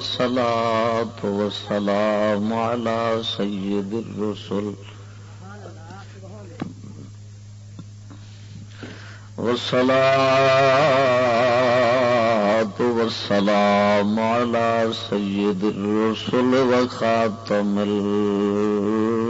والصلاة والسلام على سيد الرسل. والصلاة والسلام على سيد الرسل وخاتم الرسل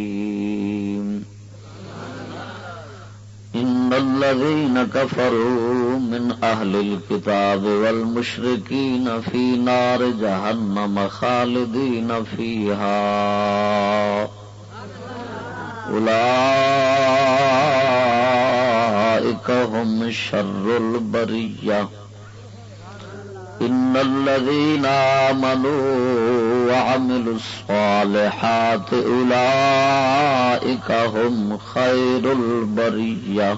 إن الذين كفروا من أهل الكتاب والمشركين في نار جهنم خالدين فيها أولئك هم شر البرية إن الذين آمنوا وعملوا الصالحات أولئك هم خير البرية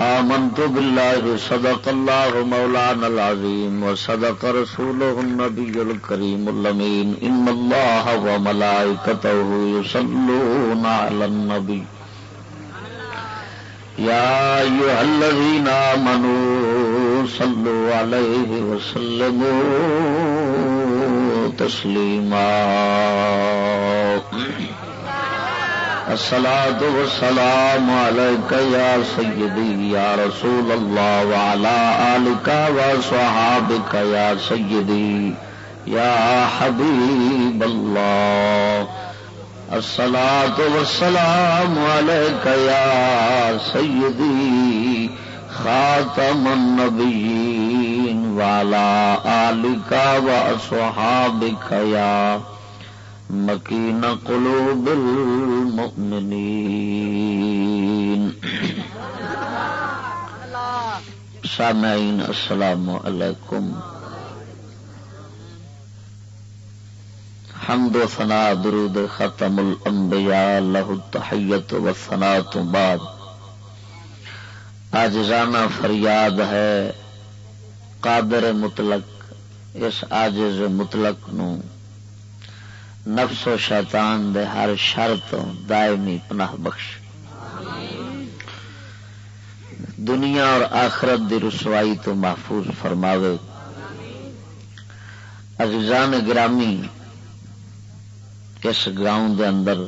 آمنت بالله صدق الله مولانا العظيم وصدق رسوله النبي الكريم اللمين إن الله وملائكته يصلون على النبي يا أيها الذين آمنوا صلوا عليه وسلموا تسلیما. الصلاة والسلام عليك يا سيدي، يا رسول الله، وعلى آلك وصحابك يا سيدي، يا حبيب الله. الصلاة والسلام عليك يا سيدي، خاتم النبيين، وعلى آلك وأصحابك يا سيدي مكين قلوب المؤمنين. سامعين، السلام عليكم. حمد و ثنا درود ختم الانبیاء له التحیت و ثنا تو بعد. آجزانہ فریاد ہے قادر مطلق، اس آجز مطلق نو. نفس و شیطان دے ہر شرط دائمی پناہ بخش۔ دنیا اور آخرت دی رسوائی تو محفوظ فرماوے۔ عزیزان گرامی اس گاؤں دے اندر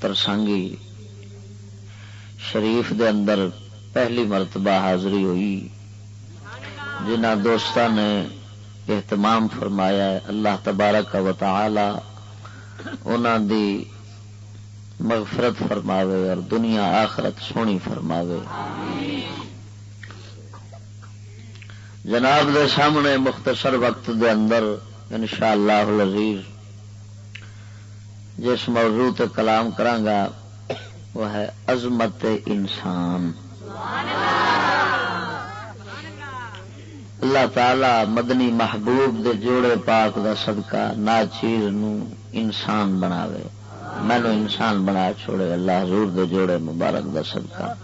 ترسانگی شریف دے اندر پہلی مرتبہ حاضری ہوئی۔ جنہ دوست نے اہتمام فرمایا ہے، اللہ تبارک و تعالی انہوں دی مغفرت فرماوے اور دنیا آخرت سونی فرماوے۔ جناب دے سامنے مختصر وقت دے اندر انشاءاللہ العزیز جس موضوع تے کلام کرانگا وہ ہے عظمت انسان۔ سبحان اللہ اللہ تعالی مدنی محبوب دے جوڑے پاک دا صدقہ نا چیز نو انسان بناوے۔ مینو انسان بنا چھوڑے، اللہ حضور دے جوڑے مبارک دا صدقہ۔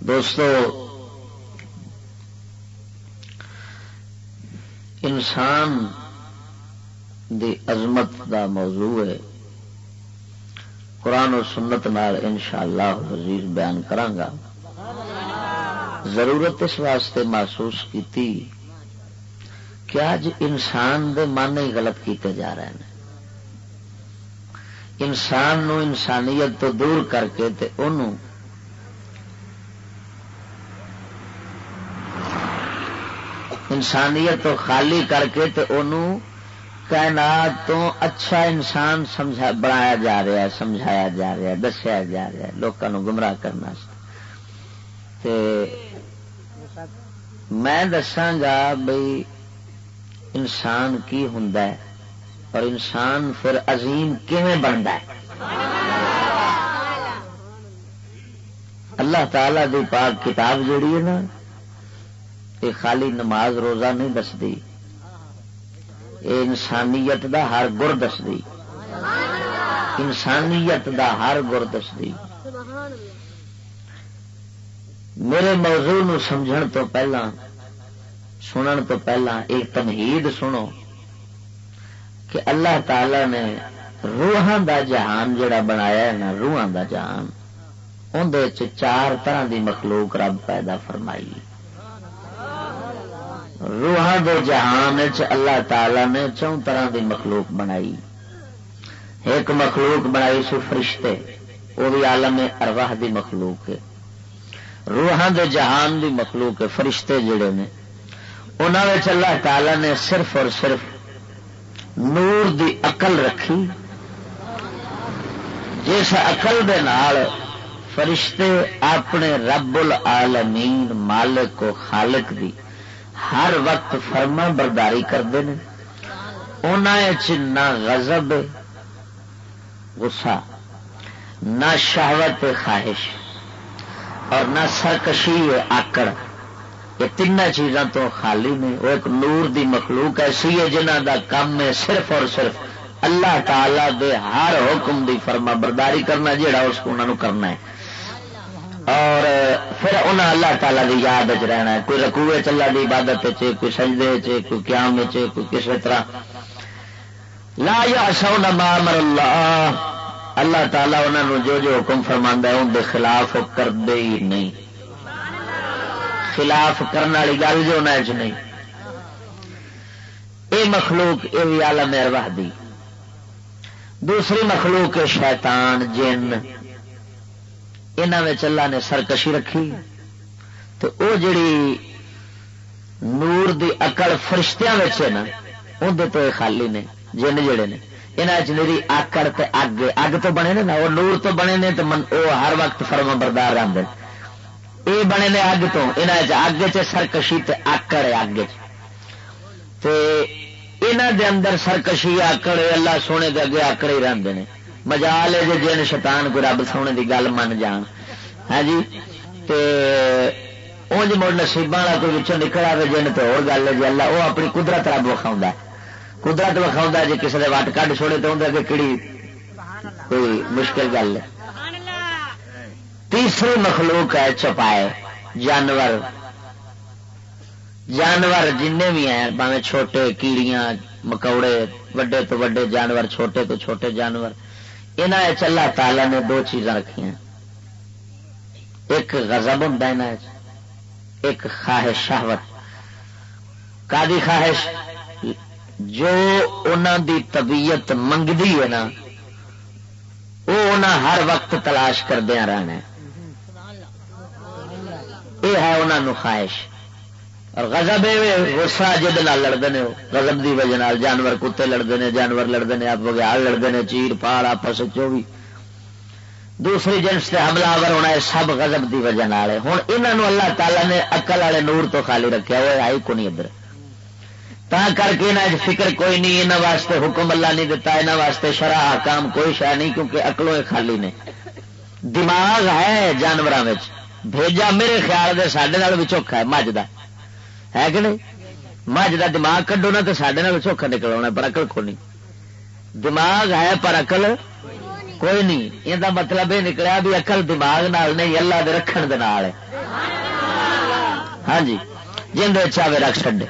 دوستو، انسان دی عظمت دا موضوع ہے۔ قرآن و سنت نال انشاءاللہ اللہ بیان کرانگا ضرورت اس واسطے محسوس کی کہ اج انسان دے من ہی غلط کیتے جا رہے ہیں۔ انسان نو انسانیت تو دور کر کے تے انہوں انسانیت تو خالی کر کے تے انہوں کائنات تو اچھا انسان سمجھا بنایا جا رہا ہے، سمجھایا جا رہا ہے، دسیا جا رہا ہے لوگوں گمراہ کرنا میں دساگا بھائی انسان کی ہوں اور انسان پھر عظیم کیون بنتا ہے؟ اللہ تعالی دی پاک کتاب جیڑی ہے نا یہ خالی نماز روزہ نہیں دستی یہ انسانیت دا ہر گر دستی انسانیت دا ہر گر دستی میرے موضوع نو سمجھن تو پہلا، سنن تو پہلا ایک تمہید سنو کہ اللہ تعالی نے روحان دا جہان جڑا بنایا ہے نا روحان دا جہان اندر چار طرح دی مخلوق رب پیدا فرمائی۔ روحان دے جہان چ اللہ تعالی نے چون طرح دی مخلوق بنائی۔ ایک مخلوق بنائی سو فرشتے وہ بھی عالم ارواح دی مخلوق ہے۔ روحان دے جہان دی مخلوق فرشتے جڑے نے۔ انہوں اللہ تعالی نے صرف اور صرف نور دی اقل رکھی۔ جس اقل دے نال فرشتے اپنے رب العالمین مالک کو خالق دی ہر وقت فرما برداری کرتے ہیں۔ نہ غضب، غصہ، نہ شہوت، خواہش۔ اور نہ سرکشی آکڑ۔ یہ تین چیزوں تو خالی نے وہ ایک نور دی مخلوق ایسی ہے جنہ دا کام ہے صرف اور صرف اللہ تعالی دے ہر حکم دی فرما برداری کرنا جہا اس کو انہوں کرنا ہے۔ اور پھر انہیں اللہ تعالی کی یاد چ رہنا ہے۔ کوئی رکوے چلا دی عبادت کوئی سجدے چ کوئی قیام چ کوئی کسی طرح۔ لا یا سو مر اللہ۔ اللہ تعالیٰ انہوں جو جو حکم فرما ہے، ان خلاف کرتے ہی نہیں۔ خلاف کرنے والی گل جو انہیں نہیں۔ یہ مخلوق یہ بھی آلہ مہربہ دی دوسری مخلوق شیطان، جن۔ اللہ نے سرکشی رکھی۔ تو وہ جڑی نور دی اکڑ فرشتیاں نا اندر تو خالی نے، جن جڑے نے۔ یہاں چیری آکڑ اگ اگ تو بنے نا وہ نور تو بنے نے تو ہر وقت فرما بردار رہتے یہ بنے نے اگ تو یہاں اگ چ سرکشی آکڑ ہے اگ دے اندر سرکشی آکڑ اللہ سونے دے اگے آکڑ ہی رہتے ہیں مجا لے جی جن شیطان کو رب سونے دی گل من جان۔ ہے جی؟ اونج مڑ نصیبہ والا کوئی بچوں نکل آئے جن تو اور گل ہے جی اللہ وہ اپنی قدرت رب وکھاؤں قدرت وکھاؤں جی کسی نے وٹ کھ چھوڑے تو اندر کہڑی کوئی مشکل گل ہے۔ تیسری مخلوق ہے چپائے جانور۔ جانور جن بھی ہیں باوے چھوٹے کیڑیاں، مکوڑے، وڈے تو وڈے جانور، چھوٹے تو چھوٹے جانور۔ یہاں اللہ تعالی نے دو چیزاں رکھی ایک غضب ہوں ایک خواہش شہوت کا خواہش؟ جو دی طبیعت منگتی ہے نا، وہ ہر وقت تلاش کردیا رہنا یہ ہے انہوں خواہش۔ اور گزب غصہ جد لڑتے ہیں گزب کی وجہ جانور کتے لڑتے ہیں جانور لڑتے ہیں آپ بگیال لڑتے ہیں چیر پاڑ آپس بھی۔ دوسری جنس سے حملہ آور ہونا ہے، سب غضب دی وجہ ہوں یہاں اللہ تعالی نے اکل والے نور تو خالی رکھا وہ آئی کو نہیں ادھر۔ تا کر کے یہاں فکر کوئی نہیں یہاں واسطے حکم اللہ نہیں دتا یہاں واسطے شرح کام کوئی شہ نہیں، کیونکہ اکلوں خالی نے۔ دماغ ہے جانوروں بھیجا میرے خیال سے سڈے بھی چوکھا ہے، مجھ کا ہے کہ نہیں؟ مجھ کا دماغ کڈو نا تو سڈے چوکھا نکل آنا پر اکل کو نہیں دماغ ہے پر اکل کوئی نہیں۔ یہ مطلب یہ نکلا بھی اکل دماغ نال نہیں، اللہ دے رکھن دے نال ہاں جی جن چاہے رکھ چڈے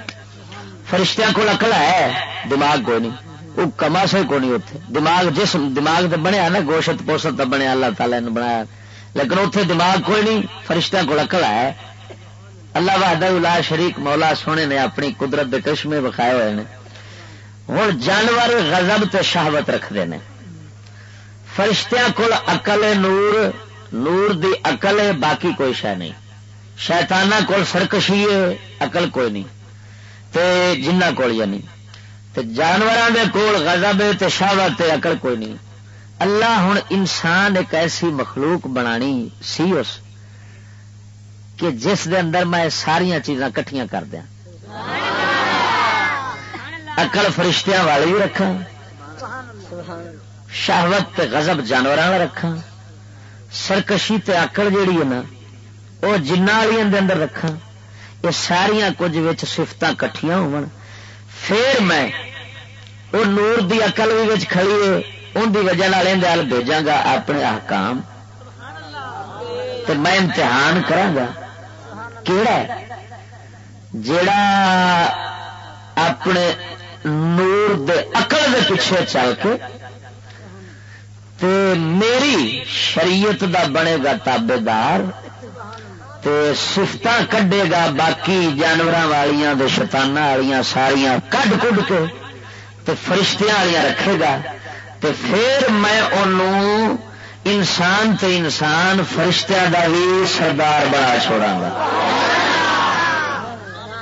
فرشتیاں کو اکل ہے، دماغ کوئی نہیں۔ وہ کما سے کو نہیں اتنے دماغ جس دماغ تو بنیا نا، گوشت پوشت تو بنیا، اللہ تعالی نے بنایا۔ لیکن اتنے دماغ کوئی نہیں، فرشتیاں کو اکل ہے۔ اللہ وحدہ الا شریک مولا سونے نے اپنی قدرت کے کشمے بکھائے ہوئے ہیں ہوں جانور غضب تے شہوت رکھتے ہیں فرشتیاں کول اقل نور نور دی اقل ہے، باقی کوئی شہ نہیں۔ شیتانا کول سرکشی ہے اقل کوئی نہیں۔ تے جنہ کول یا نہیں جانوروں کے کول غضب تے شہوت تے اکڑ کوئی نہیں۔ اللہ ہوں انسان ایک ایسی مخلوق بنانی سی اس کہ جس دے اندر میں ساریا چیزاں کٹھیاں کر دیا اکل فرشتیاں والی بھی رکھا شہوت تے غضب جانور رکھا سرکشی تے اکڑ جیڑی ہے نا وہ جنہ والی اندر رکھا یہ ساریا کچھ سفت کٹھیاں ہو پھر میں وہ نور دی اقل بھی کھڑی ہے ان کی وجہ دل بھیجا گا اپنے احکام۔ تو میں امتحان کرا کہڑا جڑا اپنے نور دے اقل دے پیچھے چل کے تے میری شریعت دا بنے گا تابے دار سفت کڈے گا، باقی جانور والیاں شتانہ والیاں ساریاں کڈ کڈ کے تے فرشتیاں والیاں رکھے گا۔ تے پھر میں انہوں انسان تے انسان فرشتیاں دا بھی سردار بنا چھوڑا گا۔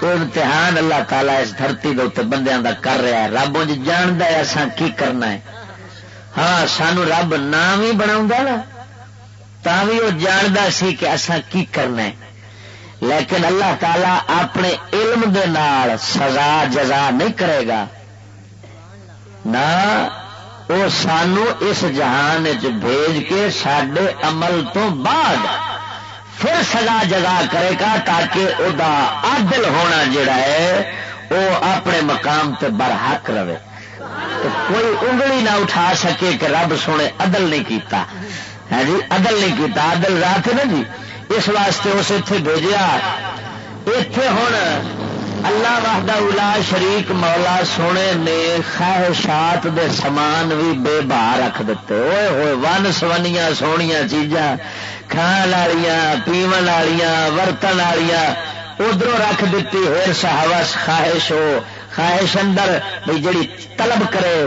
تو امتحان اللہ تعالیٰ اس دھرتی دے بندیاں دا کر رہا ہے۔ رب جاند ہے اصا کی کرنا ہے۔ ہاں سانو رب نام ہی بنا تا بھی وہ جانتا سی کہ اصا کی کرنا ہے۔ لیکن اللہ تعالی اپنے علم دے نال سزا، جزا نہیں کرے گا۔ نہ وہ سانو اس جہان بھیج کے سڈے عمل تو بعد پھر سزا، جزا کرے گا تاکہ وہ عادل ہونا جڑا ہے وہ اپنے مقام تے برحق رہے۔ کوئی انگلی نہ اٹھا سکے کہ رب سونے عدل نہیں کیتا۔ ہے جی عدل نہیں کیتا، عدل رات نا جی؟ اس واسطے اس اتے بھیجا اتے ہوں اللہ وحدہ الا شریک مولا سونے نے خواہشات دے سامان بھی بے باہ رکھ دیتے ہوئے ہوئے ون سونیاں سونیاں چیزاں، کھان والیا پیو والیا ورتن والیا ادھر رکھ دیتی ہر سہوس خواہش ہو، خواہش اندر بھی جڑی طلب کرے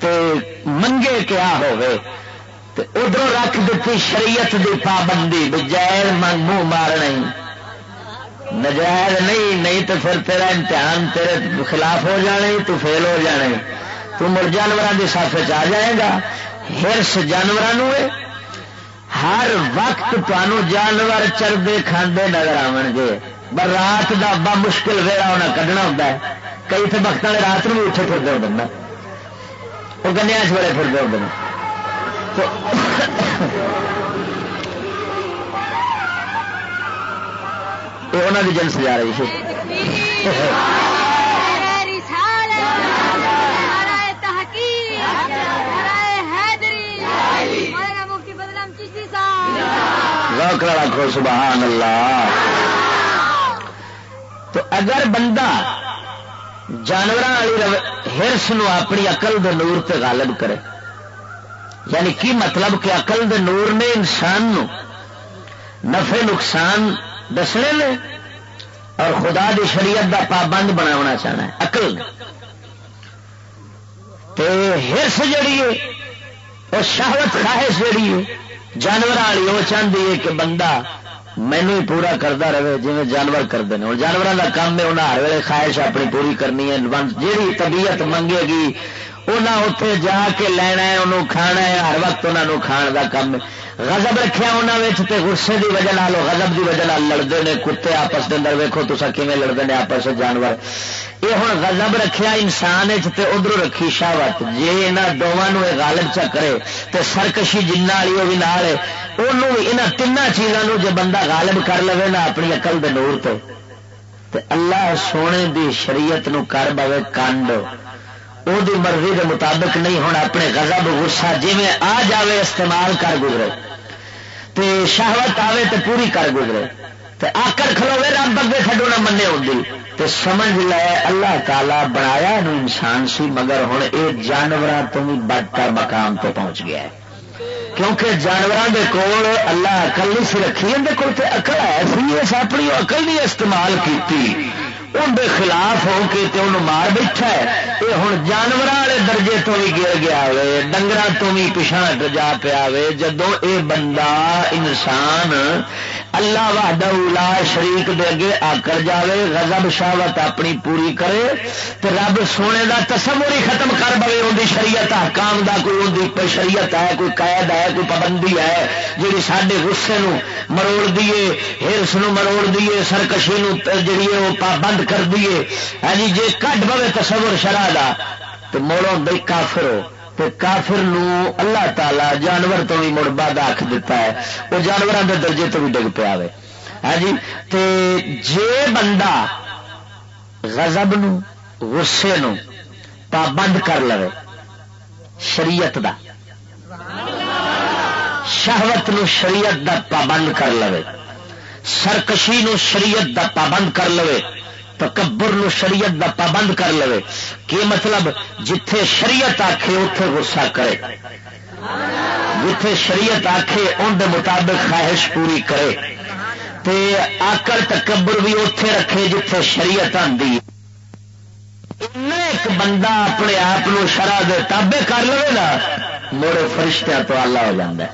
تو منگے کیا ہوئے۔ ادھر رکھ دیتی شریعت دی پابندی بجائر من منہ مارنا نجائز نہیں نہیں تو پھر تیرا امتحان تیرے خلاف ہو جانے، تو فیل ہو جانے۔ تو مر جانوروں کی سف آ جائے گا۔ ہرس جانوروں ہر وقت تمہوں جانور چردے کھانے نظر آن گے۔ پر رات کا با مشکل ویڑا ہونا کھڈنا ہوتا ہے۔ کئی تو وقت والے رات میں اٹھے پھر دو دینا وہ گنیا چڑے پھر دو انہوں کی جنس جا رہی ہے۔ رکھو سبحان اللہ۔ تو اگر بندہ جانور والی ہرس نو اپنی اقل دے نور تے غالب کرے یعنی کی مطلب کہ اقل دے نور نے انسان نو نفع نقصان دسنے نے اور خدا دی شریعت دا پابند بنا چاہنا ہے اقل ہرس جڑی ہے اور شہوت خواہش جڑی ہے، جانور والی وہ چاہتی ہے کہ بندہ مینو ہی پورا کرتا رہے جی جانور کرتے ہیں جانوروں کا کام ہے انہیں ہر ویلے خواہش اپنی پوری کرنی ہے جیڑی طبیعت منگے گی انہیں اتے جا کے لینا ہے انہوں کھانا ہے، ہر وقت انہوں کھان کا کام ہے۔ غضب رکھا انہوں غصے کی وجہ لو غضب کی وجہ لڑتے ہیں کتے آپس کے اندر۔ ویکو تو کھے لڑتے ہیں آپس جانور۔ یہ ہوں غضب رکھا انسان ادھر رکھی شاوت۔ جی یہاں دونوں یہ غالب چ کرے تو سرکشی جنہ والی وہ بھی نال یہاں تین چیزوں جو بندہ غالب کر لے نا اپنی اقل دے نور تو اللہ سونے دی شریعت نو کر پوے کانڈ وہ مرضی کے مطابق نہیں ہونا، اپنے غضب، غصہ جی میں آ جاوے، استعمال کر گزرے۔ تے شہوت آوے تے پوری کر گزرے۔ تے آکر کھلوے، رب اگے کھڈو نہ منے ہوتی تے سمجھ لے، اللہ تعالی بنایا نو انسان سی، مگر ہوں یہ جانور تو بھی مقام تے پہنچ گیا ہے۔ کیونکہ جانوروں کے کول اللہ اقل نہیں سی رکھی اندر کول تے اقل ہے۔ سی اس اپنی اقل نہیں استعمال کی اندر خلاف ہو کے تے انہوں مار بیٹھا ہے۔ یہ ہوں جانور والے درجے تو بھی گر گیا ہوئے ڈنگر تو بھی پچھا جا پیا جدو اے بندہ انسان اللہ وحدہ لا شریک دے اگے آکر جاوے، غضب شاوت اپنی پوری کرے تو رب سونے دا تصور ہی ختم کر پے ان شریعت حکام دا، کوئی ان شریعت ہے، کوئی قید ہے، کوئی پابندی ہے جی سارے غصے نو مروڑ دیے ہرس نو مروڑ دیے سرکشی نو جی وہ پابند کر دیے ہاں جی جی کٹ پوے تصور شرح دا، تو موڑوں بھائی کافر ہو۔ کافر نو اللہ تعالی جانور تو بھی مڑ بد آخ دیتا ہے۔ وہ جانوروں کے درجے تو بھی ڈگ پیا ہاں جی تے جے بندہ غضب نو، غصے نو پابند کر لو شریعت دا۔ شہوت نو شریعت دا پابند کر لو سرکشی نو شریعت دا پابند کر لو تکبر نو شریعت دا پابند کر لو کی مطلب؟ جتھے شریعت آکھے اتے غصہ کرے۔ جتھے شریعت آکھے ان دے مطابق خواہش پوری کرے۔ تے آکر تکبر بھی اتے رکھے جتھے شریعت آدھی ایک بندہ اپنے آپ شرح دے تابے کر لو نا، موڑے فرشتہ تو آلہ ہو جاتا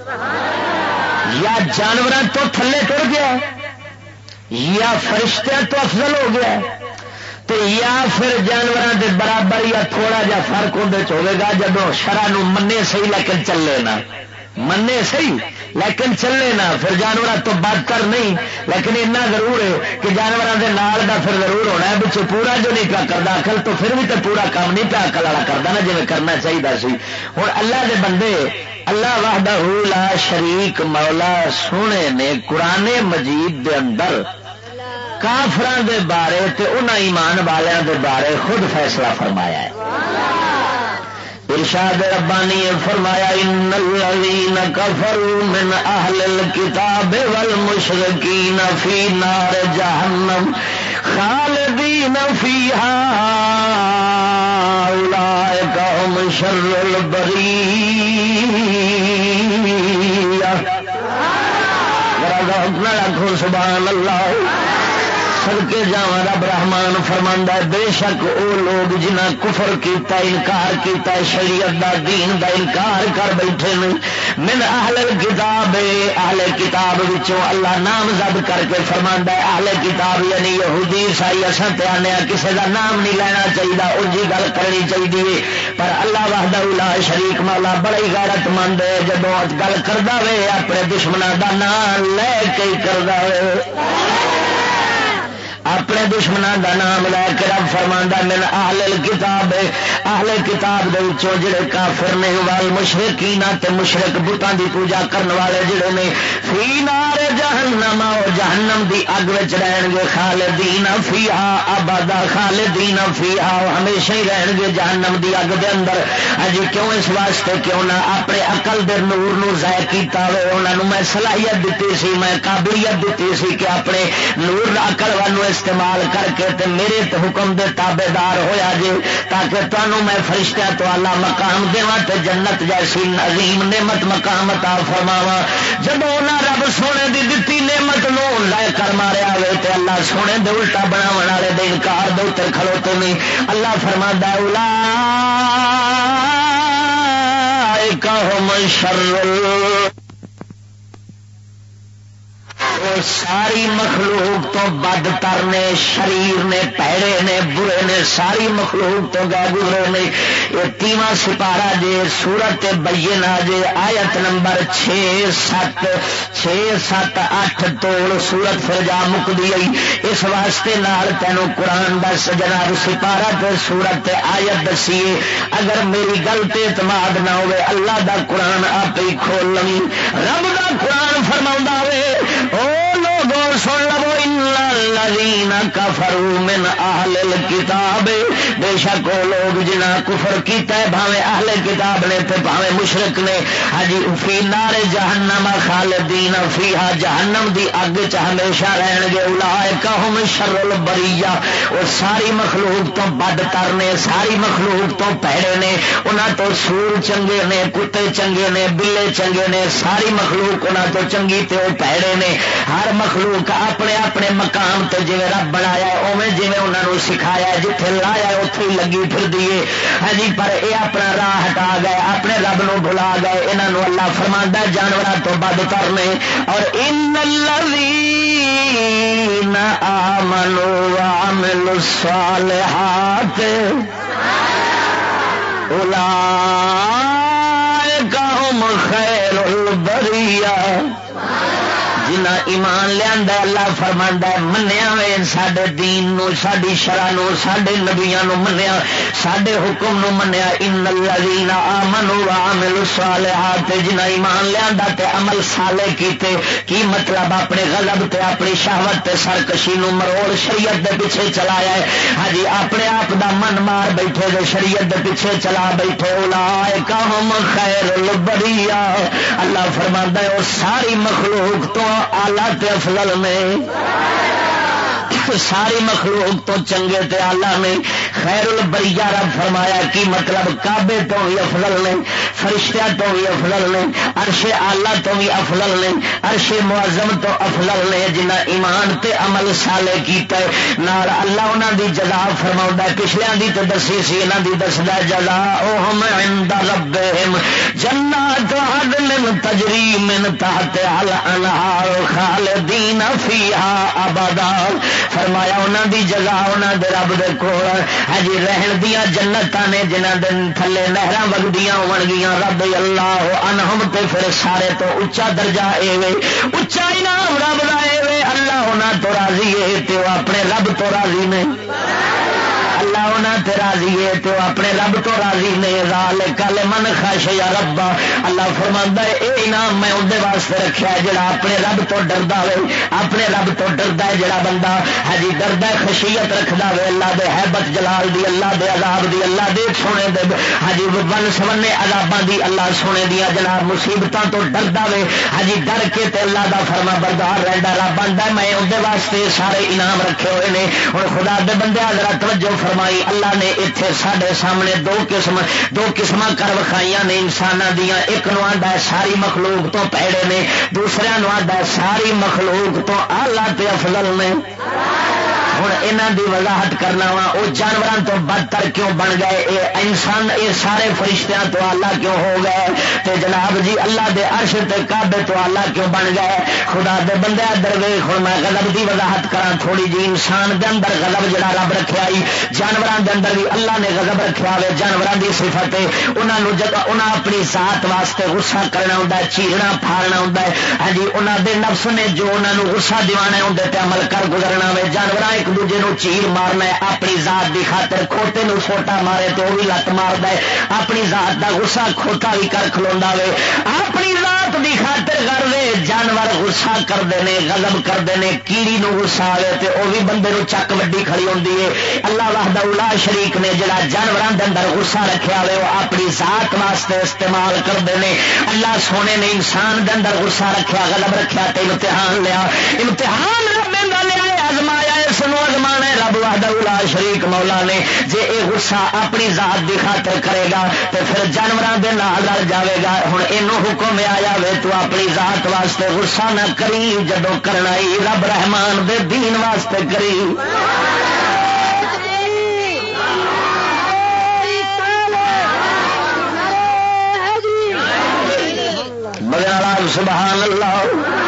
یا جانوروں تو تھلے ٹر گیا۔ یا فرشتہ تو افضل ہو گیا تو یا پھر جانوروں کے برابر یا تھوڑا جا فرق اندر ہوگا جب شرح منے صحیح لیکن چلے نا۔ منے صحیح لیکن چلے نا، پھر جانور تو بد کر نہیں۔ لیکن اتنا ضرور ہے کہ جانوروں کے نال کا پھر ضرور ہونا ہے بچے پورا جو نہیں پیا کرتا اکل تو پھر بھی تو پورا کام نہیں پیا اکل والا کرتا نا جی کرنا چاہیے سی۔ ہوں اللہ کے بندے، اللہ وحدہ لا شریک، مولا سونے نے قرآن مجید دے اندر کافران دے بارے تے ان ایمان والوں دے بارے خود فیصلہ فرمایا ہے۔ ارشاد ربانی فرمایا، ان الذين كفروا من اهل الكتاب والمشركين في نار جهنم خالدين فيها اولئك هم شر البريه سبحان الله سڑکے جا رب رحمان فرماندا ہے، بے شک او لوگ جنہ کفر کیتا، انکار کیتا ہے، شریعت دا، دین دا انکار کر بیٹھے نے۔ من اہل کتاب اہل کتاب وچوں اللہ نام زد کر کے فرماندا ہے، اہل کتاب یعنی یہودی عیسائی اساں تے آنے کسے دا نام نہیں لینا چاہیے او جی گل کرنی چاہیے پر اللہ وحدہ لا شریک مولا بڑا ہی غیرت مند ہے، جدوں گل کردا وے، اپنے دشمناں دا نام لے کے کردا وے۔ اپنے دشمنوں کا نام لے کے رب فرما من آل کتاب آل کتاب دے جڑے کافر نے، وال مشرقی تے مشرق بتان دی پوجا کرنے والے جڑے نے، فی نار جہنم اور جہنم دی اگ رہن گے خالدین فی آبادا خالدین فی آ ہمیشہ ہی رہن گے جہنم دی اگ دے اندر۔ ہجی کیوں اس واسطے کیوں نہ اپنے اقل دے نور نو ضائع کیتا ہوئے انہوں میں صلاحیت دیتی سی، میں قابلیت دیتی سی کہ اپنے نور اقل والوں استعمال کر کے تے میرے تے حکم دے تابے دار ہوا جی تاکہ تمہوں میں فرشتہ تو اللہ مقام دوا تے جنت جیسی نظیم نعمت مقام عطا فرماوا جب رب سونے دی دتی نعمت نو لے کر ماریا ہوئے تے اللہ سونے دے الٹا بنا والے دے انکار دے اتر کھلوتے نہیں۔ اللہ فرما دولا شر ساری مخلوق تو بد تر نے، شریر نے پیڑے نے، برے نے، ساری مخلوق تو گا گزرے نے۔ یہ تیواں سپارا جے، سورت بئینا جے، آیت نمبر چھ سات چھ سات، اٹھ توڑ سورت پھر جا مکتی آئی۔ اس واسطے نال تینوں قرآن دس جناب سپارا تے سورت آیت دسیے۔ اگر میری گل تے اعتماد نہ ہوئے، اللہ دا قرآن آپ ہی کھول لوی۔ رب دا قرآن فرما ہوئے ہو لوگوں سن لو الذین کفروا من اہل الكتاب بے شک وہ لوگ جنہ کفر کیتا ہے بھاوے اہل کتاب نے تے بھاوے مشرک نے۔ ہجی فی نار جہنم خالدین فیہا، جہنم دی اگ چ ہمیشہ رہن گے۔ اولئک هم شر البریہ۔ وہ ساری مخلوق تو بد تر نے، ساری مخلوق تو پیڑے نے۔ انہاں تو سور چنگے نے، کتے چنگے نے، بلے چنگے نے، ساری مخلوق انہاں تو چنگی تے پیڑے نے۔ ہر مخلوق مخلوق اپنے اپنے مقام تے جی رب بنایا اوے جی انہوں سکھایا جتھے لایا اتے ہی لگی پھر دیے ہاں جی پر یہ اپنا راہ ہٹا گئے، اپنے رب نو بلا گئے یہاں اللہ فرما جانوروں تو بد کرنے۔ اور ان الذین آمنوا وعملوا الصالحات اولئک هم خیر البریہ۔ جنا ایمان لیا اللہ فرما منیا وے سڈے دین نو ساری شرح نو سڈے نبیا نو منیا سڈے حکم نو منیا۔ ان الذین آمنوا وعملوا الصالحات جنا ایمان لیا تے عمل سالے کیتے، کی مطلب اپنے غلب تے، اپنی شہوت تے، سرکشی نو مروڑ شریعت دے پیچھے چلایا ہے۔ ہاں جی اپنے آپ دا من مار بیٹھے دے شریعت دے پیچھے چلا بیٹھے اولائکا ہم خیر البریہ۔ اللہ فرماندا ہے او ساری مخلوق تو آلہ افضل میں۔ ساری مخلوق تو چنگے تے آلہ نے خیر البریہ رب فرمایا کی مطلب؟ کابے تو بھی افضل نے فرشتہ تو بھی افضل نے، عرش آلہ تو بھی افضل نے، عرش معظم تو افضل نے، جنہ ایمان تے عمل سالے کیتا ہے۔ نال اللہ انہاں دی جزا فرماؤں پچھلیاں دی تے دسی سی، انہاں دی دسدا جزا اوہم عند ربہم۔ جنات عدن تجری من تحت الانہار خالدین فیہا ابدا۔ فرمایا انہوں دی جگہ انہوں دے رب دے کول ہجی رہن دیا جنت نے جنہ دن تھلے نہر وگدیاں ہون گیا رب اللہ انہم تے پھر سارے تو اچا درجہ اے وے اچا انعام رب دا اے وے، اللہ انہوں تو راضی ہے تو اپنے رب تو راضی نے اللہ تے راضی ہے تو اپنے رب تو راضی نے رال کل من خش یا ربا اللہ فرما ہے یہ انعام میں اندر واسطے رکھا ہے، جڑا اپنے رب تو ڈردا ہو اپنے رب تو ڈردا ہے جڑا بندہ ہجی ڈردا خشیت رکھدا ہو اللہ دے حیبت جلال دی، اللہ دے عذاب دی، اللہ دے سونے دے ہجی ون سمنے عذاباں دی، اللہ سونے دیا جناب مصیبتوں تو ڈردا ہو ہجی ہاں ڈر کے تے اللہ دا فرما بردار رہندا، رب بنتا میں اندر واسطے سارے انعام رکھے ہوئے نے۔ ہوں خدا دے بندے حضرت توجہ فرما فرمائی اللہ نے اتنے سڈے سامنے دو قسم دو قسم کر وکھائی نے انسانوں دیا ایک نو آڈا ساری مخلوق تو پیڑے نے دوسرا نو آڈا ساری مخلوق تو آلہ تے افضل نے۔ ہوں یہاں کی وضاحت کرنا وا وہ جانوروں تو بدتر کیوں بن گئے؟ اے انسان یہ سارے فرشتیاں تو اللہ کیوں ہو گئے؟ تے جناب جی اللہ دے عرش تے کعبے تو اللہ کیوں بن گئے؟ خدا دے بندے درویش ہوں میں غلب دی وضاحت کرا تھوڑی جی انسان دے اندر غلب جڑا رب رکھا آئی جانوروں دے اندر بھی اللہ نے غلب رکھا ہوئے جانوروں کی صفت انہوں جب انہیں اپنی ذات واسطے غصہ کرنا ہوں چیرنا، پھاڑنا ہوں ہاں جی انہوں دے نفس نے جو انہوں غصہ دیوانا ہوں عمل کر گزرنا ہوئے جانور ایک دوجے نو چیر مارنا ہے، اپنی ذات دی خاطر کھوتے نو چھوٹا مارے تو وہ بھی لت مارد اپنی ذات دا غصہ کھوتا بھی کر کھلوا وے۔ اپنی ذات دی خاطر کر دے جانور غصہ کرتے ہیں گلب کرتے ہیں کیڑی نو غصہ آئے تو وہ بھی بندے نو چک وڈی کھڑی ہوتی ہے۔ اللہ وحدہ الا شریک نے جڑا جانوروں کے اندر غصہ رکھا ہوئے وہ اپنی ذات واسطے استعمال کرتے ہیں اللہ سونے نے انسان کے اندر غصہ رکھا گلب رکھا تو امتحان لیا۔ امتحان لیا ازمایا اس ازما رب واہدہ شریک مولا نے۔ جے اے غصہ اپنی ذات دی خاطر کرے گا تو پھر جانوروں کے نال رل جائے گا۔ ہوں یہ حکم آیا وے، تو اپنی ذات واسطے غصہ نہ کری جدو کرنا رب رحمان دے دین واسطے کری۔ مگر سبحان اللہ۔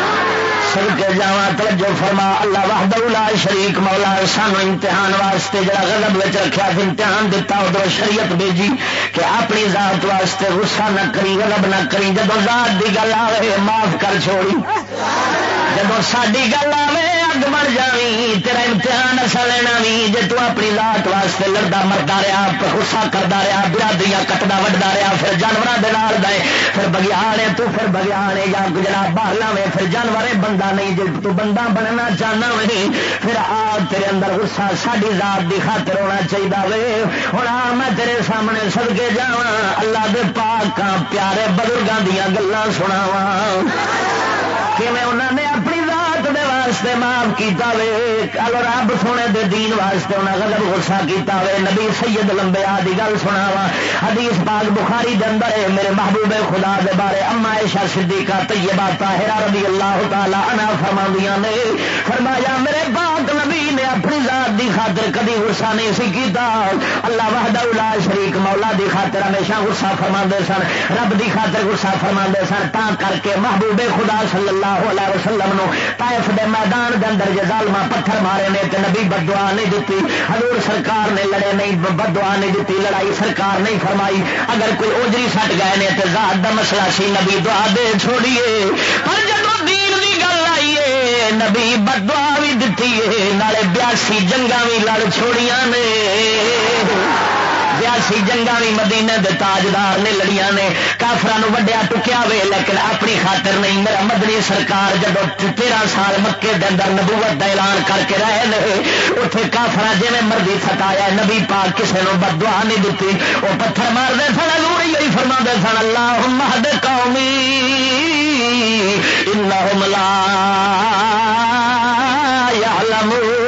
سر کے جا توجہ فرما، اللہ وحدہ شریک مولا، سانو امتحان واسطے جڑا غلب رکھا امتحان دتا، ادھر شریعت بھیجی کہ اپنی ذات واسطے غصہ نہ کری غلب نہ کری جب ذات کی گل آئے معاف کر چھوڑی۔ جب ساری گل آئے اگ مر جی تیرا امتحان اصا لینا بھی جی تو اپنی ذات واسطے لڑتا مرتا رہا غصہ کرتا رہا، برادریاں کٹتا وڈا رہا، پھر جانوروں کے نال دے، پھر بگیانے تو پھر بگیانے یا جناب باہر لاوے پھر جانور بندہ نہیں جی تو بندہ بننا چاہنا نہیں، پھر آ تیرے اندر غصہ ساری ذات کی خاطر ہونا چاہیے وے۔ ہوں آ میں تیرے سامنے سد کے جا اللہ دے پاک پیارے بزرگوں دیا گلان سنا کہ میں انہوں نے اپنی واسطے معاف کیتا وے، کل رب سونے دے دین واسطے انہیں غضب غصہ کیتا وے، نبی سید لمبے آدھی گل سنا وا حدیث پاک بخاری دے اندر ہے، میرے محبوب خدا دے بارے اما ایشا صدیقہ طیبہ طاہرہ رضی اللہ تعالی عنہ فرماندیاں نے، فرمایا میرے پاک نبی نے اپنی ذات دی خاطر کدی غصہ نہیں سی کیتا۔ اللہ وحدہ لا شریک مولا دی خاطر ہمیشہ غصہ فرما سن، رب دی خاطر غصہ فرما سن، تا کر کے محبوب خدا صلی اللہ علیہ وسلم نو طائف دے میدان میدان دے اندر جے ظالما پتھر مارے نے تے نبی بدعا نہیں دتی، حضور سرکار نے لڑے نہیں، بدعا نہیں دتی، لڑائی سرکار نہیں فرمائی۔ اگر کوئی اوجری سٹ گئے نے تے ذات دا مسئلہ سی، نبی دعا دے چھوڑیے۔ پر جب دین دی گل آئیے نبی بدعا بھی دتی ہے نالے بیاسی جنگا بھی لڑ چھوڑیاں نے۔ بیاسی جنگا بھی مدینے دے تاجدار نے لڑیاں نے کافران وڈیا ٹکیا وے، لیکن اپنی خاطر نہیں۔ میرا مدنی سرکار جب تیرہ سال مکے دے اندر نبوت دا اعلان کر کے رہے نے اتنے کافر جی مرضی فتایا نبی پاک کسی نے بدوا نہیں دیتی وہ پتھر مار دے سن لوڑی ہوئی فرما دے سن اللہ مہد قومی، انہم لا یعلمون۔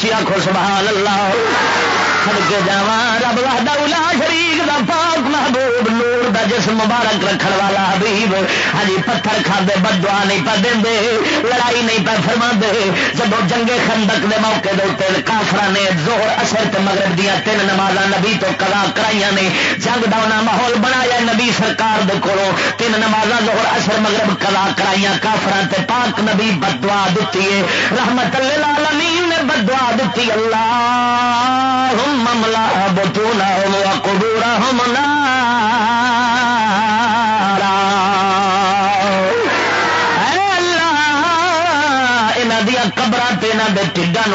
اچھی آخو سبحان اللہ۔ کے جا رب لا شریف کا پاک محبوب، نور دا جسم مبارک رکھن والا حبیب۔ ہاں جی، پتھر کھانے بدوا نہیں پہ دے لڑائی نہیں پہ فرما دے جب جنگے خندق دے موقع دے کافر نے زور اثر تے مغرب دیا تین نماز نبی تو کلا کرائی نے، جنگ دا ماحول بنایا نبی سرکار دے کولو تین نماز زور اثر مغرب کلا کرائی کافر تے پاک نبی بدوا دیتی ہے۔ رحمت اللہ نے بدوا ذاتی اللہ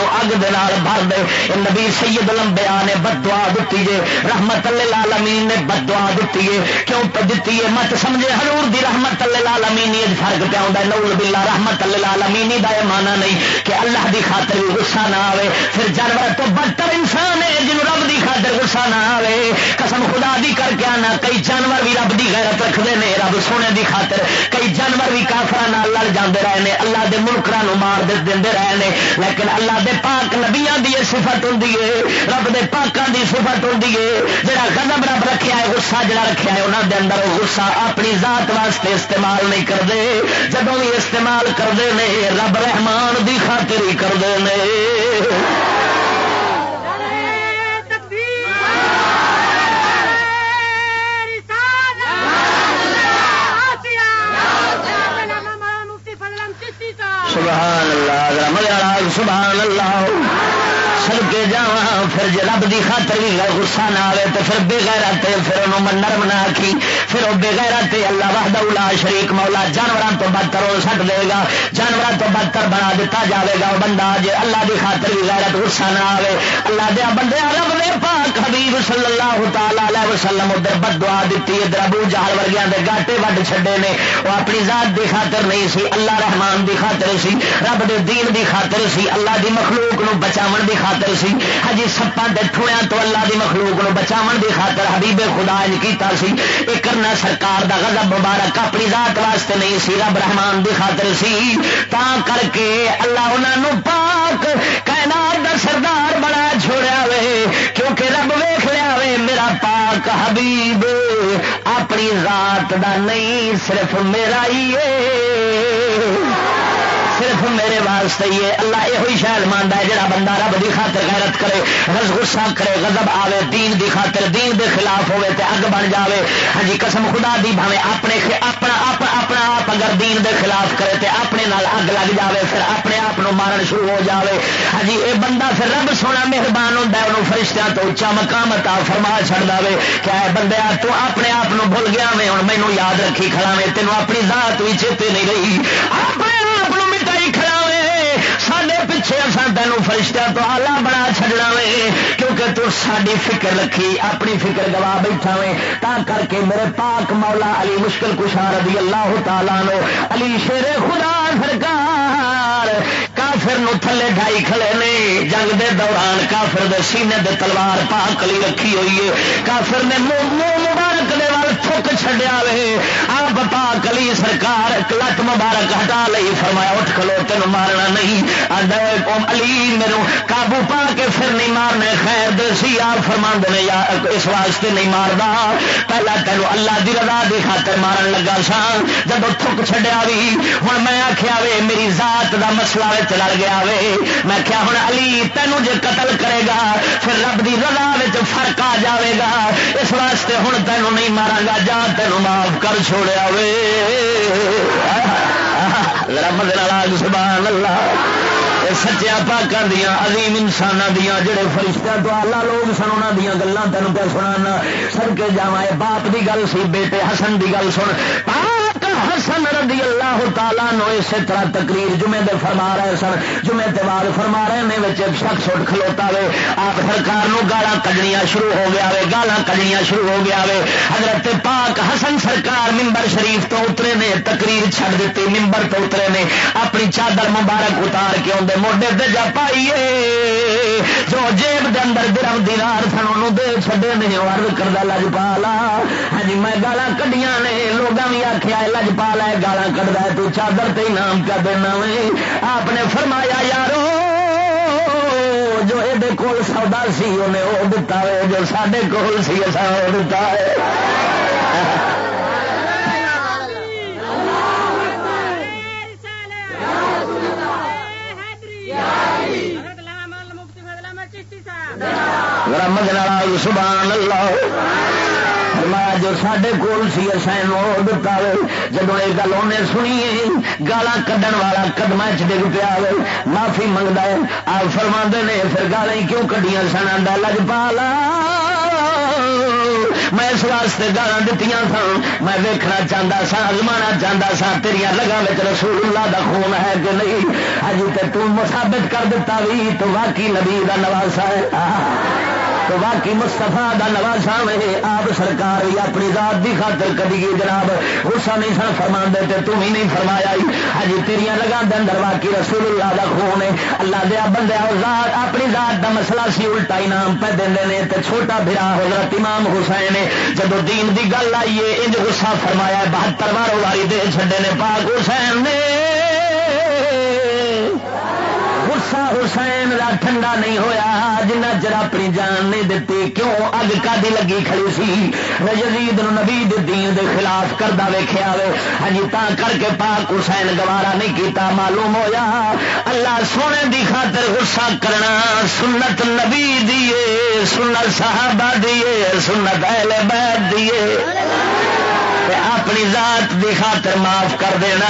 ٹھڈا اگ بھر دے۔ نبی سید لمبیا نے بدوا دیتی ہے۔ رحمت لال نے بدوا دیتی ہے۔ کیوں دیتی ہے؟ مت سمجھے ہرور دی رحمت لال امینی فرق پیا ہوں نول بلا رحمت لال امینی کا یہ مانا نہیں کہ اللہ دی خاطر بھی غصہ نہ آئے پھر جانور تو بدتر انسان ہے جن رب دی خاطر غصہ نہ آئے قسم خدا دی کر کے آنا، کئی جانور بھی رب دی غیرت رکھتے ہیں۔ رب سونے دی خاطر کئی جانور بھی کافر لڑ جاتے رہے ہیں۔ اللہ دے ملکران مار دے دے رہے ہیں۔ لیکن اللہ دے پاک نبیا دی سفت ہوں رب دے پاکوں کی سفت ہوں جہاں قدم رب رکھا ہے، غصہ جڑا رکھا ہے انہوں دے اندر وہ غصہ اپنی ذات واسطے استعمال نہیں کرتے جب بھی استعمال کرتے ہیں رب رحمان دی خاطر ہی کرتے ہیں سبحان اللہ ملیا سبحان اللہ سڑکے جا پھر جی رب کی خاطر بھی غصہ نہ آئے تو پھر بے گہرا پھر انہوں نرم نہ آخی پھر وہ بے اللہ وحدہ الا شریک مولا جانوروں تو بدتر ہو سٹ دے گا جانوروں تو بدتر بنا دیتا جاوے گا، وہ بندہ جی اللہ کی خاطر بھی غیرت غصہ نہ آئے اللہ دیا بندے رب دے پاک حبیب صلی اللہ تعالی علیہ وسلم ادھر بد دعا دیتی ادھر ابو جہل ورگیا کے گاٹے وڈ چھڈے نے، وہ اپنی ذات دی خاطر نہیں سی، اللہ رحمان دی خاطر سی، رب دے دین دی خاطر سی، اللہ دی مخلوق نو بچاون دی خاطر خاطر سی۔ ہجی سپا ٹویا تو اللہ دی مخلوق نو بچاؤ دی خاطر حبیب خدا کیتا سی۔ یہ کرنا سرکار دا غضب مبارک اپنی ذات واسطے نہیں سی، رب رحمان دی خاطر سی۔ تا کر کے اللہ انہوں پاک کائنات دا سردار بڑا چھوڑیا وے۔ کیونکہ رب ویخ لیا وے، میرا پاک حبیب اپنی ذات دا نہیں، صرف میرا ہی ہے صرف میرے واسطے ہی ہے۔ اللہ یہ شاید مانتا ہے، جڑا بندہ رب دی خاطر غیرت کرے رس غصہ کرے، غضب آوے، دین دی خاطر، دین دے خلاف ہوئے تے اگ بن جاوے۔ ہاں جی قسم خدا دی بھاوے، اپنے اپنا اپنا اپنا آپ اگر دین دے خلاف کرے تے اپنے نال اگ لگ جاوے، پھر اپنے آپ مارن شروع ہو جاوے۔ ہاں جی اے بندہ پھر رب سونا مہربان ہوتا ہے، انہوں فرشتیاں تو اچا مقام عطا فرما چھڑ دے کیا بندے تو اپنے آپ بھول گیا میں ہوں مینو یاد رکھی کھڑا میں، تینوں اپنی ذات بھی چیتے نہیں رہی۔ اپنے آپ پیچھے اصل تینوں فرشتہ تو آلہ بنا چڈنا وے، کیونکہ تو ساری فکر رکھی، اپنی فکر گوا بیٹھا وے۔ تا کر کے میرے پاک مولا علی مشکل کشار رضی اللہ تعالیٰ نو علی شیر خدا سرکار کافر نو تھلے ڈھائی کھڑے نے جنگ دے دوران کافر دے سینے دے تلوار پا کلی رکھی ہوئی ہے۔ کافر نے منہ مبارک دے وال تھک چڈیا وے۔ آپ پا کلی سرکار لت مبارک ہٹا لئی۔ فرمایا، اٹھ کھلو تین مارنا نہیں۔ علی، میرے قابو پا کے پھر نہیں مارنے۔ خیر دے سی، آپ فرما نے، یا اس واسطے نہیں ماردا۔ پہلا تینوں اللہ دی رضا دی خاطر مارن لگا سا جب تھک چڈیا بھی ہوں میں آخیا وے، میری ذات دا مسئلہ لڑ گیا وے میں کیا ہوں علی، تینوں جے قتل کرے گا، پھر رب دی رضا فرق آ جاوے گا۔ اس واسطے ہوں تینوں نہیں مارا گا، جا تینوں معاف کر چھوڑیا وے رب سبحان اللہ سچیا پاکوں دیا عظیم انسان دیا جڑے فرشتہ تو آلہ لوگ سن انہوں دیا گلان تینوں پہ سنا سر کے جا باپ دی گل سی، بیٹے حسن دی گل سن۔ پاک حسن رضی اللہ تعالیٰ نو اسی طرح تقریر جمعے دے فرما رہے سن، جمعے تے بعد فرما رہے نے وچ شخص اٹھ کھلوتا وے۔ آپ سرکار نو گالا کجنیاں شروع ہو گیا وے گالا کجنیاں شروع ہو گیا وے۔ حضرت پاک حسن سرکار ممبر شریف تو اترے نے، تقریر چھڑ دیتی ممبر تو اترے نے۔ اپنی چادر مبارک اتار کے آدھے موڈے تے جا پائیے۔ جو جیب دے اندر درم دینار سن، انہوں دے چھڈے نہیں عرض کردہ لجپالا۔ ہاں جی میں گالا کڈیاں نے لوگوں بھی آخیا لجپالا گالا کڈا تو چادر تے نام کیا دینا میں آپ نے فرمایا یارو جو یہ کول سودا سی انہیں وہ دتا ہے جو سڈے کول سی اصا وہ دتا ہے مجھے سبحان اللہ۔ فرمایا، جو سڈے کول سی سائن وہ دتا جب یہ گل انہیں سنی گالا کڈن والا قدم چ ڈگ پیا معافی منگتا ہے۔ آپ فرما نے، پھر گالا کیوں کڈیاں سن؟ آدھا لج پالا میں اس واسطے گالا دیتی سن۔ میں ویکنا چاہتا سا ازمانا چاہتا سا تیریا لگا رسول اللہ دا خون ہے کہ نہیں؟ ہجی تو تم ثابت کر دیتا بھی تو واقعی نبی کا نواسا ہے۔ تو باقی مستفا کا نواسا میں آپ سرکار بھی اپنی ذات کی خاطر کری گئی جناب؟ غصہ نہیں سن فرما دے تم ہی نہیں فرمایا ہجی تیریا لگا دن باقی رسول اللہ کا خون ہے۔ اللہ دیا بندہ ذات، اپنی ذات کا مسئلہ سی الٹا انعام پہ دے تو چھوٹا برا حضرت امام حسین نے جب دین کی گل آئیے انج غصہ فرمایا بہتر باروں واری دے چڈے نے۔ پاک حسین نے حسین کا ٹھنڈا نہیں ہویا، جنہ چر اپنی جان نہیں دیتی، کیوں اگ کدی لگی کھڑی سی؟ یزید نبی دین دے خلاف کردہ ویخیا وے۔ ہاں جی، تا کر کے پاک حسین گوارا نہیں کیتا، معلوم ہویا۔ اللہ سونے دی خاطر غصہ کرنا سنت نبی دیے سنت صحابہ دیے سنت اہل بیت دیے اپنی ذات دی خاطر معاف کر دینا۔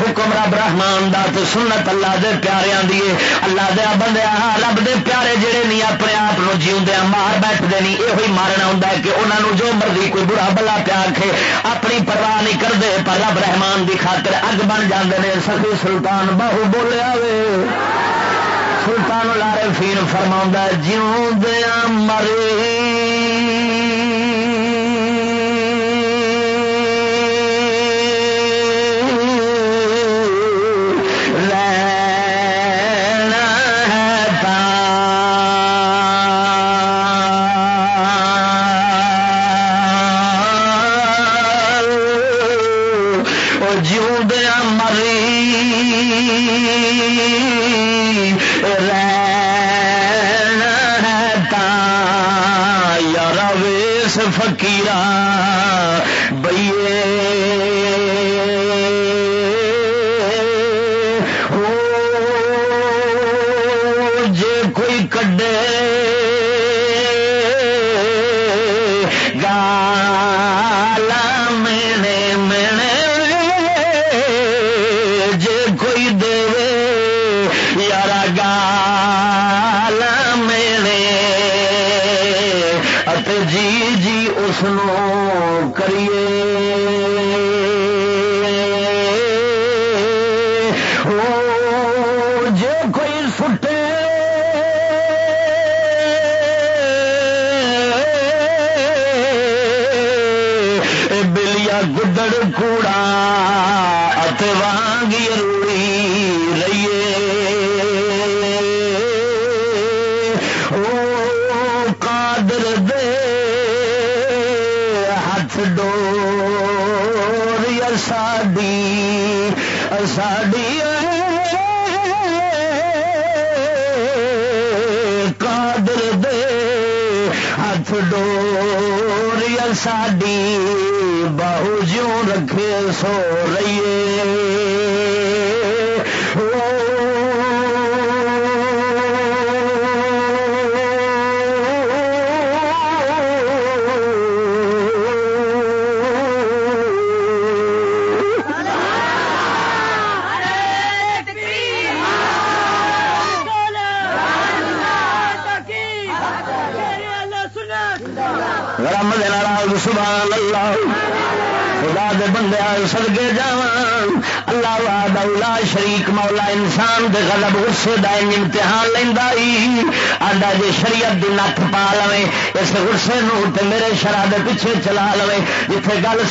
حکم رب رحمان دا تو سنت اللہ دے پیاریاں دیے اللہ دیا بندیا رب دے پیارے جڑے نہیں اپنے آپ جیوندیا مار بیٹھتے نہیں یہ مارنا ہوں کہ انہوں جو مرضی کوئی برا بلا پیار کے اپنی پرواہ نہیں کرتے، پر رب رحمان دی خاطر اگ بن جاندے نے۔ سخی سلطان بہو بولیا وے سلطان لارے فین فرما جیوں دیا مرے۔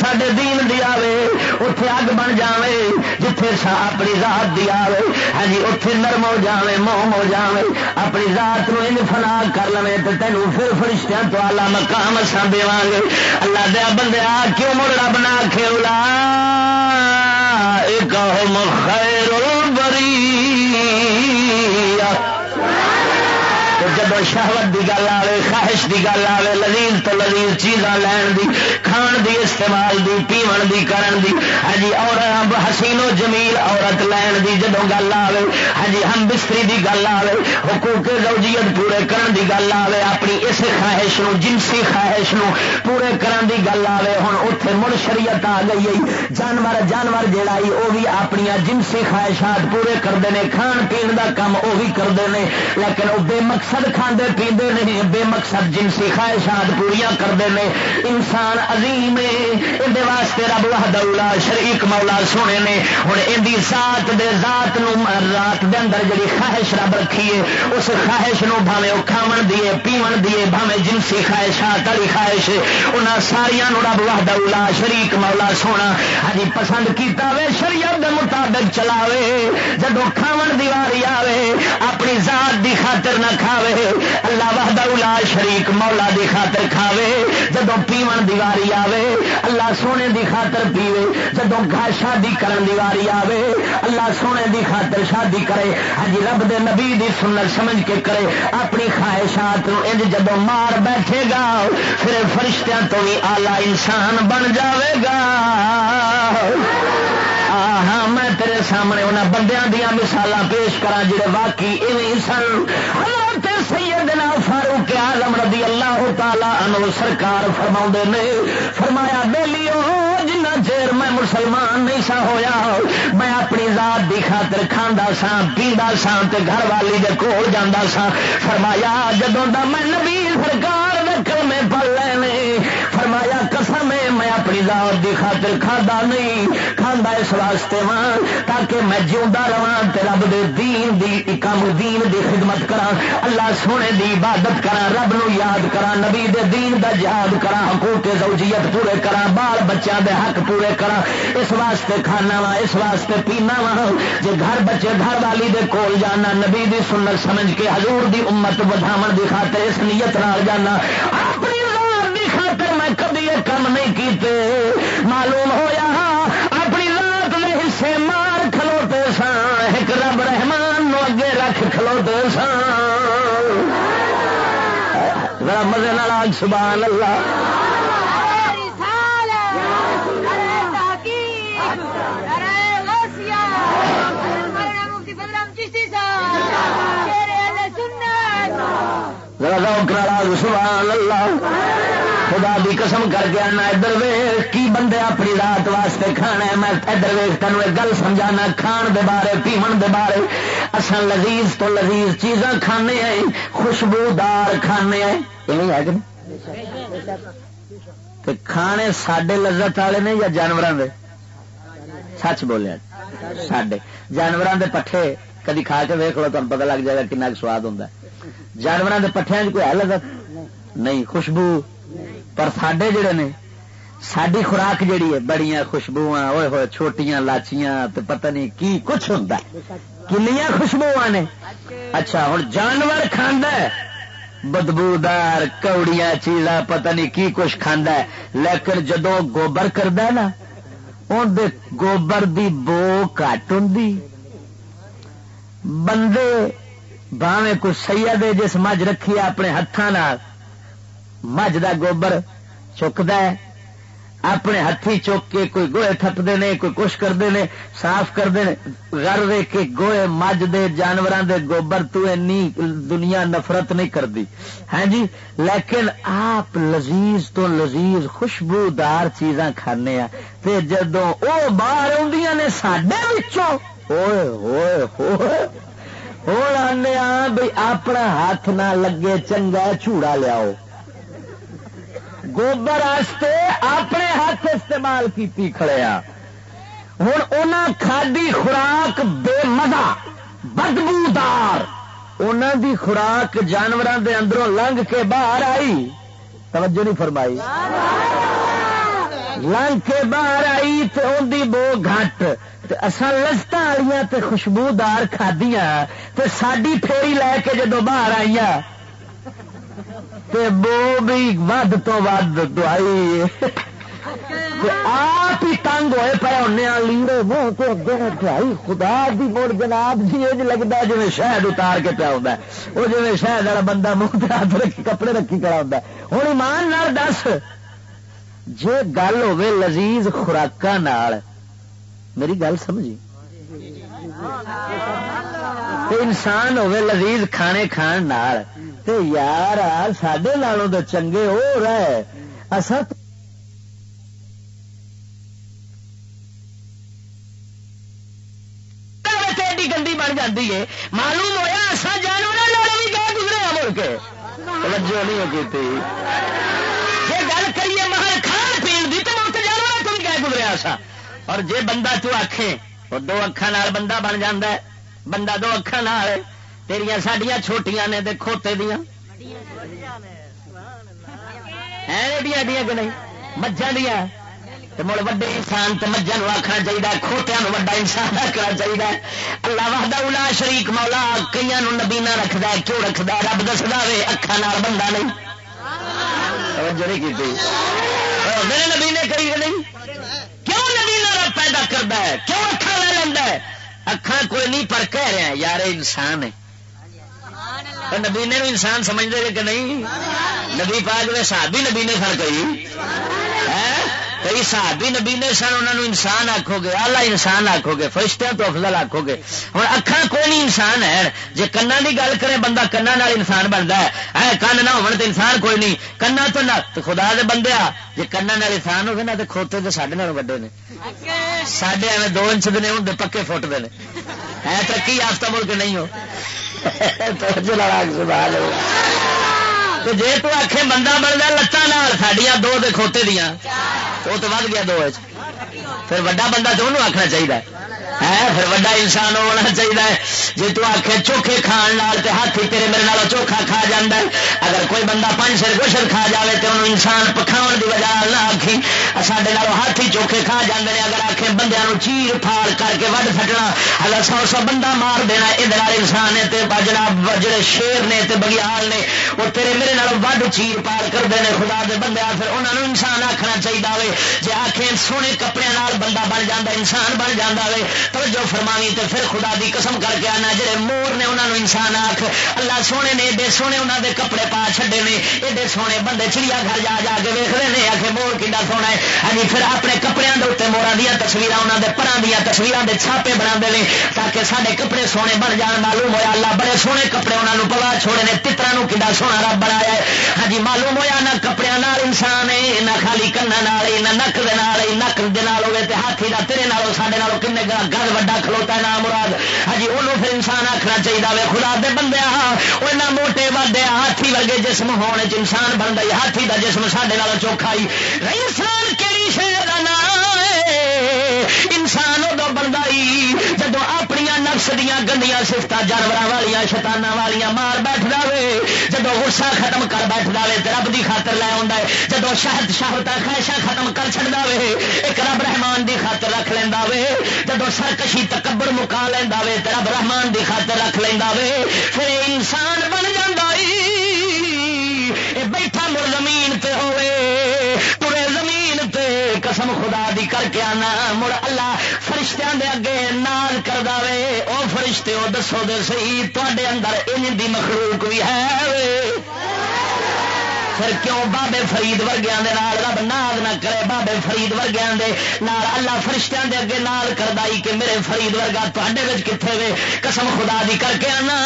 سڈے دین دی آوے اتے اگ بن جاوے جتھے سا اپنی ذات دی آوے ہاں جی اتے نرم ہو جاوے موم ہو جاوے اپنی ذات نو ان فنا کر لو تو تینوں پھر فرشتیاں تو آلہ مقام سا دے گے اللہ دیا بندے آ کیوں مڑ رب نہ کھیلا ایک خیر جب شہوت کی گل آئے خواہش کی گل آئے لذیذ تو لذیذ چیزاں لین دی، کھان دی، استعمال دی پیمن دی، کرن دی۔ ہاں جی اور حسین و جمیل عورت لین دی جدو گل آئے ہاں جی ہم بستری دی گل آئے حقوق زوجیت پورے کرن دی گل آئے اپنی اس خواہش نو، جنسی خواہش نو پورے کرن دی گل آئے ہوں اتنے مڑ شریعت آ گئی جانور جانور جہا وہ بھی اپنی جنسی خواہشات پورے کرتے ہیں کھان پین کا کام وہ بھی کرتے ہیں لیکن وہ بے مقصد مقصد کھاندے پیندے نہیں، بے مقصد جنسی خواہشات پوریا کرتے ہیں انسان عظیم اندر واسطے رب وحدہ شریک مولا سونے نے۔ ہوں ان ذات دے ذات نو رات دے اندر جڑی خواہش رب رکھیے اس خواہش نو بھاوے وہ کھاون دیے پیون دیے بھاوے جنسی خواہشات والی خواہش انہاں ساریا رب وحدہ شریک مولا سونا۔ ہاں جی، پسند کیتا وے شریعت دے مطابق چلاوے۔ جدو کھاون دیواری آوے، اپنی ذات دی خاطر نہ کھاوے۔ اللہ وحدہ شریک مولا دی خاطر کھاوے جدو پیون دیواری آوے، اللہ سونے دی خاطر پیوے جدو گھر شادی کرن دیواری آوے، اللہ سونے دی خاطر شادی کرے۔ ہاں جی، رب دے نبی دی سنت سمجھ کے کرے، اپنی خواہشات انج جدو مار بیٹھے گا، پھر فرشتیاں تو بھی آلہ انسان بن جاوے گا۔ ہاں میں تیرے سامنے انہوں بندیاں دیا مثال پیش کرا جڑے واقعی اویں سن۔ حضرت سیدنا فاروق آلم رضی اللہ تعالی عنہ سرکار فرما نے، فرمایا بیلی جنا چیر میں مسلمان نہیں سا ہویا، میں اپنی ذات دی خاطر کھانا سا، پیندا سا تے گھر والی دے کول جانا سا۔ فرمایا، جدوں دا میں نبی سرکار دے کلمے پڑھ لینے فرمایا، قسم ہے، میں اپنی ذات دی خاطر کھانا نہیں کھانا اس واسطے ماں تاکہ میں جیوا رہا رب دے دین دی کام دین دی خدمت کرا اللہ سونے دی عبادت کرا رب نو یاد کرا نبی دے دین دا یاد کرا حقوق زوجیت پورے کرا بال بچوں دے حق پورے کرا اس واسطے کھانا وا اس واسطے پینا وا جے گھر بچے گھر والی دے کول جانا، نبی دی سنت سمجھ کے حضور دی امت بدھاون دی خاطر اس نیت نال جانا، اپنی یہ کام نہیں کیتے۔ معلوم ہویا اپنی رات میں حصے مار کھلوتے سن۔ ایک رب رحمان نو اگے رکھ کھلوتے سن۔ ذرا مزے نال سبحان اللہ ذرا سبحان اللہ خدا دی قسم کر کے آنا ادھر ویخ کی بندے اپنی رات واسطے کھانا ہے؟ میں ادھر ویخ تین ایک گل سمجھانا کھان دے بارے پیمن دے بارے۔ اصل لذیذ تو لذیذ چیزاں کھانے ہیں خوشبودار کھانے ہیں۔ کھانے سڈے لذت والے نے یا جانوروں دے؟ سچ بولیا سڈے جانوروں دے پٹھے کدی کھا کے ویک لو تم پتا لگ جائے گا کنا سواد ہوں جانوروں کے پٹھے کوئی ہے لذت؟ نہیں خوشبو؟ پر سڈے جڑے نے ساری خوراک جیڑی ہے بڑی خوشبو ہوئے ہوئے چھوٹیاں لاچیاں تو پتہ نہیں کی کچھ ہوں کنیا خوشبو نے۔ اچھا ہوں جانور کھانا بدبودار، کوڑیاں، چیزاں، پتہ نہیں کی کچھ کھانا ہے۔ لیکن جدو گوبر کرد نا ان گوبر دی بو کٹ ہوں بندے باوے کچھ سید جس مجھ رکھی اپنے ہاتھوں مجھ دا گوبر چکتا ہے۔ اپنے ہاتھی چوک کے کوئی گوئے تھپتے ہیں کوئی کچھ کرتے ہیں صاف کرتے ہیں گھر کے گوئے مجھ دے جانوروں دے گوبر تو اینی دنیا نفرت نہیں کرتی۔ ہاں جی لیکن آپ لذیذ تو لذیذ خوشبودار چیزاں کھانے تے جدو وہ باہر آدی نے سڈے ہوئے ہوئے ہوئے۔ ہوں آنے بھائی اپنا ہاتھ نہ لگے، چنگا چوڑا لیاؤ۔ گوبر اپنے ہاتھ استعمال کی کھڑیا ہوں ان کھادی خوراک بے مزہ بدبودار انہوں دی خوراک جانوروں دے اندروں لنگ کے باہر آئی۔ توجہ نہیں فرمائی۔ لنگ کے باہر آئی تو ان دی بو گھٹ۔ اصل لسٹ والی خوشبودار کھادیاں۔ تو ساری پھیری لے کے جدو باہر آئی بو بھی ود تو ود دوائی آپ ہی تنگ ہوئے پے ہونے لیڑے منہ تو اگے دوائی۔ خدا دی مڑ جناب جی یہ لگتا جی شہد اتار کے پیا ہوتا ہے۔ وہ جی شہد والا بندہ منہ پہ ہاتھ رکھی کپڑے رکھی کرا ہوتا ہے۔ ہوں ایمان نال دس جی گل ہوے لذیذ خوراک میری گل سمجھی؟ انسان ہوے لذیذ کھانے کھان نال۔ تے یار سڈے نالوں تو چنگے ہو رہے۔ اصل گندی بن جاتی ہے۔ معلوم ہوا اصا جانور بھی گئے گزرے مڑ کے۔ توجہ نہیں کی جی گل کریے مہر کھان پین کی تو ملک جانور تو بھی گئے گزرے سا اور جے بندہ تو آخے وہ دو اکھان بندہ بن جا بندہ دو اکھان تیریا سڈیا چھوٹیاں نے دے کھوتے دیا کہ نہیں مجھا دیا مڑ وڈے انسان تو مجھا آخنا چاہیے کھوتیا وا انسان رکھنا چاہیے اللہ وحدہ الا شریک مولا کئی نبینا رکھد کیوں رکھد رب دسدا وے اکھان بندہ نہیں میرے نبی نے کری نہیں کیوں نبینا رب پیدا کرتا ہے کیوں اکھا لے لینا اکھان کوئی نہیں پر کہہ رہے ہیں یار انسان ہے نبی نے انسان سمجھتے کہ نہیں؟ نبی پاک میں صحابی نبی نے سر کئی کئی صحابی نبی نے سن انہوں نے انسان آکھو گے آلہ انسان آکھو گے فرشتیاں تو افضل آکھو گے ہوں اکھان کوئی نہیں انسان ہے جی کنا کی گل کرے، بندہ کنا انسان بنتا ہے۔ کن نہ ہو انسان کوئی نہیں۔ کنا تو نہ خدا دے بندے آ جی کنا انسان ہوگی نا تو کھوتے تو سڈے وڈے نے۔ سڈے ایویں دو انچ دے ہوں پکے فٹ دے ہے ترقی یافتہ ملک نہیں ہو۔ جی تو آخ بندہ بنتا لتان سڈیا دو دے کھوتے دیا وہ تو ود گیا دو پھر وا بندہ تو انہوں آخنا چاہیے ہے، پھر وا انسان ہونا چاہیے۔ جی تو آخ چوکھے کھان لال تے ہاتھی تیرے میرے نال چوکھا کھا جا اگر کوئی بندہ پانچ سر گوشر کھا جائے تو انہوں انسان پکھاؤ کی وجہ نہ آخی سڈے ہاتھی چوکھے کھا جاندے اگر آخے بندے چیر پھاڑ کر کے وڈ سٹنا اگر سو سو بندہ مار دینا یہ انسان ہے جڑا جڑے شیر نے تے بگیال نے، وہ تیرے میرے نال وڈ چیر پار کرتے ہیں خدا دے بندے پھر انہوں نے انسان آخنا چاہیے جی آخے سونے کپڑے بندہ بن جا انسان بن جانا توجہ فرمانی تے پھر خدا دی قسم کر کے آنا، جڑے مور نے انہوں انسان آخ اللہ سونے نے، ایڈے سونے انہوں دے کپڑے پا چھڈے نے، ایڈے سونے بندے چڑیا گھر جا جا کے ویخ رہے ہیں آخر مور کھا سونا ہے؟ ہاں جی، پھر اپنے کپڑے کے اتنے مورا دیا تصویر انہوں نے پرا دیا تصویر کے چھاپے بنا ہیں تاکہ سارے کپڑے سونے بن جان، معلوم ہوا اللہ بڑے سونے کپڑے انہوں نے پوا چھوڑے نے پترا کھا سونا رب بنایا ہے۔ ہاں جی معلوم ہوا نہ کپڑے انسان ہے، نہ خالی کنا نہ نک دے نک دے ہاتھی کا تیرے سارے کن گل وا کھلوتا ہے نام مراد۔ ہاں ہجی وہ پھر انسان آخنا چاہیے وے، خدا دے بندے وہ موٹے وڈے ہاتھی ورگے جسم ہونے چ انسان بن گئی۔ ہاتھی کا جسم سڈے چوکھا ہی۔ انسان کہڑی شہر کا نام انسان ادو بنتا ہی۔ جدو نفس دیا گندیا سفت جانور والیا شتانہ والیا مار بیٹھ دے جب غصہ ختم کر بیٹھ دے رب کی خاطر لے آ جب شہد شہت خواہشاں ختم کر چڑا وے ایک رب رحمان دی خاطر رکھ لینا وے۔ جب سرکشی، تکبر مکا لینا وے تو رب رحمان دی خاطر رکھ لینا وے۔ پھر انسان بن جا بیٹھا مر زمین تے ہوئے پورے زمین تے، قسم خدا دی کر کے آنا، مڑ اللہ فرشتیاں دے اگے نال کر دے او فرشتے او دسو دے سی تے اندر ان دی مخلوق بھی ہے پھر کیوں بابے فرید ورگیا رب ناگ نہ کرے؟ بابے فرید ورگیا اللہ فرشتوں دے اگے نال کردائی کہ میرے فرید ورگا تے کتنے وے؟ قسم خدا دی کر کے آنا۔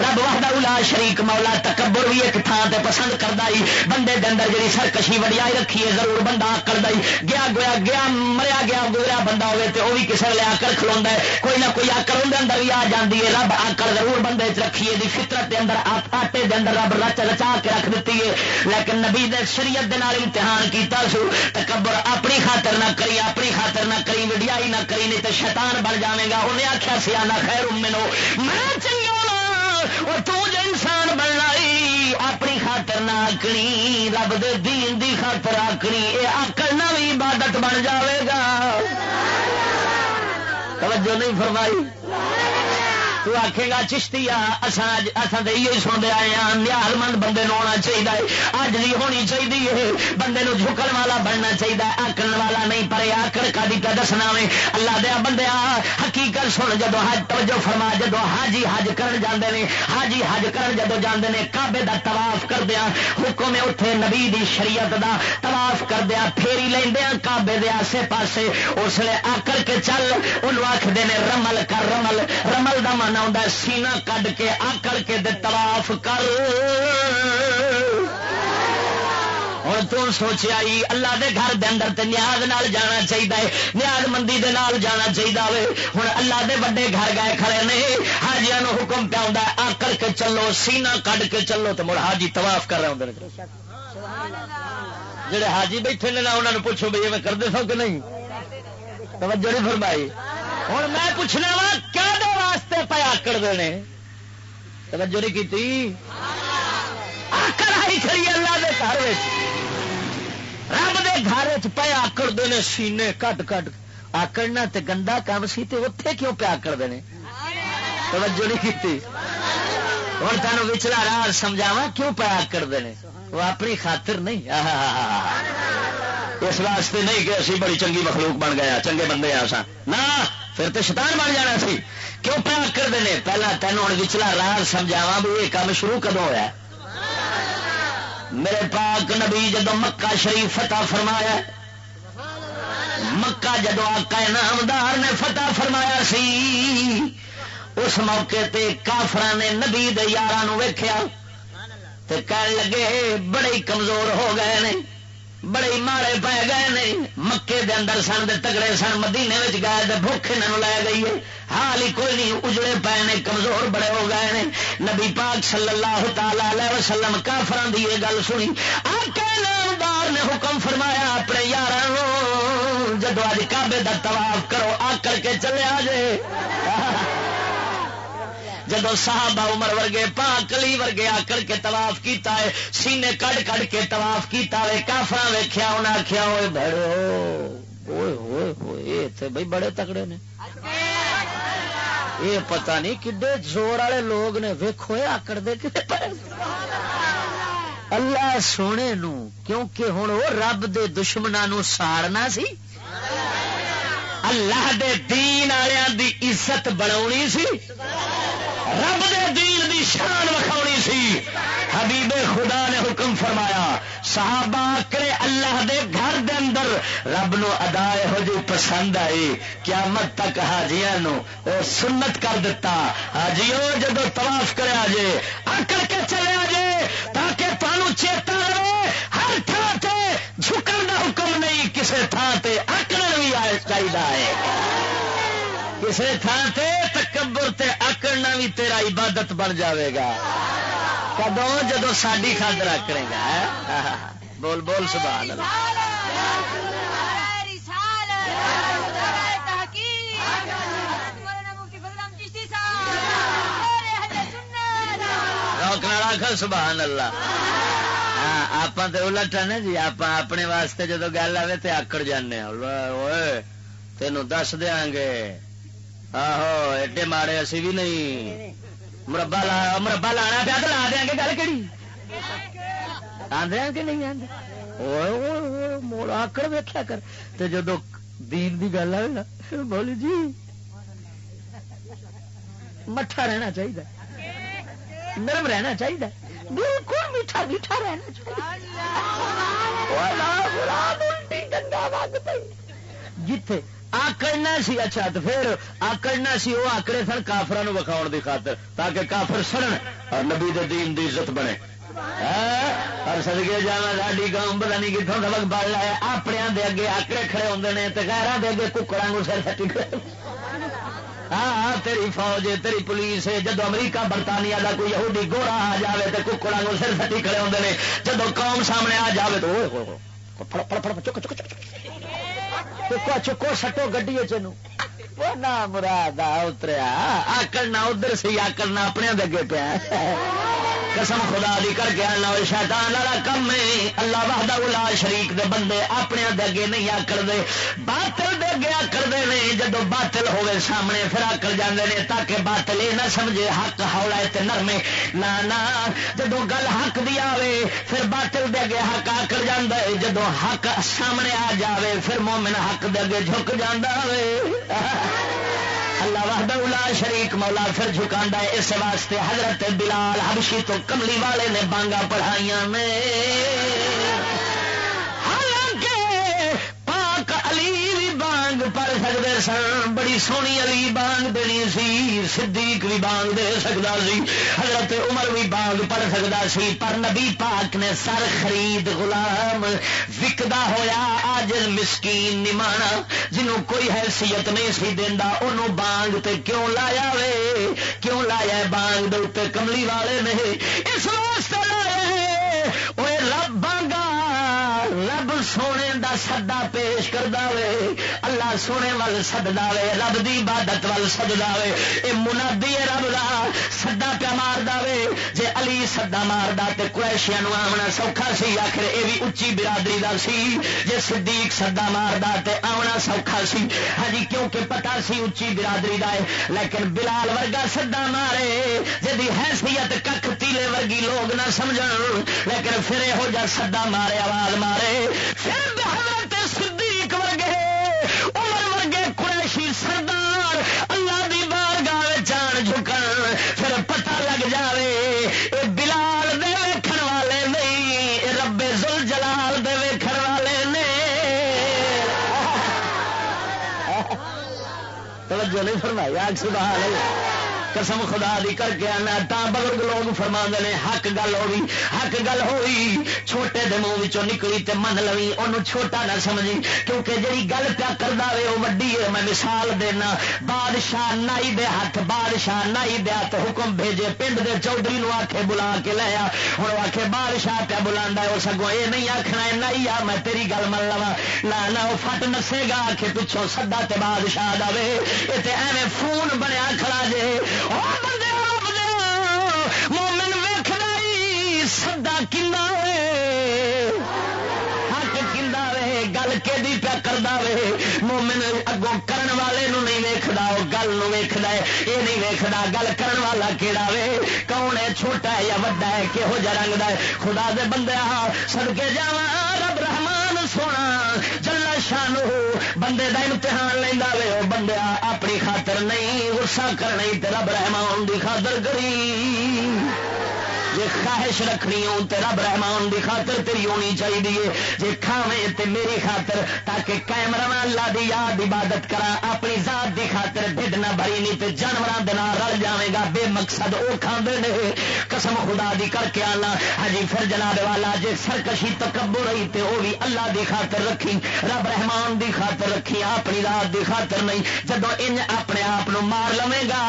رب وحدہ الا شریک مولا تکبر بھی ایک تھان تے پسند کردائی۔ بندے دے اندر جی سرکشی وڈیائی رکھی ہے، ضرور بندہ آکڑ دائی گیا گیا گیا، مریا گیا گزریا بندہ ہوئے تے وہ بھی کسی ویلے آکڑ کھلوا ہے۔ کوئی نہ کوئی آکڑ اندر بھی آ جاتی ہے۔ رب آکڑ ضرور بندے چ رکھیے دی فطرت دے اندر آٹے دے اندر رب رچ رچا کے رکھ دیتی ہے۔ لیکن نبی دے شریعت دے نال امتحان کیتا سو، تکبر اپنی خاطر نہ کری، اپنی خاطر نہ کری، وڈیائی نہ کری، نہیں تو شیطان بن جائے گا۔ انہیں آخیا سیا نہ خیر منو میں چنگا ہاں، اور تو جو انسان بننا اپنی خاطر نہ آکنی رب دے دین دی خاطر آکنی یہ آکڑنا بھی عبادت بن جاوے گا۔ توجہ نہیں فرمائی؟ تو آخے گا چشتی سنتے آئے ہیں نیال مند بندے ہونا چاہیے اج بھی ہونی چاہیے بندے جھکن والا بننا چاہیے آکن والا نہیں، پر آکڑ کا پہ دسنا وے، اللہ دیا بندے حقیقت سن جدو حج توجہ فرما جدو حاجی حج کرن جاندے نے، حاجی حج کرن جدو جاندے نے، کعبے دا طواف کر دیا حکم اٹھے نبی دی شریعت دا طواف کر دیا پھیری لیندیا کعبے دے آسے پاسے، اس لیے آکر کے چل، انہوں آخر نے رمل کر رمل رمل دا من آتا سینا کڈ کے آکڑ کے دے تلاف کر۔ ہوں تو سوچیا اللہ دے گھر دے اندر تے نیاز نال جانا چاہیے نیاز مندی دے نال جانا چاہیے ہوں اللہ دے بڑے گھر گئے کھڑے نے حاجیا حکم پہ آتا آکڑ کے چلو سینا کڈ کے چلو تو مڑ حاجی تواف کر رہے ہوں۔ جڑے حاجی بیٹھے نے نا انہوں نے پوچھو بھائی میں کرتے سو کہ نہیں؟ توجہ نہیں فرمائی۔ ہوں میں پوچھنا وا کیا واسطے پہ آکڑ دینے توجہ نہیں کی آکڑ آئی کھڑی اللہ دے گھر رب دے گھر پہ آکڑ دینے سینے کٹ کٹ۔ آکڑنا تے گندا کام سی تے اتے کیوں پہ آکڑ دینے توجہ نہیں کی ہوں تینوں وچلا راہ سمجھاوا کیوں پہ آکڑ دینے وہ اپنی خاطر نہیں۔ اس واسطے نہیں کہ اسی بڑی چنگی مخلوق بن گیا ہاں، چنگے بندے ہاں آ سا نہ! پھر تو شیطان بن جانا سی۔ کیوں پہ کر دے پہلا تینوں ہوں وچلا راز سمجھاوا بھی یہ کام شروع کدو ہوا میرے پاک نبی جدو مکہ شریف فتح فرمایا مکہ جدو آقا نامدار نے فتح فرمایا سی، اس موقع تے کافر نے نبی یار ویخیا کہنے لگے بڑے کمزور ہو گئے نے۔ بڑے مارے پی گئے نے، مکے دے اندر سن، دے تگڑے سن، مدینے گئے تو بھوک انہوں لے گئی ہے۔ حال ہی کوئی نہیں، اجڑے پے نے، کمزور بڑے ہو گئے نے۔ نبی پاک صلی اللہ تعالی وسلم کافران کی یہ گل سنی۔ نامدار نے حکم فرمایا، اپنے یار جدو اج کابے کا طواف کرو، آ کر کے چلے آ جائے جب صحابہ عمر ورگے پاکلی ورگے آکڑ کے تلاف کیتا ہے، سینے کڑ کڑ کے تلاف کیتا ہے کافر ویخیا انہیں آخیا ہوئے بڑے بھائی بڑے تکڑے نے. یہ پتہ نہیں کڈے زور والے لوگ نے ویکو آکڑ دے اللہ سونے نو، کیونکہ ہوں وہ رب دے دشمنوں ساڑنا سی، اللہ دے دین والوں دی عزت بنا سی۔ رب دے دین دی شان وکھاونی سی۔ حبیب خدا نے حکم فرمایا، صحابہ کرے اللہ دے گھر دے اندر رب نو ادا ہو جی پسند آئی، قیامت تک حاجیاں نو او سنت کر دیتا حاجیو جدو طواف کرے آجے آکر کے چلے آجے تاکہ تانو چیتا رہے۔ ہر تھان تے جھکن دا حکم نہیں، کسے تھان تے آکر بھی آئے چاہیے کسی تھان سے تکبر تے اکڑنا بھی تیرا عبادت بن جاوے گا۔ کدو جدو ساری خاطر اکڑے گا ہاں؟ بول بول، سبحان اللہ۔ سبحان اللہ۔ ہاں آپ تو الٹ ہے جی آپ اپنے واسطے جدو گل آئے تو آکڑ جانے تینوں دس دیا گے۔ آہو ایڈے ماڑے اسی بھی نہیں مربا لا مربا لانا پیا تو لا دیا گے گل کہڑی آدھے کہ نہیں آدھے موڑ آکڑ ویکیا کر جدو دین دی گل آئے نا بولی جی مٹھا رہنا چاہیے نرم رہنا چاہیے بالکل میٹھا میٹھا رہنا جتھے آکڑنا سی اچھا تو پھر آکڑنا سی، وہ آکڑے سن کافران وکھاؤ کی خاطر، تاکہ کافر سڑن اور نبی دین دی عزت بنے۔ ہاں؟ اور سدگے جا ساری گاؤں پتا نہیں کتوں سبق پڑ لایا اپنے دے اگے آکڑے کھڑے ہوتے ہیں تو گیروں دے اگے ککڑا سر سٹی ہاں،, ہاں تیری فوج، تیری پولیس جدو امریکہ، برطانیہ کا کوئی یہودی گوڑا آ جائے تو ککڑا کو سر سٹی کھڑے ہوتے ہیں جدو قوم سامنے آ جائے تو چک چک چک۔ چکو چکو سٹو گڈی وہ چنو مراد اتریا۔ آکڑ نہ ادھر سی آکڑ نہ اپنے دگے پیا۔ قسم خدا دی کر کے آنا شیطان والا کم ہے۔ اللہ وحدہ الا شریک دے بندے اپنے دگے نہیں آکڑ دے۔ باطل دے اگے آکڑ دے نہیں جدو باطل ہوئے سامنے پھر آکڑ جاندے نے، تاکہ باطل یہ نہ سمجھے حق ہولا تے نرمے نہ نہ جدو گل حق دی آوے، پھر باطل دے اگے حق آکڑ جاندا ہے۔ جدو حق سامنے آ جاوے، پھر مومن حق دے اگے جھک جاندا ہے۔ اللہ وحدہ الا شریک مولا پھر جھکانڈا ہے اس واسطے حضرت بلال حبشی تو کملی والے نے بانگا پڑھائیاں میں پڑھ سکتے سن، بڑی سونی علی بانگ دینی سی، صدیق بھی بانگ دے سکتا سی، حضرت عمر بھی بانگ پڑھ سکتا سی، پر نبی پاک نے سر خرید غلام وکدا ہویا آج مسکین نمانا جنوں کوئی حیثیت نہیں سی دینا انہوں بانگ تے کیوں لایا وے؟ کیوں لایا بانگ دے کملی والے نے؟ اس واسطے لایا رب سونے دا سدا پیش کر دے اللہ سونے وال سد دے رب دی عبادت وال سد دے یہ منادی رب دا، سدا پیا مار دے جے علی سدا مار دے قریشیا آمنا سوکھا سی، آخر یہ بھی اچھی برادری دا سی۔ جے صدیق سدا مار دے آمنا سوکھا سی۔ ہاں جی کیونکہ پتا سی اچھی برادری دا ہے لیکن بلال ورگا سدا مارے۔ جی حیثیت کھ تیلے ورگی لوگ نہ سمجھ لیکن پھر یہو جا سدا مارے، آواز مارے۔ پھر حضرت صدیق ورگے، عمر ورگے قریشی سردار اللہ دی بار گاہ جان جھکن پھر پتہ لگ جاوے، اے بلال دے ویکھن والے نہیں، اے رب زل جلال دے ویکھن والے نے توجہ نہیں فرمائی آگ سبحان اللہ۔ قسم خدا دی کر کے آنا تا بزرگ لوگ فرما نے، حق گل ہوئی، حق گل ہوئی۔ چھوٹے دے منہ نکلی تے من لوی ان چھوٹا نہ سمجھی۔ کیونکہ جی گل پیا کر دے وہ وڈی ہے میں مثال دینا۔ بادشاہ نائی دے ہاتھ، بادشاہ نائی دے ہاتھ حکم بھیجے۔ پنڈ دے چودھری نو آخے بلا کے لیا ہوں آخے بادشاہ پیا بلا وہ سگوں یہ نہیں آخنا نہیں آ، میں تیری گل من لوا نہ وہ فٹ نسے گا آخے پچھوں سدا تے بادشاہ دے یہ ایویں فون بنیا کھڑا جے۔ مومن ویخ سدا کھا حق کھا رہے گل کہ پیا کرتا رہے مومن اگوں کرن والے نو نہیں ویکھدا، او گل نو ویکھدا ہے، اے نہیں ویکھدا گل کرن والا کیڑا وے، کون ہے، چھوٹا ہے یا وڈا ہے کہو جا رنگ دا ہے؟ خدا دے بندے صدکے جاواں، رب رحمان سونا جلا شان بندے دا امتحان لینا وے وہ بندے اپنی خاطر نہیں، غصہ کرنا رب رحمان دی خاطر کری۔ جی خواہش رکھنی ہو تو رب رحمان دی خاطر تیری ہونی چاہیے جی کھاوے تے میری خاطر، تاکہ قائم رہا اللہ دی یاد عبادت کرا، اپنی ذات دی خاطر ڈڈ نہ بھری، نہیں تے جانوروں کے رل جائے گا۔ بے مقصد وہ کھانے نے۔ قسم خدا دی کر کے آنا۔ ہجی پھر جناب والا جی سرکشی تکبر رہی تے وہ بھی اللہ دی خاطر رکھی، رب رحمان دی خاطر رکھی، اپنی رات دی خاطر نہیں۔ جدو ان اپنے آپ مار لوے گا،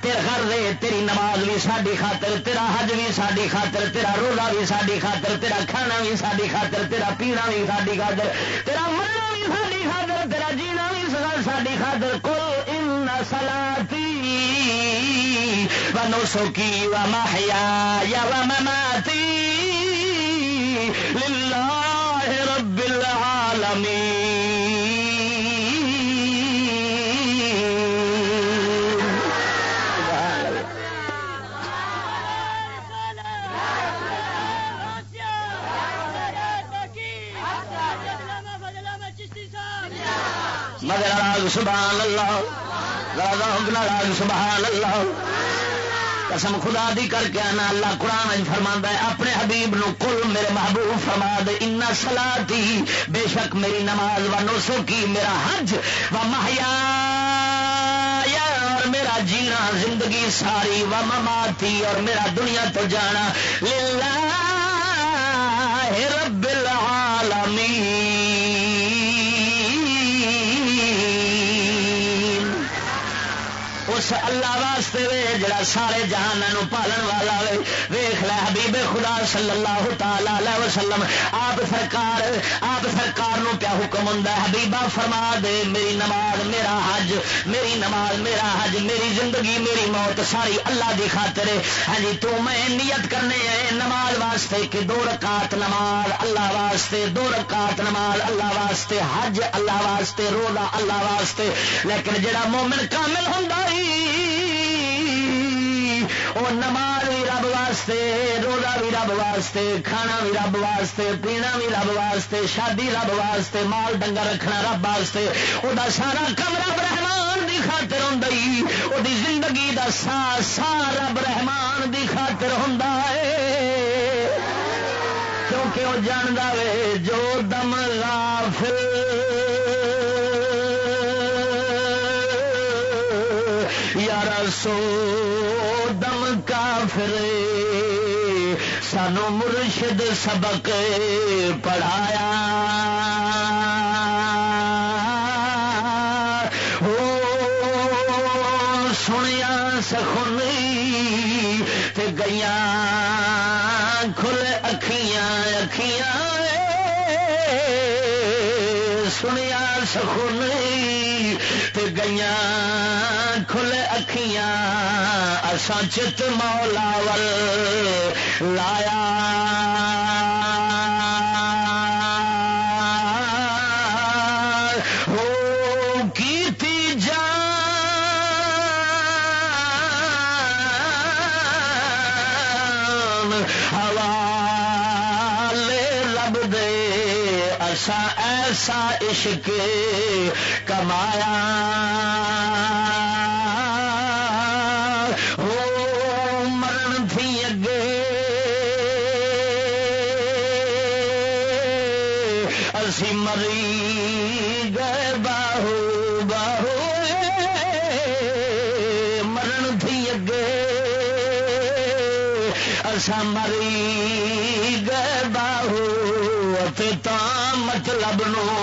تیرے گھر دے، تیری نماز بھی ساری خاطر، تیرا حج بھی ساری خاطر، تیرا روزہ بھی ساری خاطر، تیرا کھانا بھی ساری خاطر، تیرا پینا بھی ساری خاطر، تیرا مرنا بھی ساری خاطر، تیرا جینا بھی ساری خاطر۔ کو ان سلاتی و نسو کی و محیا یا و مماتی للہ رب العالمین مگر سبحان اللہ راگ سبحان اللہ۔ قسم خدا دی کر کے آنا، اللہ قرآن فرما ہے، اپنے حبیب نو کل میرے محبوب فرما دے، ان سلا بے شک میری نماز و نوسو کی، میرا حج و محیا اور میرا جینا، زندگی ساری و مماتی، اور میرا دنیا تو جانا، للہ۔ اس اللہ واسطے وے، جڑا سارے جہان پالن والا وے۔ ویخ لے حبیب خدا صلی اللہ تعالی وسلم، آپ سرکار آپ سرکار نو پیا حکم ہوں حبیبہ فرما دے، میری نماز، میرا حج، میری نماز، میرا حج، میری زندگی، میری موت، ساری اللہ دی خاطر ہاں جی تو میں نیت کرنے ہے نماز واسطے کہ دو رکعت نماز اللہ واسطے، دو رکعت نماز اللہ واسطے، حج اللہ واسطے، روزہ اللہ واسطے۔ لیکن جڑا مومن کامل ہوں وہ نماز بھی رب واسطے، روزہ بھی رب واسطے، کھانا بھی رب واسطے، پینا بھی رب واسطے، شادی رب واسطے، مال ڈنگر رکھنا رب واسطے وہ سارا کم رب رحمان دی خاطر ہوں وہ زندگی دا سا سا رب رحمان دی خاطر ہوں کیونکہ وہ جانا وے جو دم غافل سو دم کافر سانو مرشد سبق پڑھایا۔ سنیا سخنی گیا کھل اکھیاں اکھیاں سنیا سخنی گیا کھل اساں چت مولا ول لایا۔ ایسا عشق کمایا۔ مری گئے باہو تا مطلب نو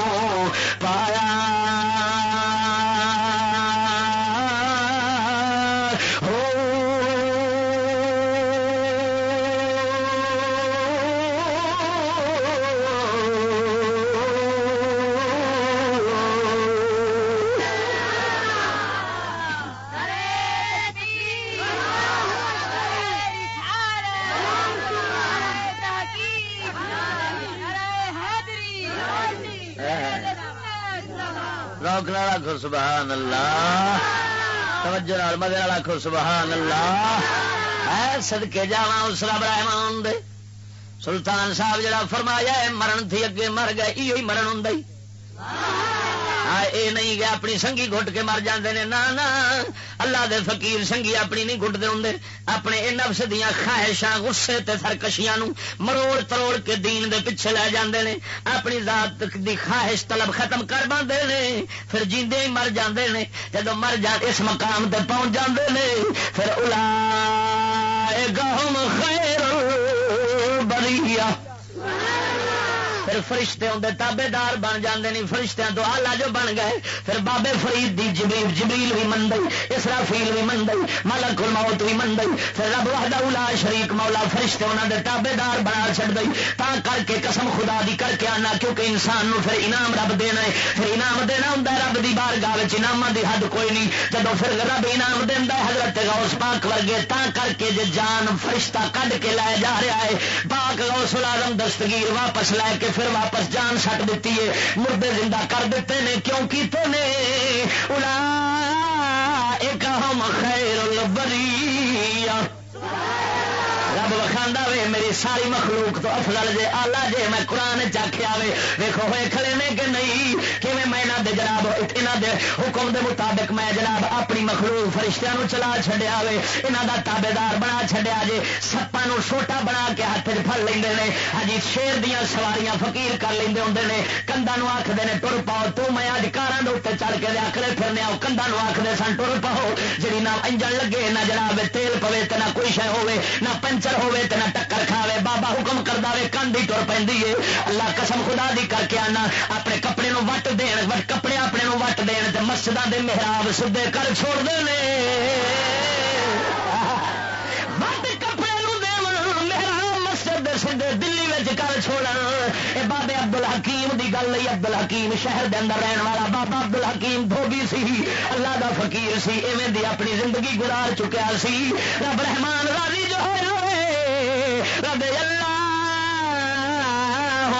آخو سبحان اللہ۔ توجہ مدے آخو سبحان اللہ۔ ہے سدکے جا اس رب رحمان دے۔ سلطان صاحب جڑا فرمایا ہے، مرن تھی اگے مر گئے یہ مرن ہوں اے نہیں گیا اپنی سنگھی گھٹ کے مر جاندے نے۔ نا نا اللہ دے فقیر سنگھی اپنی نہیں گھٹتے ہوں اپنے اے نفس دیا خواہشاں، غصے تے سرکشیاں مروڑ تروڑ کے دین دے پیچھے لے جاندے نے۔ اپنی ذات دی خواہش طلب ختم کر باندھے نے۔ پھر جیندے ہی مر جاندے نے۔ جدو مر جا اس مقام تے پہنچ جاندے نے۔ پھر الا گہم خیر بریہ پھر فرشتے ہوں تابے دار بن جاندے نہیں فرشتیاں تو آلہ جو بن گئے۔ پھر بابے فرید دی جبریل جبریل بھی من گئی اسرافیل بھی من گئی ملک الموت بھی من گئی پھر رب وحدہ اولا شریک مولا فرشتے انہوں دے تابے دار بنا چڑ گئی تا کر کے قسم خدا دی کر کے آنا، کیونکہ انسان نو پھر انعام رب دینا ہے۔ پھر انعام دینا ہوں رب دی بار گاہ انعام دی حد کوئی نہیں۔ جب پھر رب انعام دینا حضرت غوث پاک ورگے تا کر کے جے جان فرشتہ کڈ کے لے جا رہا ہے، پاک غوث العالم دستگیر واپس لے کے پھر واپس جان سٹ دیتی ہے۔ مردے زندہ کر دیتے نے کیوں کیتے نے اڑا ایک ہم خیر البری رب وے، میری ساری مخلوق تو افضل جے، آلہ جے، میں قرآن چکھیا وے ویکو ہوئے کھڑے نے کہ نہیں کہ میں دے جناب یہاں دے۔ حکم دے مطابق میں جناب اپنی مخلوق فرشتیاں چلا چڈیا وے یہاں دا تابے دار بنا چڈیا جے۔ سپا چھوٹا بنا کے ہاتھ پڑ لیں ہاں جی شیر دیا سواریاں فقیر کر لیں ہوں نے۔ کندا آخر نے، ٹر پاؤ تو میں اج کار چڑھ کے آخرے پھرنے آؤ کندا آخر سن، ٹر پاؤ جی نہ انجن لگے، نہ جناب تیل پوے تو نہ کوئی شہ ہوے نہ پنچر ہوے تو نہ ٹکر کھاوے، بابا حکم کر دے کن ہی ٹر پہ اللہ قسم خدا دی کر کے آنا، اپنے کپڑے نو وٹ دین کپڑے اپنے نو وٹ دین تے مسجد دے محراب سدھے کر چھوڑ دے وٹ کپڑے نو دے محراب مسجد سدھے دلی کر چھوڑ بابے ابدل حکیم کی گل نہیں ابدل حکیم شہر دے اندر رہن والا بابا ابدل حکیم دھوبی سی۔ اللہ دا فقیر سی، ایویں دی اپنی زندگی گزار چکیا سی۔ رب رحمان راضی جو ہوئے رضی اللہ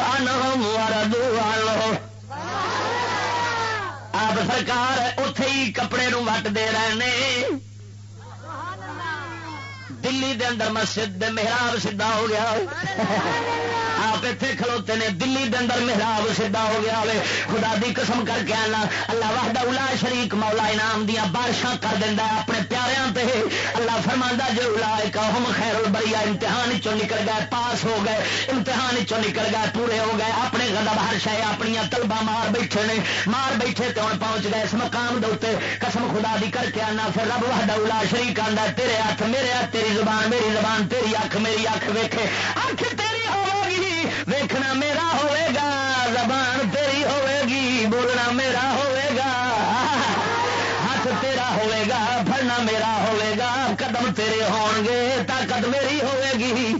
عنہم وردو عنہ آپ سرکار اتے ہی کپڑے نو وٹ دے رہے دلی دے اندر مسجد دے محراب سیدا ہو گیا آپ اتنے کھلوتے نے دلی دے اندر محراب سیدا ہو گیا ہوے خدا دی قسم کر کے آنا۔ اللہ وحدہ الا شریک مولا انعام دیا بارشاں کر دینا اپنے پیاریاں تے۔ اللہ فرما جو الا ہم خیر البریا امتحان چو نکل گئے، پاس ہو گئے۔ امتحان چو نکل گئے، پورے ہو گئے۔ اپنے غضب ہر شے اپنی طلبا مار بیٹھے نے۔ مار بیٹھے تو ہوں پہنچ گئے اس مقام دے قسم خدا دی کر کے آنا، پھر رب وحدہ الا شریک آندا تیرے ہاتھ میرے ہاتھ، تیری زبان، میری زبان، تیری اکھ، میری اکھ ویکھے اکھ تیری ہوگی، ویکھنا میرا ہوئے گا زبان تیری ہوئے گی بولنا میرا ہوئے گا ہاتھ تیرا ہوئے گا پھڑنا میرا ہوئے گا قدم تیرے ہون گے طاقت میری ہوئے گی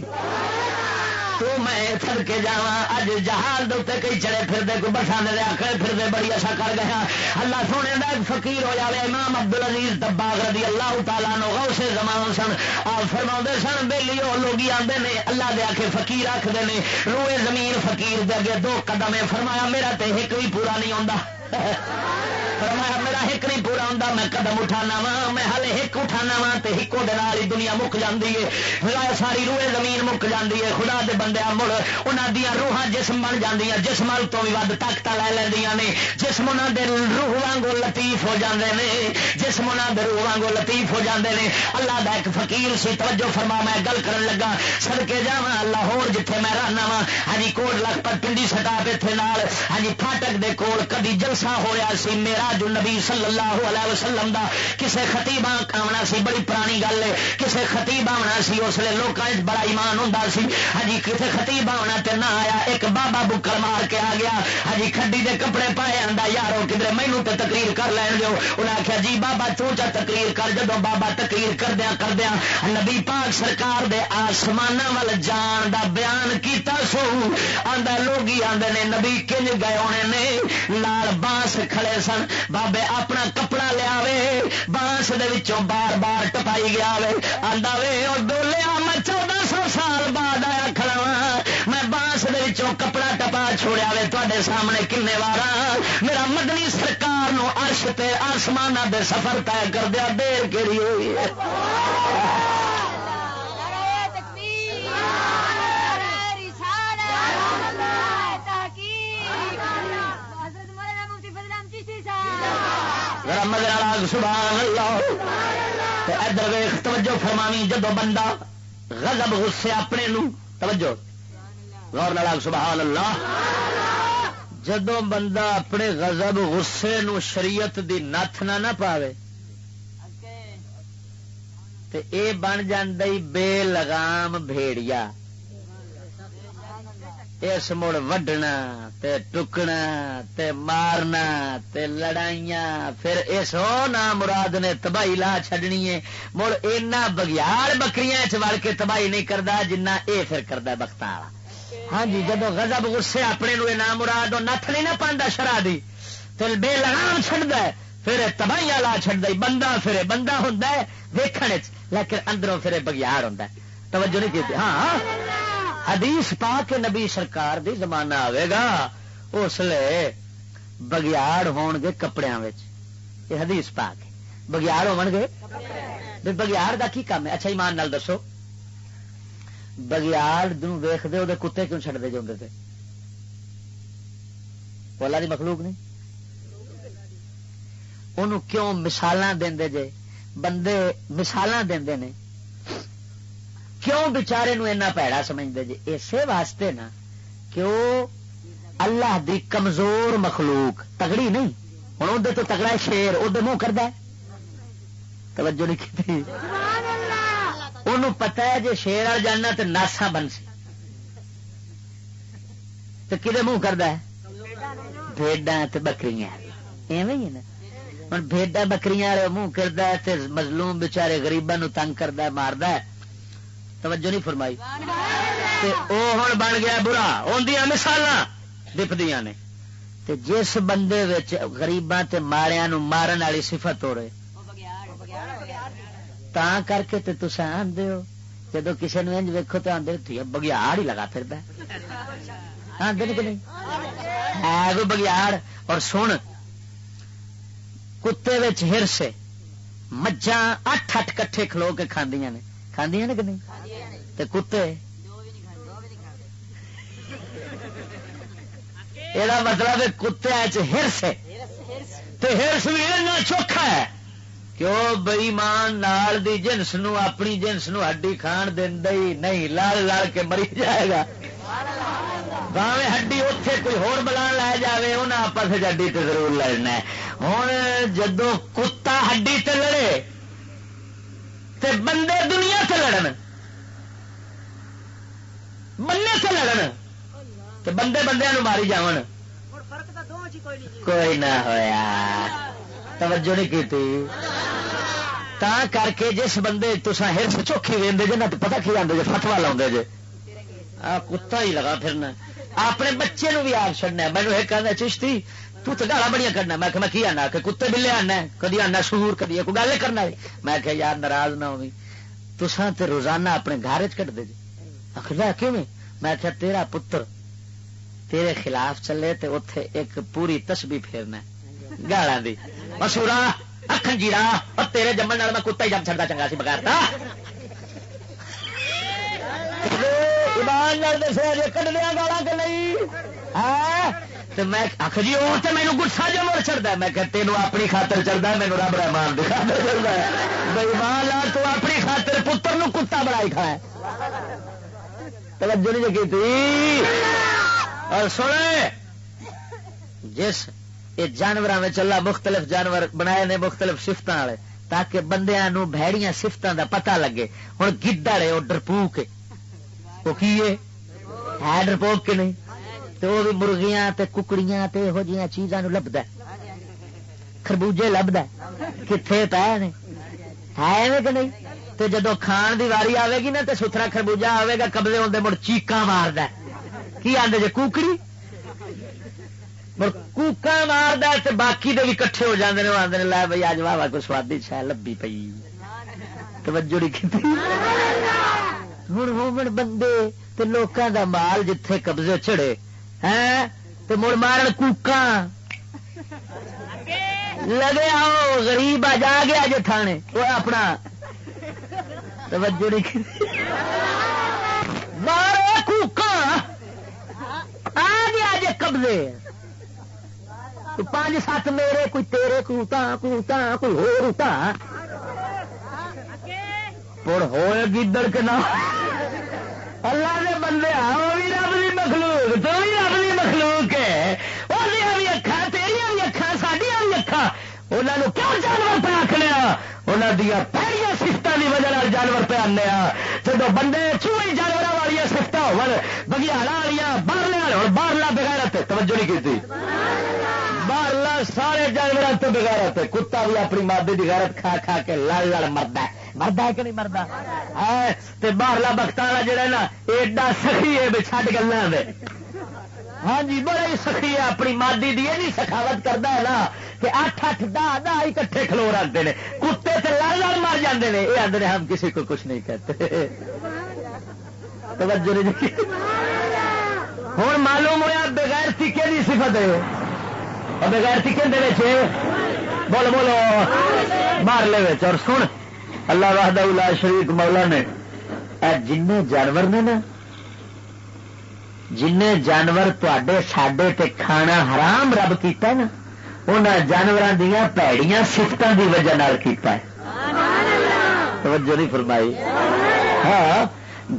تو میں تھر کے جا اج جہاز دے کئی چڑے پھرتے، کوئی بسان دے آخر پھرتے، بڑی اچھا کر گیا ہاں۔ اللہ سونے کا فقیر ہو جائے امام عبد العزیز دباغ رضی اللہ تعالیٰ نو اسے زمان سن۔ آپ فرما سن بہلی وہ لوگ آتے ہیں اللہ دے آخے فقیر آخر نے، روئے زمین فقیر دے اگے دو قدم فرمایا، میرا تے ایک بھی پورا نہیں آتا فرمایا، میرا ایک نہیں پورا ہوں میں قدم اٹھانا وا، میں ہلے ایک اٹھانا وا تو ایکو دال ہی دنیا مک جاتی ہے ساری روئے زمین مک جاتی ہے خدا دے بندے مڑ انہوں دیا روحاں جسم بن جاتی جسم تو بھی ود طاقت لے لینیا نے، جسم انہوں دے روح وانگو لطیف ہو جاندے نے، جسم انہوں دے روح وانگو لطیف ہو جاندے نے، اللہ دا ایک فقیر سی توجہ فرما، میں گل کرن لگا سڑکے جا لاہور جتھے میں رہنا وا ہاں جی کوٹ لکھ پر پنڈی سٹا اتنے نال ہاں جی فاٹک دے کول کدی جلسہ ہوا سی میرا جو نبی صلی اللہ علیہ وسلم دا۔ کسے خطیب آنا سی، بڑی پرانی گل ہے۔ کسے خطیب آنا سی، اس لیے لوگوں بڑا ایمان ہوں سی۔ ہجی کسے خطیب آنا تے نہ آیا، ایک بابا بکر مار کے آ گیا۔ ہجی کھڈی دے کپڑے پائے آتا یارو کدھر مینو تو تقریر کر لین دو انہیں آخیا جی بابا چوچا تقریر کر جدو بابا تقریر کردیا کردیا ہاں نبی پاک سرکار دے آسمان وال جان دا بیان کیتا سو۔ آدھا لوگ آدھے نے، نبی کنج گئے ہونے نے لال بانس کھڑے سن بابے اپنا کپڑا لیا بانس بار بار ٹپائی گیا وے آدھا وے اور ڈولیا میں چودہ سو سال بعد آیا کھڑا میں بانس کپڑا ٹپا چھوڑیا وے تے سامنے کنے وار میرا مدنی سرکار نو عرش تے آسمان دے سفر طے کر دیا دیر کہڑی ہوئی ہے سبحان اللہ۔ ادھر ویخ توجہ فرمانی، جدو بندہ غضب، غصے اپنے نو، توجہ۔ غور نال سبحان اللہ۔ جدو بندہ اپنے غضب، غصے نو شریعت دی نت نہ نہ پاوے، تے اے بن جاندی بے لگام بھیڑیا۔ اس مڑ وڈنا تے ٹکنا تے مارنا تے لڑائیاں، پھر اس ہو نا مراد نے تباہی لا چڈنی ہے۔ مڑ اینا بگیار بکریاں چڑ کے تباہی نہیں کرتا جنہ اے پھر کرتا بخت ہاں جی جب غضب، غصے اپنے نو نام مراد نت نہیں نہ پہنتا شرح دی۔ تے بے لگام چڈ پھر تباہیاں لا چڈ بندہ پھر بندہ ہوں ویکن لیکن اندروں پھر بگیار ہوں توجہ نہیں کی ہاں۔, ہاں۔ حدیث پا کے نبی سرکار دی زمانہ آئے گا، اس لیے بگیاڑ ہون گے کپڑے یہ حدیث پا کے بگیاڑ ہو گے؟ بگیاڑ دا کی کام ہے؟ اچھا ایمان نال دسو۔ بگیار ویخ دے وہ کتے کیوں چڑھتے جو تھے بولا دی مخلوق نہیں۔ انہوں کیوں مثال دے جے؟ بندے مثال دے نے۔ کیوں بچارے نو اینا پیڑا سمجھتے جی؟ اسی واسطے نا کہ وہ اللہ دی کمزور مخلوق تگڑی نہیں؟ ہوں اندر تو تگڑا شیر ادھر منہ کرتا توجہ نہیں کی انہوں پتا ہے جی شیر آ جانا تو ناسا بن سی۔ تو کدے منہ کرتا ہے؟ بھیڈا بکری ایویں ہی نا۔ ہوں بھیڈا بکری منہ ہے مظلوم بچارے گریبان تنگ کرتا مارد توجہ نہیں فرمائی۔ وہ ہوں بن گیا برا اندیا مثال دپدیا نے۔ تے جس بندے گریباں ماریا مارن والی سفت ہو رہے تا کر کے تے تسا آدھے ہو۔ جدو کسی نے انج ویکو تو آدھے بگیاڑ ہی لگا پھر آدھے نہیں؟ ہے کوئی بگیاڑ۔ اور سن، کتے ہرس مجھا اٹھ اٹھ کٹھے کھلو کے کھاندیاں نے۔ کھاندیاں نے کہ نہیں تے کتے یہ مطلب کتے ہرس ہے ہرس بھی چوکھا ہے کیوں بئی مان نال دی جنس نو اپنی جنس نو ہڈی کھان دے نہیں لال لال کے مری جائے گا گاوے ہڈی اتے کوئی ہور بلا لے جائے انہیں آپس ہڈی تے ضرور لڑنا ہوں جدو کتا ہڈی تے لڑے تے بندے دنیا سے لڑن۔ بندے سے لڑن۔ تے بندے بندے ماری جا کوئی نہ ہوا توجہ نہیں کی تا کر کے جس بندے تسا ہرس چوکھی وے جی نہ پتا کی آدھے جی فتوا لا جی کتا ہی لگا پھرنا۔ اپنے بچے نو بھی آپ چڑنا مینو ایک آدھا چشتی تو تو گالا بڑی کرنا میں کہ میں کی آنا؟ کہ کتے بلے آنا کدی آنا سور کدی کوئی گل کرنا ہے۔ میں کہ یار ناراض نہ ہوئی تسا تے روزانہ اپنے گھر چ کٹ دے جی آخر کیوں میں کہ تیرا پتر تیرے خلاف چلے تے اتے ایک پوری تسبی پھیرنا گالا دی۔ مسورا اکھن جیرا اور تیرے جمن میں کتا ہی جم چڑتا چنگا سی بغیر دسیا جی کٹ دیا گالا کہ نہیں؟ ہاں؟ میں آخ جی وہ تو مینو گسا جو مڑ چڑھتا میں کہ تینوں اپنی خاطر چلتا مینو رب رحمان کی خاطر چلتا ہے۔ بھائی مان لا تو اپنی خاطر پتر نو کتا بڑائی کھا توجہ نہیں جی تھی۔ اور سنے، جس یہ جانوروں میں چلا مختلف جانور بنائے نے، مختلف سفت والے، تاکہ بندیا بھڑیاں سفتوں دا پتہ لگے۔ ہوں گدڑ ہے وہ ڈرپوک وہ کی ہے؟ ڈرپوک کے نہیں؟ تو وہ بھی مرغیاں تے ککڑیاں تے یہو جہاں چیزاں لبد خربوجے لبد کتنے پے نے؟ ہے کہ نہیں؟ تو جدو کھان دی واری آئے گی نا تو ستھرا خربوجا آئے گا قبضے ہوتے مڑ چیقا مارد کی آدھے جی کوکڑی کوکا مارد باقی دے بھی کٹھے ہو جاندے نے آدھے لے بھائی اج واہ کوئی سوادی شاید لبی پی توجہ نہیں کی ہوں ہومن بندے تے لوکاں دا مال جتھے قبضے چڑے تے مڑ مارن کوکا لگے آؤ غریب آ جا گیا جی تھانے۔ وہ اپنا۔ توجہ نہیں۔ مارو کوکا آ گیا جی قبضے۔ پانچ سات میرے کوئی تیرے کوتا کوتا کوئی ہوتا پڑ ہوئے گدڑ کے نام۔ اللہ نے بندے وہ بھی رب کی مخلوق، تو بھی رب کی مخلوق ہے۔ وہ بھی اکھا تیریا بھی اکھا سڈیا بھی اکھا انہوں کیوں جانور پہ آخ لیا؟ انہوں دیا پہلیا سفت کی وجہ جانور پہ آنے جب بندے چوہی جانور والی سفت ہو بگیاڑا والی باہر باہرلا بغیر توجہ نہیں کی باہرلا سارے جانور تو بغیر کتا بھی اپنی مادی کی غیرت کھا کھا کے لڑ لڑ مرد ہے۔ مرد ہے کہ نہیں مرد باہرلا بخت والا جڑا نا، ایڈا سخی ہے چڈ گلا ہاں جی بڑا ہی سخی ہے، اپنی مادی دی نہیں سخاوت کرتا ہے نا کہ اٹھ اٹھ دہ دہ ہی کٹھے کھلو رکھتے ہیں کتے سے لڑ لڑ مر جاتے ہیں یہ آدھے ہم کسی کو کچھ نہیں کہتے۔ توجہ ہوں معلوم ہوا بغیر ٹیکے کی سفت ہے بغیر ٹیکے دے بولو بولو۔ مار لے اور سن اللہ وحدہ اللہ شریف مولا نے۔ جن جانور نے نا جن جانور تے سڈے تے کھانا حرام رب کیتا ہے نا ان جانوروں دیا پیڑیاں سفتوں کی وجہ کیتا ہے۔ توجہ نہیں فرمائی۔ ہاں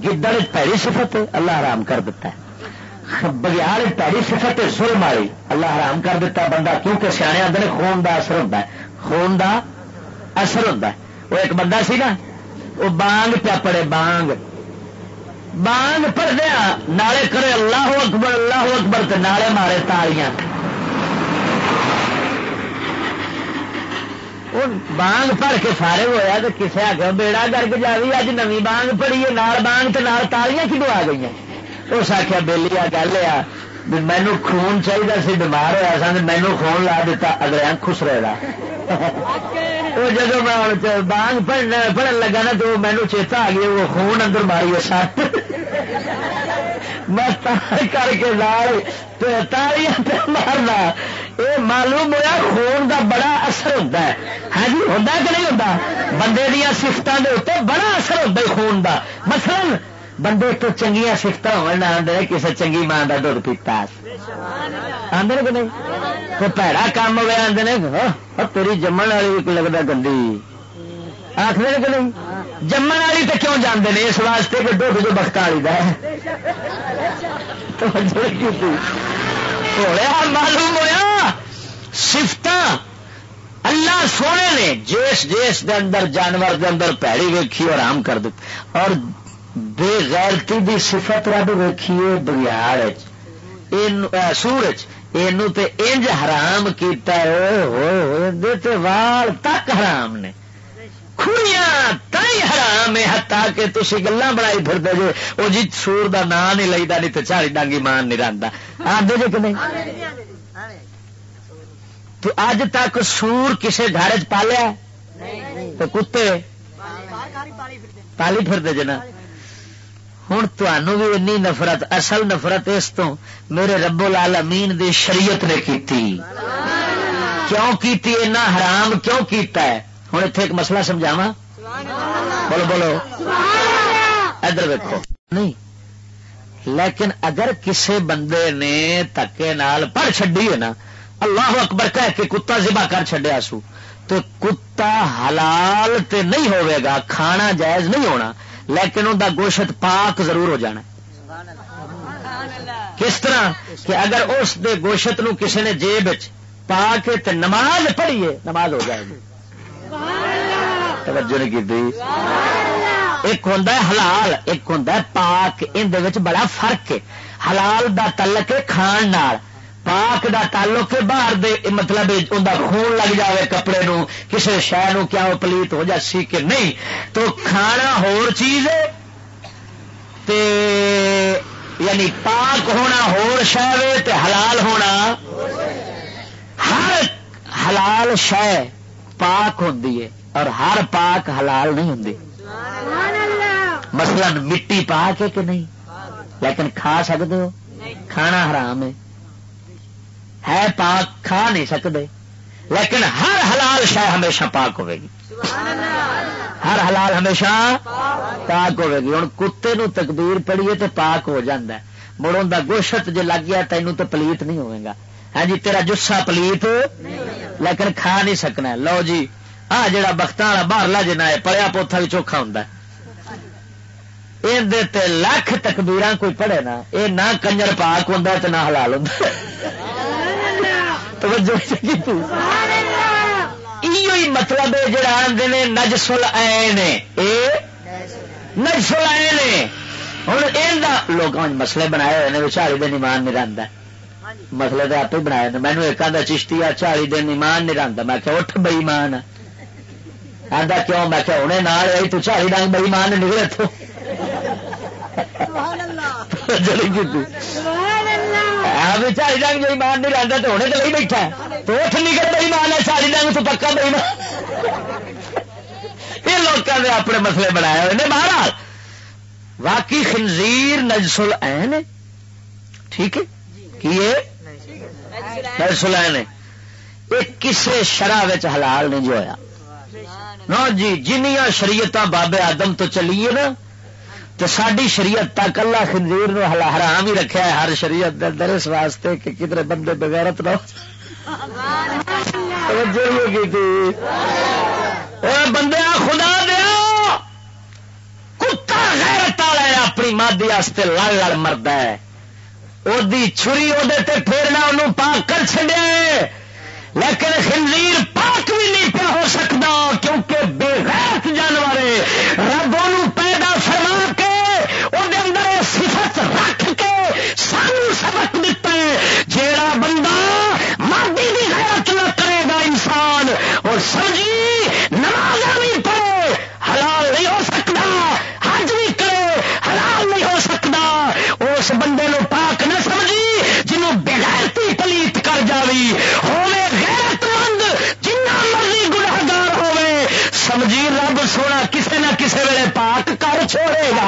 گدڑ پیڑی سفت اللہ حرام کر دیتا ہے۔ بگیال پیڑی سفت سر ماری اللہ حرام کر دیتا بندہ، کیونکہ سیانے آدھے خون دا اثر ہوتا ہے۔ خون دا اثر ہوتا ہے۔ وہ ایک بندہ سی نا وہ بانگ پیا پڑے، بانگ۔ بانگ پڑ دیا نالے کرے اللہ اکبر اللہ اکبر نالے مارے تالیاں۔ بانگ پڑھ کے فارغ ہوا تو کسے آ بیڑا گرگ جاوی، اج نو بانگ پڑی ہے، نال بانگ تو نال تالیاں کدو آ گئی اس آخیا بہلی آ گل آ۔ مینو خون چاہیے سی بیمار ہوا سن مینو خون لا دیتا اگلے خسرے کا وہ جب میں بانگ پڑھن لگا نا تو مینو چیتا آ گیا وہ خون اندر ماری سٹ میں کر کے لال تالیاں مارنا۔ یہ معلوم ہوا خون دا بڑا اثر ہوتا ہے۔ ہاں جی ہوتا کہ نہیں ہوتا بندے دیا سفتوں کے اتنے بڑا اثر ہوتا ہے خون دا۔ مثلا بندے تو چنگیا سفت ہونے کسی چنگی ماں کا دھد پیتا آدھے کہ نہیں؟ تو پیڑا کام ہوا آدھے تیری جمن والی لگتا گندی۔ آخر کہ نہیں؟ جمن والی تو کیوں جانتے ہیں اس واسطے کہ دھد جو بخت والی کا معلوم ہوا سفت اللہ سونے نے جس جس دے اندر، جانور دے اندر پیڑی ویکھی اور آم کر دی اور بے غیرتی دی صفت رب ویکھیے بگیاڑ سورج انج حرام کیتا ہے۔ وال تک حرام نے۔ حرام ہے ہتا کہ بنائی پھر دے جے۔ وہ جی سور دا نام نہیں نہیں تو چالی ڈانگی مان نہیں رہتا آدھے کہ نہیں؟ تو اج تک سور کسے گھر چ پالیا تو کتے؟ پالی پھر دے جنا ہوں تمہوں بھی اینی نفرت، اصل نفرت اس تو میرے ربو لال دی شریعت نے کیتی۔ کیوں کیتی؟ اینا حرام کیوں کیتا ہے؟ ہوں اتنے ایک مسئلہ سمجھاوا بولو بولو۔ ادھر ویکو نہیں۔ لیکن اگر کسے بندے نے تکے نال پڑھ چڈی ہے نا، اللہ اکبر کہہ کے کتا ذبح کر چڈیا سو۔ تو کتا حلال تے نہیں ہوئے گا، کھانا جائز نہیں ہونا۔ لیکن ان کا گوشت پاک ضرور ہو جانا کس طرح؟ کہ اگر اس دے گوشت نو کسی نے جیب پا کے نماز پڑھیے، نماز ہو جائے گی۔ توجہ نہیں کی ایک ہوں حلال، ایک ہوں پاک اندر بڑا فرق ہے۔ حلال دا تعلق کھان پاک دا تعلق باہر دے مطلب ان خون لگ جاوے کپڑے نو کسی شہ کیا وہ پلیت ہو جا سی کہ نہیں۔ تو کھانا ہور چیز ہے تے یعنی پاک ہونا ہور شہ تے حلال ہونا ہر حلال شہ پاک ہوں اور ہر پاک حلال نہیں ہوں مثلا مٹی پاک ہے کہ نہیں؟ لیکن کھا سکتے ہو؟ کھانا حرام ہے۔ ہے پاک، کھا نہیں سکتے لیکن ہر حلال شہ ہمیشہ پاک ہوے گی۔ ہر حلال ہمیشہ پاک ہوے گی۔ ہوں کتے نو تقدیر پڑیے تو پاک ہو جاندہ ہے۔ مڑوں گوشت جے لگ گیا تینوں تو پلیت نہیں ہوئے گا۔ ہاں جی تیرا جسا پلیت لیکن کھا نہیں سکنا لو جی آ جڑا بخت والا باہر جنا ہے، پڑیا پوتھا بھی چوکھا ہوں یہ لکھ تکبیر کوئی پڑھے نا یہ نہ کنجر پاک ہوں تو نہ حلال ہوں مطلب جڑا آدھے نجسل آئے نجسل آئے ہوں یہ لوگوں مسئلے بنائے ہوئے ہیں چالی دن ایمان نہیں رہتا مسئلے تو آپ ہی بنایا مینو ایک آدھا چشتی آ چالی دن ایمان نہیں رہتا میں کہ اٹھ بئی مان آدھا کیوں؟ میں کہ آئی تو چالی ڈنگ بئی مان نکلے تو۔ چالی ڈنگ بئی مان نہیں رہتا تو انہیں تو نہیں بیٹھا تو اٹھ نکل بئی مان ہے چالی ڈنگ تو پکا بئی مان یہ لوگوں نے اپنے مسئلے بنایا ہوئے مہاراج واقعی خنزیر نجسل این ٹھیک ہے کیے نجسل این یہ کسے شرح حلال نہیں جو ہوا نا جی جنیا شریعت بابے آدم تو چلیے نا تو ساری شریعت تک اللہ خنزیر نو حرام ہی رکھا ہے، ہر شریعت اندر اس واسطے کہ کدھر بندے بغیرت نہ بندے خدا دیا! کتا غیرت والا ہے، اپنی مادی لڑ لڑ مرد ہے۔ وہ چھری وہ پھیرنا انہوں پاک کر چڑیا لیکن خنزیر پاک بھی نہیں پہ ہو سکتا، کیونکہ بے غیرت جانور رب ان پیدا فرما کے اندر صفت رکھ کے سانو سبق دیتا ہے، جیڑا بندہ مردی بھی غیرت نہ کرے گا انسان۔ اور سمجھی نماز بھی پڑھے حلال نہیں ہو سکتا حج بھی کرے حلال نہیں ہو سکتا اس بندے نو پاک نہ سمجھی جنوں بغیرتی پلیت کر جاوی ہوے غیرت مند جنہ مرضی گناہگار ہوے سمجھی رب سونا کسے نہ کسے ویلے پاک کر چھوڑے گا۔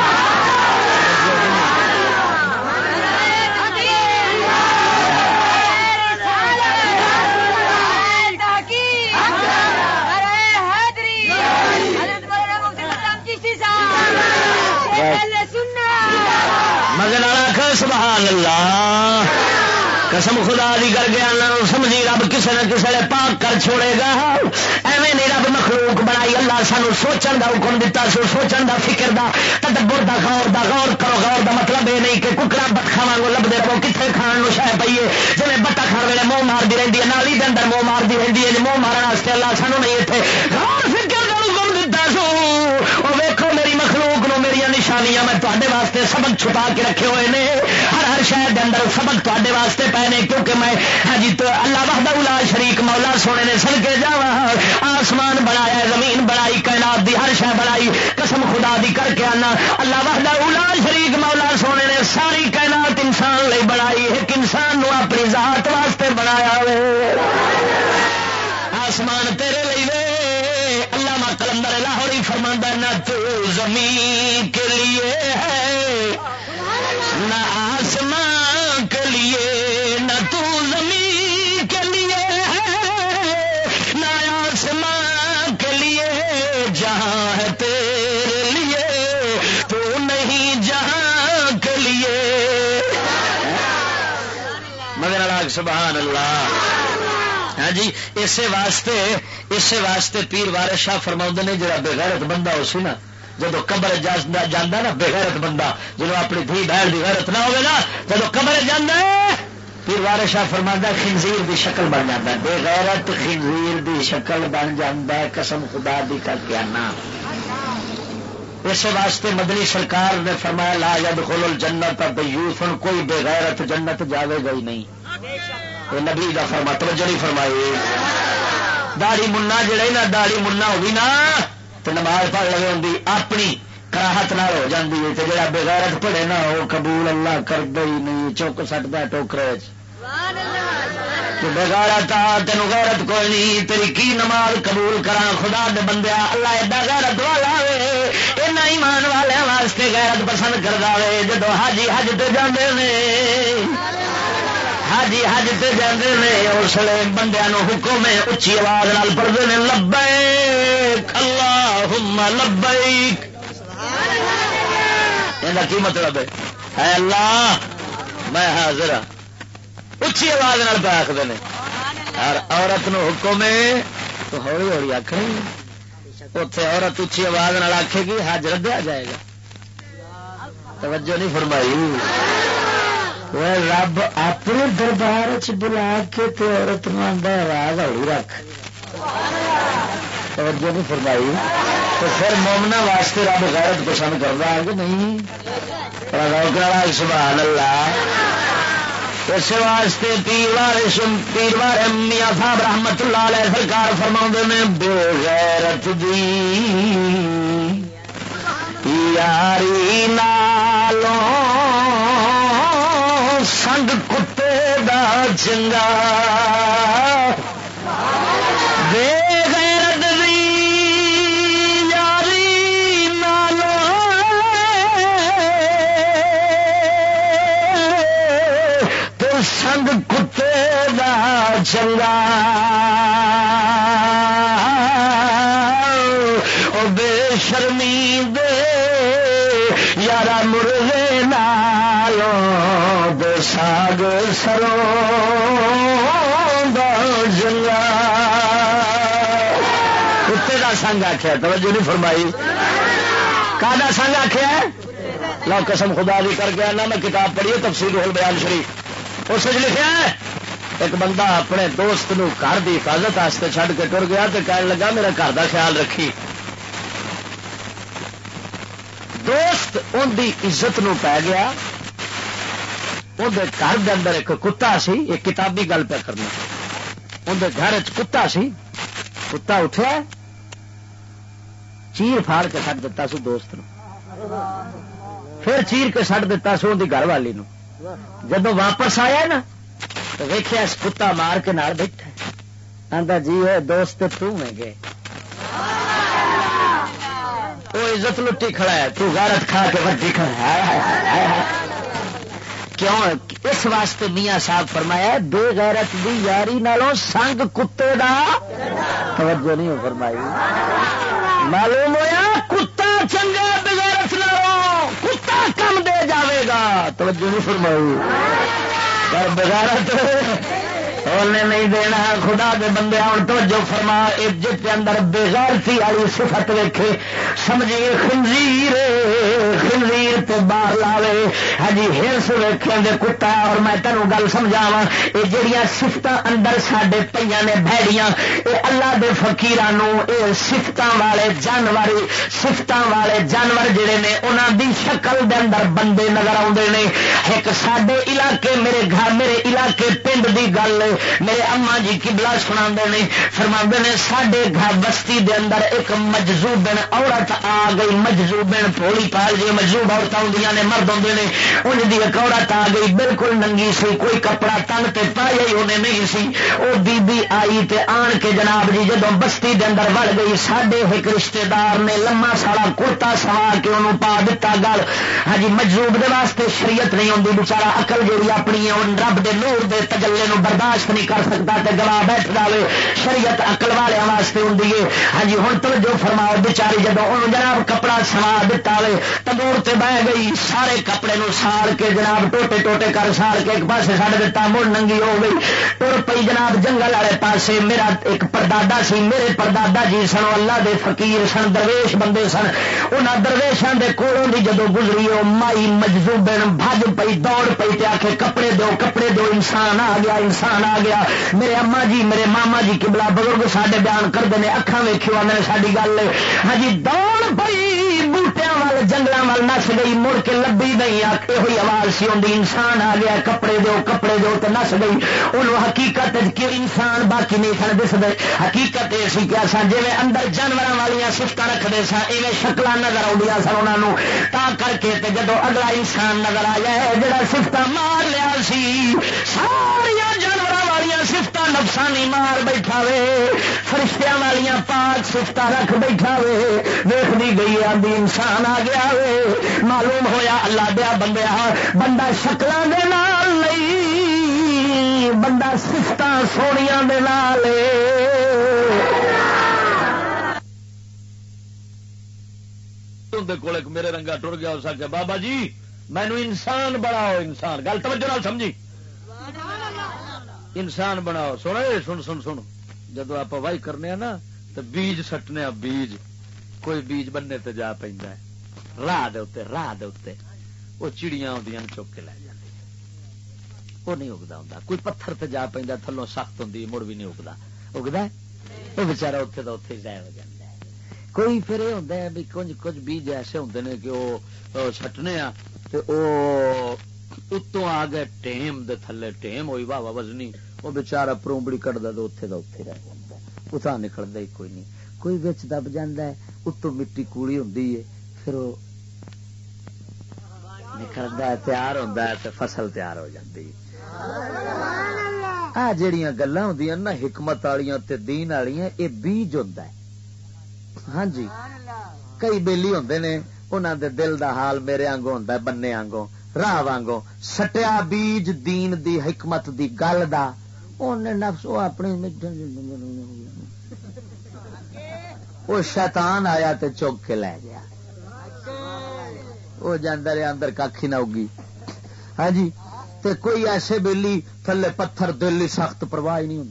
سبحان اللہ۔ قسم خدا دی کر گیا سمجھی رب کسی نہ کسی نے پاک کر چھوڑے گا ایویں نہیں رب مخلوق بنائی اللہ سانو سوچن دا حکم دیتا سو سوچن دا فکر دا تدبر دا غور دا غور کرو غور دا مطلب یہ نہیں کہ ککڑا بٹخا وانگو لبتے رہو کتنے کھان شہ پیے جی بٹا کھان ویلے منہ مارتی رہتی ہے نالی کے اندر منہ مارتی رہتی ہے منہ مارن واسطے اللہ سانو نہیں اتنے غور فکر نشانیاں میں تے واسطے سبق چھپا کے رکھے ہوئے نے۔ ہر ہر شہر کے اندر سبق تے واسطے پے نے، کیونکہ میں ہاں جی، تو اللہ وحدہ الا شریک مولا سونے نے سل کے جا آسمان بنایا، زمین بنائی، کائنات دی ہر شہ بنائی۔ قسم خدا دی کر کے آنا۔ اللہ وحدہ الا شریک مولا سونے نے ساری کائنات انسان لئی بنائی، ایک انسان نو اپنی ذات واسطے بنایا آسمان تیرے لیے اللہ کلندر لاہوری فرما نہ تو زمین کے لیے ہے، نہ آسمان کے لیے، نہ تو زمین کے لیے ہے، نہ آسمان کے لیے، جہاں ہے تیرے لیے، تو نہیں جہاں کے لیے۔ مگر سبحان اللہ۔ جی اسی واسطے اسی واسطے پیر وارے شاہ فرما نے، جڑا بےغیرت بندہ ہو سی نا جب قبر جانا نا بےغیرت بندہ جب اپنی دھی بہن کی غیرت نہ ہوگی نا جب قبر جانا پیر وارے شاہ فرما خنزیر دی شکل بن جاتا بے غیرت خنزیر دی شکل بن جاتا ہے، قسم خدا دی کر کے آنا۔ اس واسطے مدنی سرکار نے فرمایا، لا جب کھولو جنت اب یوس کوئی بے غیرت جنت جاوے گا ہی نہیں۔ نبی کا فرما، توجہ نہیں فرمائی۔ داڑی منا جڑے نا داڑی منا ہوگی نا تو نماز پڑھ لگے ہوں اپنی کراہت نہ ہو جاتی ہے۔ تو جڑا بغیرت پڑے نا وہ قبول اللہ کر ہی نہیں، چک سکتا ٹوکرے بگاڑا تا تین غیرت کوئی نہیں، تیری کی نماز قبول کرا خدا دے بندیا اللہ ایڈا غیرت والا اینا ایمان والے واسطے غیرت پسند کر دے جدو حاجی حج تے جاندے نے حج حج سے جانے نے اس لیے بندیا حکم ہے، اچھی آواز نال پڑھتے ہیں لبیک اللہ لبیک۔ یہ کی مطلب ہے؟ اے اللہ، میں حاضر ہاں۔ اچھی آواز نال پہ آخر نے۔ اور عورت نو حکم ہے، تو ہولی ہولی آخ اتے عورت اچھی آواز نال آخے گی، حج ردیا جائے گا۔ توجہ نہیں فرمائی۔ وہ رب اپنے دربار چ بلا کے تو عورت آواز ہوئی رکھ توجہ نہیں فرمائی تو پھر مومنا واسطے رب غیرت پسند کرتا ہے کہ نہیں سبحان اللہ اس واسطے پیروار پیروار میاں صاحب رحمت اللہ علیہ سرکار فرما نے بے غیرت دی یاری نالوں سنگ کتے دا چنگا آخیا توجہ نہیں فرمائی۔ کا سنگ آخیا لو قسم خدا بھی کر گیا نہ میں کتاب پڑھی تفصیل ہول بیان شریف۔ اس لکھا ہے؟ ایک بندہ اپنے دوست نو گھر کی حفاظت واسطے چڑھ کے ٹر گیا تو کہنے لگا، میرا گھر کا خیال رکھی۔ دوست ان دی عزت نو پی گیا۔ اندر گھر کے اندر ایک کتا سی، ایک کتابی گل پہ کرنا۔ اندر گھر کتا سی۔ کتا اٹھا چیر فاڑ کے سٹ دتا سو دوست نو۔ پھر چیر کے سٹ دتا سو ان گھر والی نو۔ جب واپس آیا نا، تو ویخیا کتا مار کے نال بیٹھا آتا جی دوست میں گئے۔ وہ عزت لٹی کھڑا ہے، تو غارت کھا کے وڈی کھڑا ہے۔ کیوں اس واسطے میاں صاحب فرمایا بے غیرت دی یاری نالوں سنگ کتے دا توجہ نہیں فرمائی۔ معلوم ہوا کتا چنگا بغیرت نالوں کتا کم دے جاوے گا۔ توجہ نہیں فرمائی۔ پر بغیرت بولنے نہیں دینا خدا دے بندے ہوں تو جو فرما جت اندر بےغیرتی والی صفت ویکھے۔ سمجھیے، خنزیر خنزیر تو باہر لاوے۔ ہاں جی، ہرس ویخے دے کتا اور میں تینوں گل سمجھاوا یہ جہیا سفت اندر سڈے پہ نے بھڑیاں یہ اللہ دے فقیران یہ سفت والے جانور سفت والے جانور جڑے نے انہوں دی شکل دے اندر بندے نظر آتے ہیں ایک سڈے علاقے، میرے گھر، میرے علاقے، پنڈ دی گل میرے اما جی کبلا سنا فرما نے سڈے گھر بستی دے اندر ایک مجزوبن عورت آ گئی مجزوبن پولی پال جی مجزوب عورت آدی نے، مرد آدھے نے، ان کی ایک عورت آ گئی، بالکل ننگی سی، کوئی کپڑا تنگ تے پایا ہی انہیں نہیں سی۔ وہ بی بی آئی تے آن کے جناب جی جدو بستی دے اندر وڑ گئی سڈے ایک رشتے دار نے لما ساڑا کوتا سوا کے انہوں پا دتا گل۔ ہاں جی مجزوب دے واسطے شریعت نہیں آتی بچارا اقل جیڑی اپنی رب دے نور دے تجلے نو برداشت نہیں کر سکتا تے گواہ بیٹھ جائے شریعت اکل والے واسطے ہوں ہاں جی ہوں تو جو فرماؤ بچاری جب ان جناب کپڑا سوا دتا وے تندور تے بہ گئی، سارے کپڑے نو ساڑ کے جناب ٹوٹے ٹوٹے کر ساڑ کے ایک پاسے سڑ دتا، مڑ ننگی ہو گئی۔ تر پی جناب جنگل والے پاسے، میرا ایک پردادا سی، میرے پردادا جی سن اللہ دے فقیر سن، درویش بندے سن۔ انہوں درویشان دے کولوں دی جدو گزری وہ مائی مجزوبن بھج پئی، دوڑ پئی تے آخے کپڑے دو کپڑے دو، انسان آ گیا، انسان آ گیا۔ میرے اما جی میرے ماما جی کبلا بزرگ سڈے بیان کرتے ہیں اکھان ویخو آدھے ساری گل۔ ہاں جی دوڑ پئی بوٹیا وال جنگل وال نس گئی، مڑ کے لبی نہیں یہ ہوئی آواز سی آدھی انسان آ گیا، کپڑے دو کپڑے دو تو نس گئی۔ انہوں حقیقت کہ انسان باقی نہیں سن دستے حقیقت یہ سی کہ سن جی اندر جانور والی سفت رکھتے سن ایویں شکل نظر آدی سن انہوں تا کر کے جدو اگلا انسان نظر آیا ہے، جڑا سفت مار لیا سی ساریا جانور والی سفت نفسانی مار بیٹھا وے، فرشتیاں والیاں پاک سفت رکھ بیٹھا وے۔ ویختی گئی آدھی انسان آ گیا وے۔ معلوم ہویا اللہ دیا بندیا بندہ شکل دے نال بندہ سفت سونیا دے نال کول میرے رنگا ٹر گیا، اس آخیا بابا جی مینو انسان بناؤ انسان۔ گل توجہ سمجھی؟ انسان بناؤ۔ سن سن سن سن۔ جدو آپ وائی کرنے نا، تو بیج سٹنے بیج۔ کوئی بیج بننے تے جا پہ راہ دے راہ دے وہ چڑیاں آدی چک کے لے جاتی وہ نہیں اگتا ہوں کوئی پتھر تے جا پہ تھلوں سخت ہوں مڑ بھی نہیں اگتا اگتا وہ بچارا اتنے تو اتنے ضائع ہو جاتا ہے۔ کوئی پھر یہ ہوتا ہے بھی کچھ کچھ بیج ایسے ہوتے ہیں کہ وہ سٹنے آ اتوں آ گئے، ٹیم دے تھلے، ٹیم ہوئی، واہ وزنی۔ وہ بچارا پرومبڑی کٹتا تو اتنے کا اتنے رہ جا اتنا نکلتا ہی کوئی نہیں۔ کوئی بچ دب جا اتوں مٹی کوڑی ہوں پھر وہ نکلتا ہے، تیار ہوتا ہے تو فصل تیار ہو جاتی آ جڑیاں گلا ہوں نا، حکمت والی دین والی یہ بیج ہوتا ہے۔ ہاں جی۔ کئی بےلی ہوں نے انہوں دے دل دا حال میرے آنگوں ہوں بننے آنگوں۔ راہ وانگوں سٹیا بیج دین دی حکمت دی گل دا۔ نفس وہ اپنے وہ شیطان آیا تے چوک کے لے گیا۔ وہ جانا رہا اندر کھ نہ اگی ہاں جی تے کوئی ایسے بےلی تھلے پتھر دل سخت پرواہ نہیں ہوں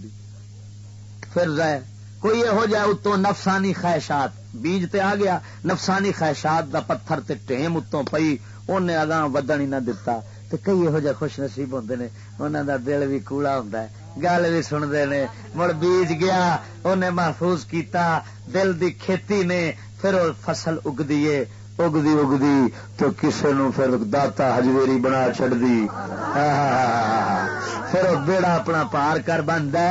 پھر رہ کوئی یہو جہ اتوں نفسانی خواہشات۔ بیج تے آ گیا، نفسانی خواہشات دا پتھر تے ٹیم اتوں پئی۔ انہیں اگاں ودن ہی نہ دتا تے کئی یہو جہ خوش نصیب ہوندے نے انہاں دا دل بھی کوڑا ہوندا ہے گل بھی سنتے نے مڑ بیج گیا انہیں محفوظ کیتا دل دی کھیتی نے پھر وہ فصل اگدی ہے اگدی اگدی تو کسے نو پھر داتا ہجویری بنا چڑ دی پھر وہ بیڑا اپنا پار کر بنتا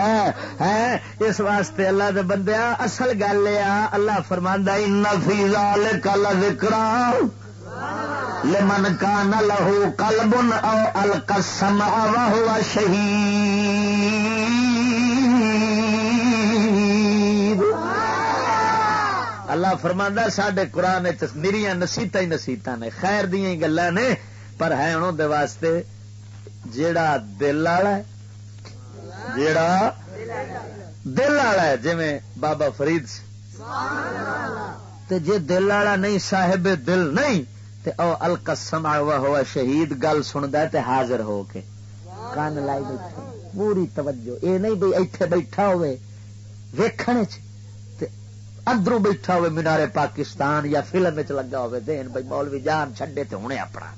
ہے اس واسطے اللہ دے بندیا اصل گل یہ اللہ فرماندہ ان نفیزال کل ذکر لمن کان لہو کلبن او القسم او شہید. اللہ فرماندہ سڈے قرآن میری نسیت ہی نسیت نے، خیر دیا گلا نے، پر ہے انہوں واسطے جیڑا دل والا ہے، جیڑا دل والا ہے جی بابا فرید تے جے دل والا نہیں، صاحب دل نہیں تے او القسم ہوا ہوا شہید، گل سندا تے حاضر ہو کے۔ کان لائی بیٹھے۔ پوری توجہ۔ اے نہیں بھئی ایتھے بیٹھا ہوئے۔ ویکھنے چ اندروں بیٹھا ہوئے، مینارے پاکستان یا فلم لگا ہوئے۔ دین بھائی مولوی جان چھڈے تو ہونے اپنا۔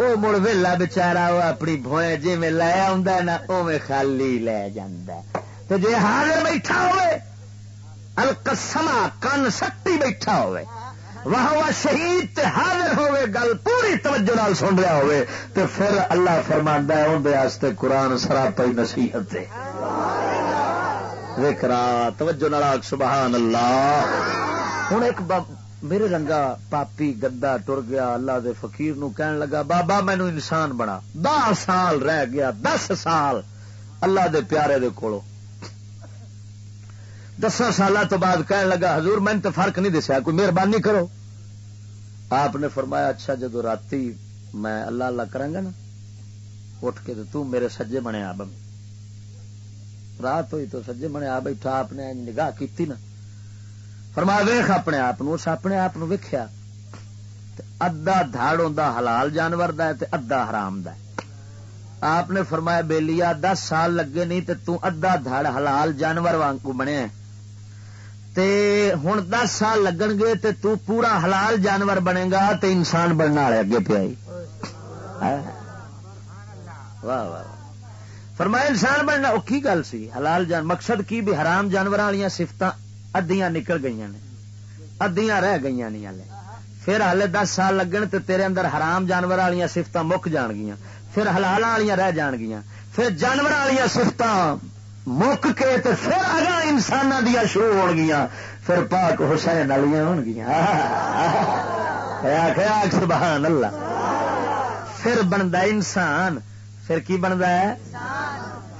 وہ مڑ ویلا بچارا وہ اپنی بوئے جی میں لے آ نا اوے خالی لے جانا تو جی حاضر بیٹھا ہوئے القسما کن سٹی بیٹھا ہوئے۔ واہ واہ شہید تے حاضر ہوئے، گل پوری توجہ نال سن رہا ہوئے۔ تے پھر اللہ فرماندا ہے اندر قرآن سراپی نصیحت توجہ ناراگ سبحان اللہ۔ ہوں ایک میرے رنگا پاپی گدا ٹر گیا، اللہ دے فقیر نو کہن لگا، بابا مینو انسان بنا۔ دس سال رہ گیا، دس سال اللہ دے پیارے دے کولو۔ دس سال تو بعد کہن لگا، حضور، میں تو فرق نہیں دسیا، کوئی مہربانی کرو۔ آپ نے فرمایا اچھا جدو رات میں اللہ اللہ کرا نا، اٹھ کے تو میرے سجے بنے آب رات ہوئی تو سجے بنے آ بیٹھا آپ نے نگاہ کی نا۔ فرما ویخ اپنے آپ اس اپنے آپ ویخیا ادا دھاڑ ہوں حلال جانور دا ہے تے ادا حرام دا ہے۔ آپ نے فرمایا بے لیا دس سال لگے نہیں تے تو ادا دھاڑ حلال جانور وانگو بنے تے ہوں دس سال لگن گے تے تو پورا حلال جانور بنے گا تے انسان بننے والے اگے پہ آئی واہ واہ فرمایا انسان بننا وہ کی گل سی؟ حلال جان، مقصد کی؟ بھی حرام جانور والی سفت ادیاں نکل گئی نے۔ ادیاں رہ گئی نہیں پھر ہالے دس سال لگن تے تیرے اندر حرام جانور والی سفت مک جان گیا پھر حلال والی رہ جان گیا پھر جانور والی سفت مک کے تے پھر اگا انسان دیا شروع ہو گیا پھر پاک حسین والی ہو گیا سبحان اللہ پھر بنتا انسان پھر کی بنتا ہے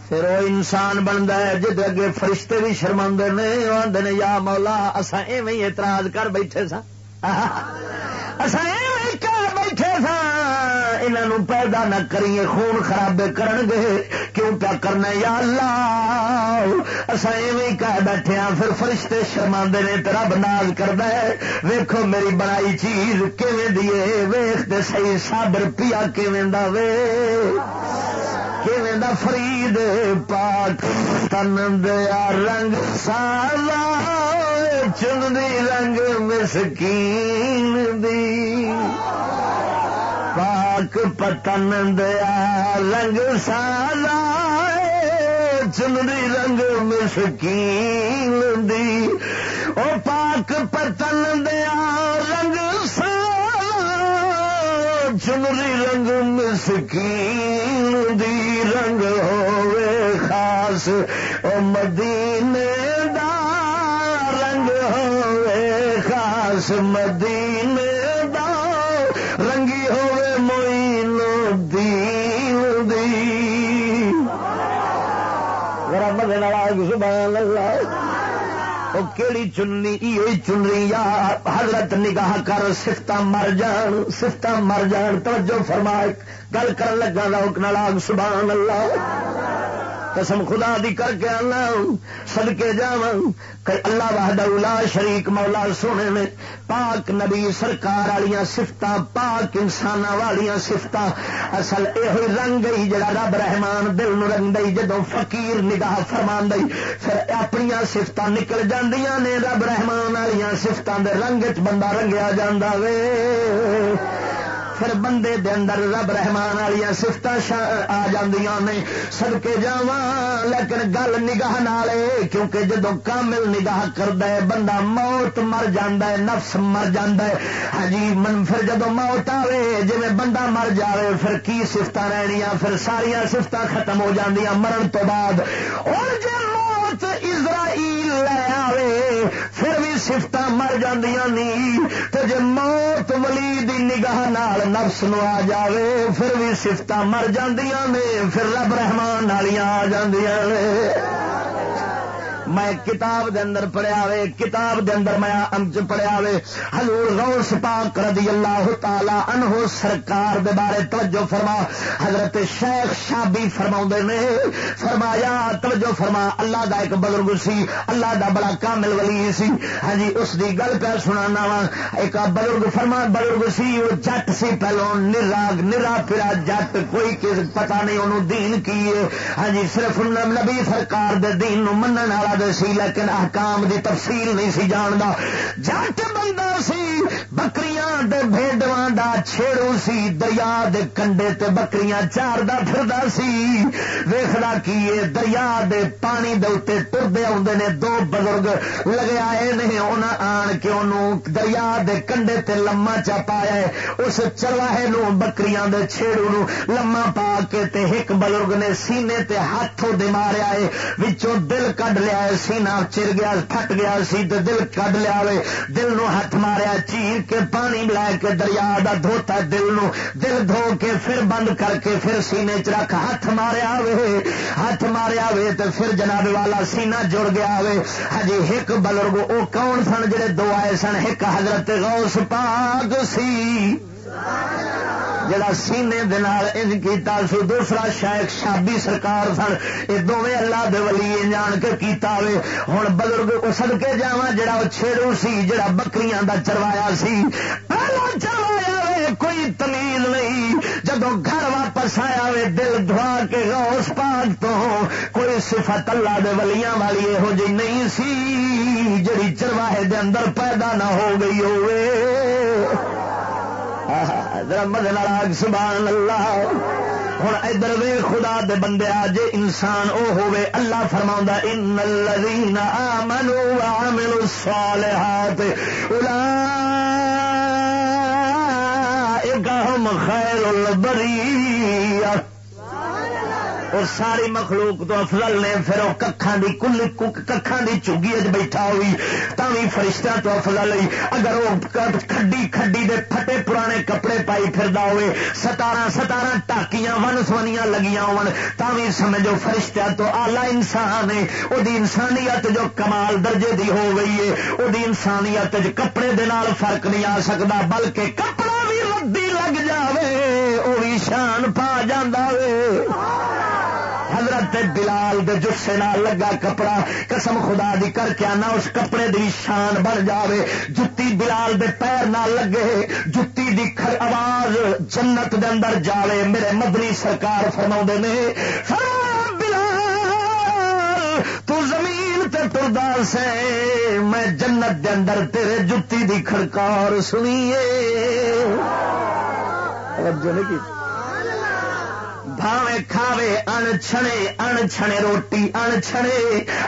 پھر وہ انسان بنتا ہے جی اگے فرشتے بھی شرما نے آدھے یا مولا اصا ایویں اعتراض کر بیٹھے سا اصا ایویں کر بیٹھے سا انہوں پیدا نہ کریے خون خرابے کرن گے کیوں پیا کرنا یا اللہ اصا ایویں کہہ بیٹھے ہاں پھر فرشتے شرما نے تیرا بناز کرد ویکھو میری بنائی چیز کیویں دیے ویخ دے صحیح سابر پیا کیویں دا وے؟ کیویں دا فرید پاک؟ تن دیا رنگ سالا چندی رنگ مسکین دی۔ پاک پتن دیا رنگ سالا چندی رنگ مسکین دی۔ او پاک پتن دیا رنگ چنری رنگ مسکین دی۔ رنگ ہوے خاص، او مدینے دا۔ رنگ ہوے خاص، مدینے سبحان اللہ وہ کیڑی چننی یہ چننی یا حضرت نگاہ کر سفت مر جان سفت مر جان۔ توجہ فرما گل کر لگا لوک نالاگ سبحان اللہ۔ قسم خدا دی کر کے آنا سدکے جا اللہ وحد لا شریک مولا سونے نے۔ پاک نبی سرکار والی سفت پاک انسان والی سفت اصل یہ رنگ گئی جڑا رب رحمان دل نو رنگ دئی جدو فقیر نگاہ فرما دئی، پھر اپنی سفت نکل جاندیاں نے۔ رب رحمان والی سفتوں دے رنگ چ بندہ رنگیا جا وے۔ پھر بندے دے اندر رب رحمان والی سفت آ جی سڑکے جا لیکن گل نگاہ نالے کیونکہ جدو کامل نگاہ کرد بندہ موت مر ہے نفس مر ہے ہاں جی من پھر جدو موت آئے جی بندہ مر جائے پھر کی سفت رہنیا پھر ساریا سفت ختم ہو جاندیاں مرن تو بعد۔ اور جی موت اسرائیل لے آئے پھر بھی سفت مر جی تو جی موت ولی دی نگاہ نال نفس نو آ جاوے، پھر بھی سفت مر جاندیاں نے، پھر رب رحمان والیاں آ جاندیاں نے۔ میں کتاب دے اندر پڑھیا وے، کتاب دے اندر میں امچ پڑھیا وے۔ حضور غوث پاک رضی اللہ تعالی عنہ سرکار دے بارے توجہ فرما، حضرت شیخ شابی فرما نے، فرمایا، توجہ فرما، اللہ دا ایک بزرگ سی، اللہ دا بڑا کامل ولی سی۔ ہاں جی اس دی گل پہ سنانا وا، ایک بزرگ فرما، بزرگ سی، وہ جٹ سی، پہلو نراگ، نرا پھرا جٹ، کوئی پتہ نہیں انہوں دین کی ہے۔ ہاں جی صرف نبی سرکار دے دین نو منن والا سی، لیکن احکام دی تفصیل نہیں سی جاندا۔ جٹ بندہ سی، بکریاں دے بھیڈواں دا چھیڑو سی، دریا دے کنڈے تے بکریاں چار دا پھردا سی۔ ویکھدا کی اے دریا دے پانی دے اوتے ٹردے اوندے نے، دو بزرگ لگے آئے نے، انہاں آن کے اونوں دریا دے کنڈے تے لما چا پایا اس چرواہے نو بکریاں دے چھیڑو نو لما پا کے تے ایک بزرگ نے سینے تے ہاتھوں دے ماریا اے وچوں دل کڈ لیا سینا چر گیا پھٹ گیا سی تو دل کڈ لیا دل نو ہاتھ ماریا، چیر کے پانی لے کے دریا دا دھوتا دل نو۔ دل دھو کے پھر بند کر کے پھر سینے چ رکھ ہاتھ ماریا وے۔ ہاتھ ماریا وے تو پھر جناب والا سینا جڑ گیا وے۔ ہجی ایک بزرگ وہ کون سن جڑے دو آئے سن؟ ایک حضرت غوث پاک سی۔ جڑا سینے ان کیتا سو دوسرا شاید شابی سرکار سن یہ دونیں اللہ دے ولی جان کے کیتا وے۔ ہوں بزرگ سد کے جا جڑا چھیڑو سی، جڑا بکریاں دا چروایا سی۔ پہلو چروایا وے، کوئی تمیز نہیں۔ جدو گھر واپس آیا وے، دل دھوا کے روس پاک تو کوئی صفت اللہ دے ولیاں والی یہو جی نہیں سی۔ جڑی چرواہے دے اندر پیدا نہ ہو گئی ہوئے مدن سبحان اللہ۔ ہوں ادھر وے خدا دے بندے آج انسان او ہوے اللہ فرما ان الذین آمنوا وعملوا الصالحات اولئک هم خیر البریہ اور ساری مخلوق تو افضل نے پھر وہ ککھان دی کل ککھان دی چگی اج بیٹھا ہوئی تاوی فرشتہ تو افضل ہی اگر وہ کھڈی کھڈی دے پھٹے پرانے کپڑے پائی پھردا ہوئے، ستارہ ستارہ ٹاکیاں، ون سونیاں لگیاں ہون تاوی سمجھو فرشتہ تو آلہ انسان ہے۔ او دی انسانیت جو کمال درجے دی ہو گئی ہے، او دی انسانیت جو کپڑے دے نال فرق نہیں آ سکدا، بلکہ کپڑا بھی ردی لگ جاوے، او بھی شان پا جاندا وے حضرت بلال دے جسے نہ لگا کپڑا، قسم خدا دی کر کے آنا، اس کپڑے دی شان بن جاوے۔ جتی بلال دے پیر نہ لگے، جتی دی کھر آواز جنت دے اندر جاوے۔ میرے مدنی سرکار فرما نے تو زمین تے تردار سے میں جنت دے اندر تیرے جتی دی کھڑکار سنیے۔ توجہ نہیں کی؟ بھاوے کھاوے ان چھنے ان چھنے روٹی ان چھنے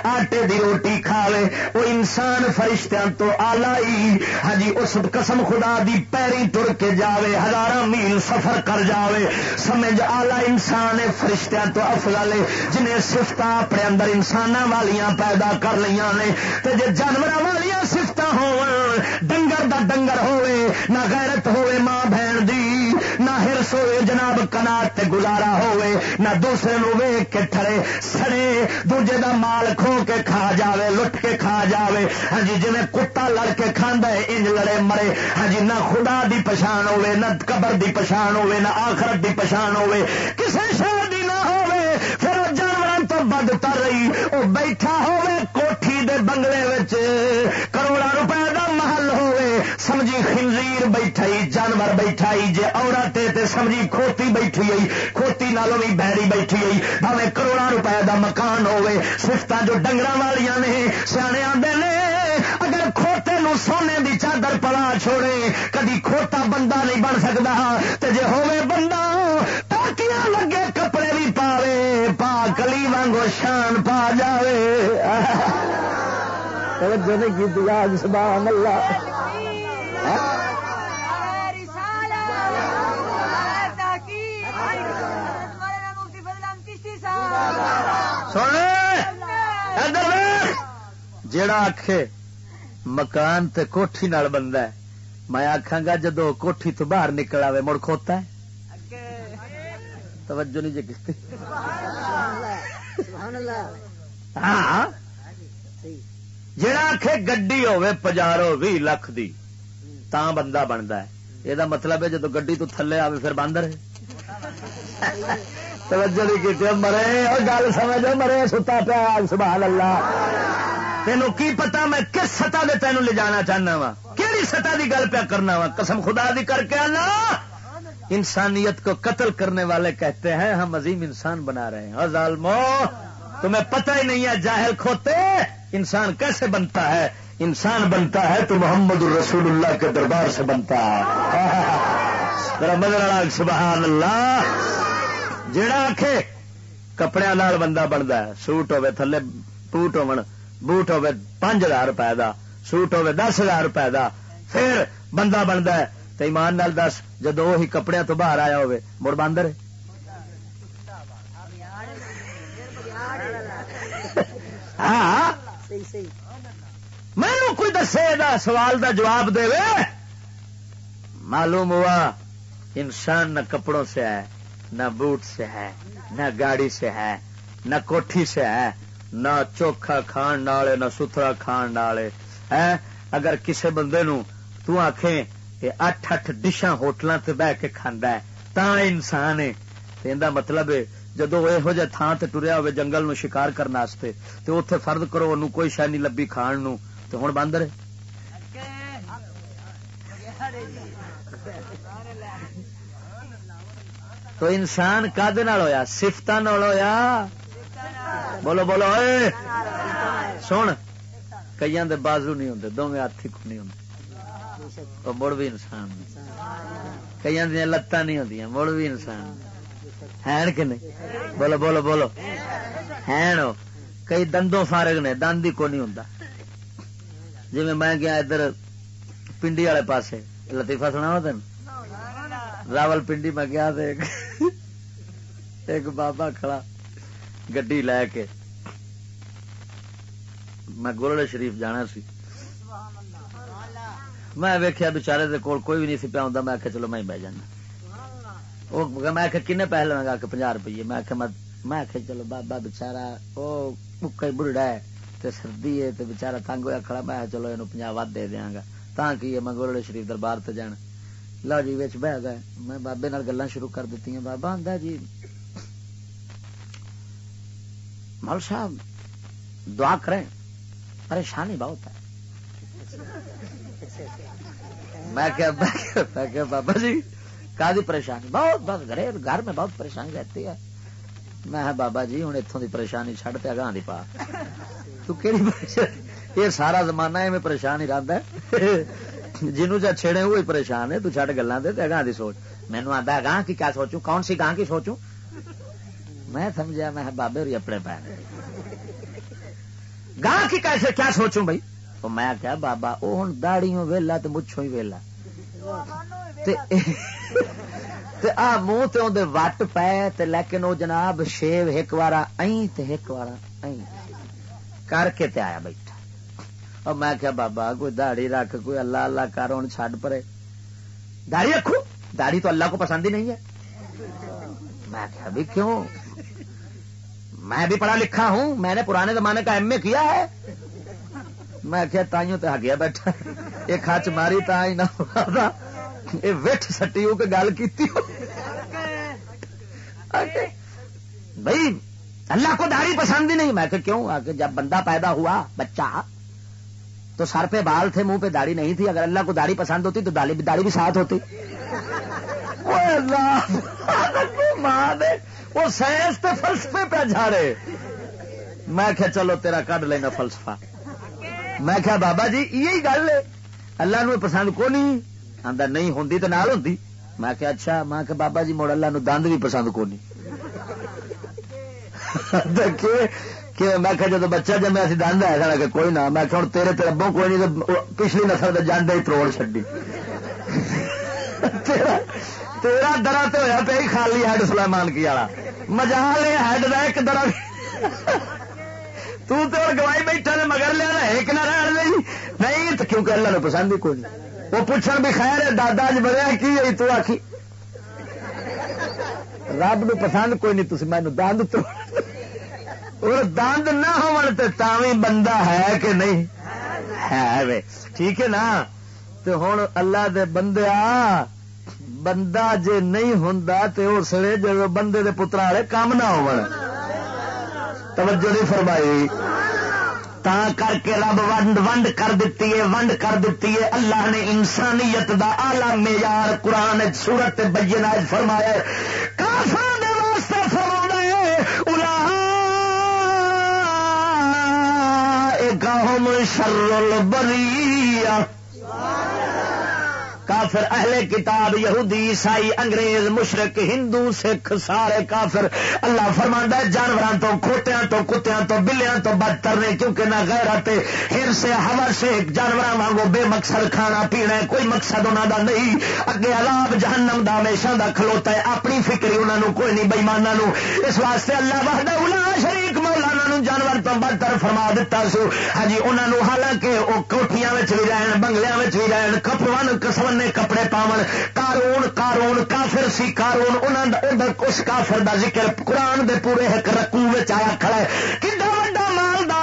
آٹے دی روٹی کھاوے وہ انسان فرشتیاں تو آلائی ہاں جی اس قسم خدا دی پیری تر کے جاوے ہزار میل سفر کر جاوے سمجھ آلہ انسان فرشتیاں تو افضل جنہیں سفت اپنے اندر انسان والیاں پیدا کر لیا نے تے جے جانور والیاں سفت ہو ڈنگر دا ڈنگر ہوئے نہ غیرت ہوئے ماں بہن دی ہوئے جناب کنات تے گزارا ہوئے، نہ دوسرے نو ویگ کے ٹھڑے سڑے، دوجے دا مال کھو کے کھا جاوے، لٹ کے کھا جاوے۔ ہاں جی جی کتا لڑ کے کھانا ہے، انج لڑے مرے۔ ہاں جی نہ خدا دی پچھان ہوے نہ قبر دی پچھان ہوے نہ آخرت دی پچھان ہوے کسے شہر دی نہ ہوے پھر جانور تو بد تر رہی۔ وہ بیٹھا ہوے کوٹھی دے بنگلے کروڑا روپے سمجھی خنزیر بیٹھائی، جانور بیٹھائی، جے عورت تے سمجھی کھوتی بیٹھی ہوئی، کھوتی نالوں بھی بہری بیٹھی ہوئی بھاوے کروڑا روپے دا مکان ہوے سفت جو ڈنگر والیاں نے، سیانے آدھے نے، اگر کھوتے نو سونے دی چادر پلا چھوڑے، کدی کھوتا بندہ نہیں بن سکتا تے جے ہوے بندہ تاکیاں لگے کپڑے بھی پاوے پا کلی وانگو شان پا جائے سبحان اللہ۔ جڑا آخ مکان تے کوٹھی نال بندہ ہے۔ میں آخا گا جدو کوٹھی تو باہر نکل آئے مڑ کھوتا ہے۔ توجہ نہیں جی کسی ہاں۔ جڑا آخ گڈی ہوے پجارو بھی لکھ دی۔ تا بندہ بنتا ہے یہ مطلب ہے جدو گڈی تو تھلے آوے پھر باندر توجہ نہیں کی مرے اور گل سمجھ مرے ستا پیا سبحان اللہ تینوں کی پتا میں کس سطح دے تینوں لے جانا چاہنا وا کہڑی سطح دی گل پیا کرنا وا قسم خدا دی کر کے آنا انسانیت کو قتل کرنے والے کہتے ہیں ہم عظیم انسان بنا رہے ہیں ظالمو تمہیں پتہ ہی نہیں ہے، جاہل کھوتے، انسان کیسے بنتا ہے؟ انسان بنتا ہے تو محمد الرسول اللہ کے دربار سے بنتا ہے۔ سبحان اللہ۔ جڑا آخ کپڑے نال بندہ بنتا ہے۔ سوٹ ہوے تھلے بوٹ ہو بوٹ ہوے پانچ ہزار روپے کا سوٹ ہوے دس ہزار روپے کا پھر بندہ بنتا ہے تو ایمان نال دس جدو وہی کپڑے تو باہر آیا ہوے مڑ باندر ہاں مینو کوئی دسے دا سوال دا جواب دے وے؟ معلوم ہوا انسان نہ کپڑوں سے ہے، نہ بوٹ سے ہے، نہ گاڑی سے ہے، نہ کوٹھی سے ہے، نہ چوکھا کھان والے نہ ستھرا کھان والے ہے اگر کسے بندے نو تو آخیں کہ اٹھ اٹھ ڈشاں ہوٹل سے بہ کے کھانا ہے، تا انسان ہے۔ مطلب ہے جدو یہ جہ تھان سے ٹریا ہوئے جنگل نو شکار کرنے تو اتے فرد کرو ان کوئی شہ نہیں لبی کھان نو۔ تو ہوں باندر تو انسان کد ہوا سفت ہوا بولو بولو سن کئی دے بازو نہیں ہوں دونوں ہاتھی کو نہیں ہوں مڑ بھی انسان۔ کئی دیا لتان نہیں ہوں مڑ بھی انسان۔ ہے کہ نہیں؟ بولو بولو بولو۔ ہے کئی دندوں فارغ نے، دند ہی کو نہیں ہوں جی میں گیا ادھر پنڈی والے پاسے، لطیفہ سنا تین؟ راول پنڈی، میں گیا ایک بابا کھڑا گڈی لے کے۔ میں گولڑے شریف جانا سی۔ میں ویکیا بچارے کول کوئی بھی نہیں سی پیا میں آخیا چلو میں بہ جانا۔ میں آخیا کن پیسے لوا گا پناہ روپیے؟ میں آخیا میں آخیا چلو بابا بچارا وہ مکا بڑھڑا ہے۔ تے سردی ہے تے بچارا تنگ ہوا کھڑا، میں چلو یہ پناہ ود دے دیا گا۔ تا کی میں گولڑے شریف دربار تے جان لو جی بہ گئے۔ میں بابے گلا شروع کر دیتی ہیں بابا آدھا جی۔ مول صاحب، دعا کریں۔ پریشانی بہت ہے۔ میں کیا بابا جی کا پریشانی؟ بہت بس گھر گھر میں بہت پریشانی رہتی ہے۔ میں بابا جی ہوں اتوں کی پریشانی چڈ پیا گاہ پا۔ تو یہ سارا زمانہ میں پریشان ہی رہتا ہے۔ جنو چا چھڑے وہی پریشان ہے تو چڈ گلا دے گاہ کی سوچ۔ مینو آتا گاہ کی کیا سوچوں؟ کون سی گاہ کی سوچوں؟ میں سمجھا میں بابے ہوئی اپنے پہ گاہ کی کیسے کیا سوچوں بھائی؟ تو میں کیا بابا وہ ہوں داڑیوں ویلا تو مچھو ہی ویلا۔ آ منہ تے وٹ پے لیکن وہ جناب شیو ایک بار ایک بار کر کے تے آیا بیٹھا اور میں کیا بابا کوئی داڑی رکھ کوئی اللہ اللہ کر ہوں چڈ پرے داڑی رکھو داڑی تو اللہ کو پسند ہی نہیں ہے میں کیا بھی کیوں میں بھی پڑھا لکھا ہوں میں نے پرانے زمانے کا ایم اے کیا ہے میں کیا تائیوں تے گیا بیٹھا یہ کچ ماری تا ہی نہ یہ وٹ سٹی ہو کے گل کی بھائی اللہ کو داڑھی پسند ہی نہیں۔ میں کہ کیوں؟ کہ جب بندہ پیدا ہوا، بچہ، تو سر پہ بال تھے، منہ پہ داڑھی نہیں تھی۔ اگر اللہ کو داڑھی پسند ہوتی، تو داڑھی بھی ساتھ ہوتی۔ وہ سائنس تو فلسفے پہ جھاڑے۔ میں کیا چلو تیرا کڈ لینا فلسفہ۔ میں کیا بابا جی یہی گل ہے۔ اللہ نو پسند کو نہیں آدھا نہیں ہوں تو نال ہوں میں کیا اچھا۔ میں کہ بابا جی مڑ اللہ نو دند بھی پسند کو نہیں میں کہ جب بچہ جب میں دند ہے کہ کوئی نہ میں ہوں تیرے تیرے ابو کوئی نہیں پچھلی نسل جان ہی تروڑ چڈی تیرا درا تو ہوا پہ خالی ہیڈ سلیمان کی والا مجال ہیڈ کا ایک درا تو گوائی بیٹھا نے مگر لیا ایک نہ رہن نہیں نہیں تو کیونکہ اللہ نے پسند ہی کوئی نہیں وہ پوچھ بھی خیر ہے دادا اج بڑا کی ہوئی تو آخی رب نو پسند کوئی نہیں تھی مینو دند تو اور دند نہ ہو بندہ ہے کہ نہیں ہے ٹھیک ہے نا تو ہوں اللہ دے بندے آ بندہ جے نہیں ہوں تو اس لیے جب بندے دے پترا والے کام نہ ہو توجہ نہیں فرمائی تا کر کے رب ونڈ ونڈ کر دیتی ہے ونڈ کر دیتی ہے اللہ نے انسانیت دا آلہ معیار قرآن سورت بجنا فرمایا کافر شر البریہ کافر اہل کتاب، یہودی، عیسائی، انگریز، مشرق، ہندو، سکھ، سارے کافر۔ اللہ فرما جانوروں تو کھوتیا تو کتیا تو، بلیاں تو بدتر نے کیونکہ نہ غیرت، ہر سے ہوا سے جانور وانگو بے مقصد کھانا پینا ہے، کوئی مقصد انہوں دا نہیں۔ اگے عذاب جہنم دا ہمیشہ دا کھلوتا ہے، اپنی فکری انہوں کوئی نہیں بےمانا اس واسطے اللہ وحدہ الا شریک مولانا جانور تو بدتر فرما دیتا سو۔ ہاں جی انہوں حالانکہ وہ کوٹیاں بھی رہن، بنگلیاں بھی رہن کپڑوں کسمنے کپڑے پاون۔ کارون کارون، کافر سی کارون انہوں اس کافر دا ذکر قرآن دے پورے ایک رقو آیا کھڑا ہے۔ کہ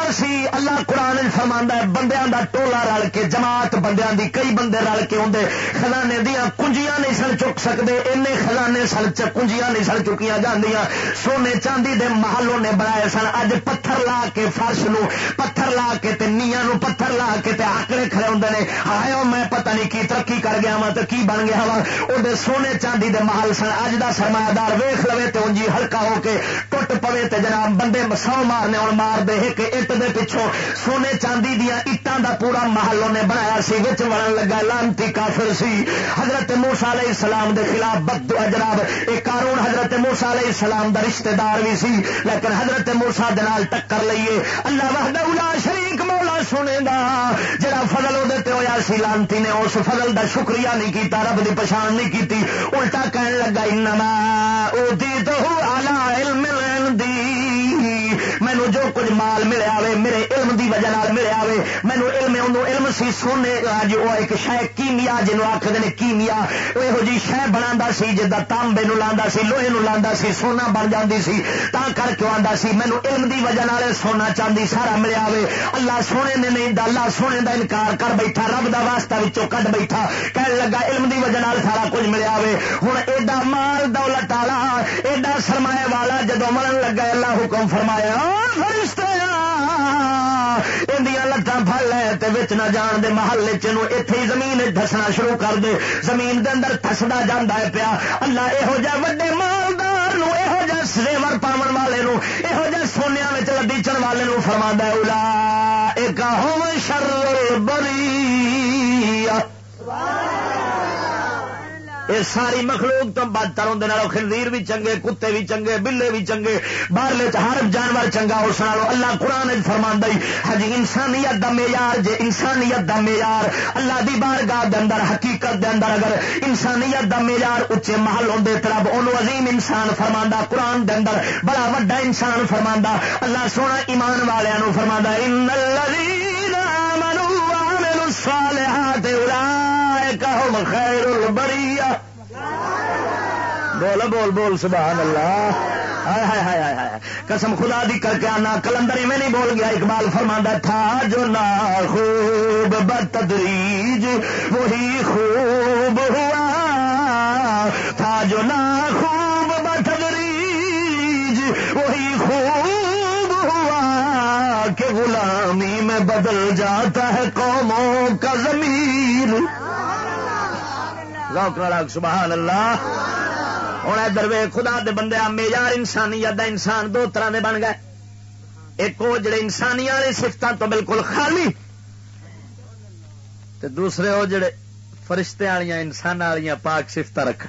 مالدار سی اللہ قرآن فرما بندیاں دا ٹولا رل کے، جماعت بندیاں دی، کئی بندے رل کے آدھے خزانے دیا کنجیاں نہیں سن چک سکتے این خزانے سن کنجیاں نہیں سن چکیاں جاندیاں۔ سونے چاندی دے محلوں نے بنائے سن، اج پتھر لا کے فرش نو، پتھر لا کے تے نیا نو پتھر لا کے تے آکڑے کھڑے ہوں نے۔ آئے میں پتہ نہیں کی ترقی کر گیا وا تو کی بن گیا وا وہ سونے چاندی دے محل سن، اج دا سرمایہ دار ویخ لوے تے انجی ہلکا ہو کے ٹوٹ پوے تے جناب بندے سو مارنے اور مار دے کہ اٹ دے پچھوں سونے چاندی دیا اٹان دا پورا محل انہیں بنایا سی، وچ ورن لگا لانتی کافر سی۔ حضرت موسا علیہ السلام دے خلاف بد جناب۔ ایک قانون حضرت موسا علیہ السلام دا رشتہ دار بھی سی، لیکن حضرت موسا دال ٹکر لئیے۔ اللہ وحدہ اولا شریک مولا سنے دا جڑا فضل وہ ہوا سی، لانتی نے اس فضل دا شکریہ نہیں کیتا، رب دی پچھان نہیں کیتی۔ الٹا کہن لگا، انما اوتی تو اعلی علم دی مینو جو کچھ مال ملیا وے میرے علم دی وجہ ملیا وے مینو علم انہوں علم سی سونے جو ایک شہ کیمیا جنوب آخر نے کیمیا یہو جی شہ بنا سی جا تانبے نو لا سی، لوہے نو لا سی، سونا بن جاتی سی تا کر کے آتا سی؟ مینو علم دی وجہ سونا چاندی سارا ملیا وے اللہ سونے نے نہیں اللہ سونے دا انکار کر بیٹھا، رب دا واسطہ وچوں کڈ بیٹھا۔ کہنے لگا، علم دی وجہ سارا کچھ ملیا وے ہوں ایڈا مال دولت والا ایڈا سرمایہ والا جدو مرن لگا، اللہ حکم فرمایا لتان پڑ لے نہ جان دے محل اتے ہی زمین دسنا شروع کر دے۔ زمین دے اندر تھسدا جانا ہے پیا۔ اللہ یہو جہ وڈے مالدار نو یہو جہ سیور پاون والے نو یہو جہ سونیا لدیچن والے نو فرما الا ایک ہوم شر بری یہ ساری مخلوق تو بدتر ہوں خنزیر بھی چنگے، کتے بھی چنگے، بلے بھی چنگے باہر ہر جانور چنگا، اس اللہ قرآن فرما ہاں جی انسانیت دا معیار، جے انسانیت دا معیار اللہ دی بار گاہ اندر، حقیقت دے اندر اگر انسانیت دا معیار اچے محل ہوں ترب ان عظیم انسان فرما قرآن دے اندر بڑا وڈا انسان فرما اللہ سونا ایمان والوں فرما ان الصالحات اولئک هم خیر البریہ۔ بول بول بول سبحان اللہ قسم خدا دی کر کے آنا، کلندر میں نہیں بول گیا، اقبال فرماندہ تھا، جو نہ خوب بتدریج وہی خوب ہوا۔ تھا جو نہ خوب بتدریج وہی خوب بدل جاتا ہے قوموں کا ضمیر۔ سبحان اللہ۔ ہوں ادھر وے خدا دے بندے معیار انسانی یا انسان دو طرح دے بن گئے۔ ایک وہ جڑے انسانی والی سفتوں تو بالکل خالی، تے دوسرے وہ جڑے فرشتے والی انسان والی پاک سفت رکھ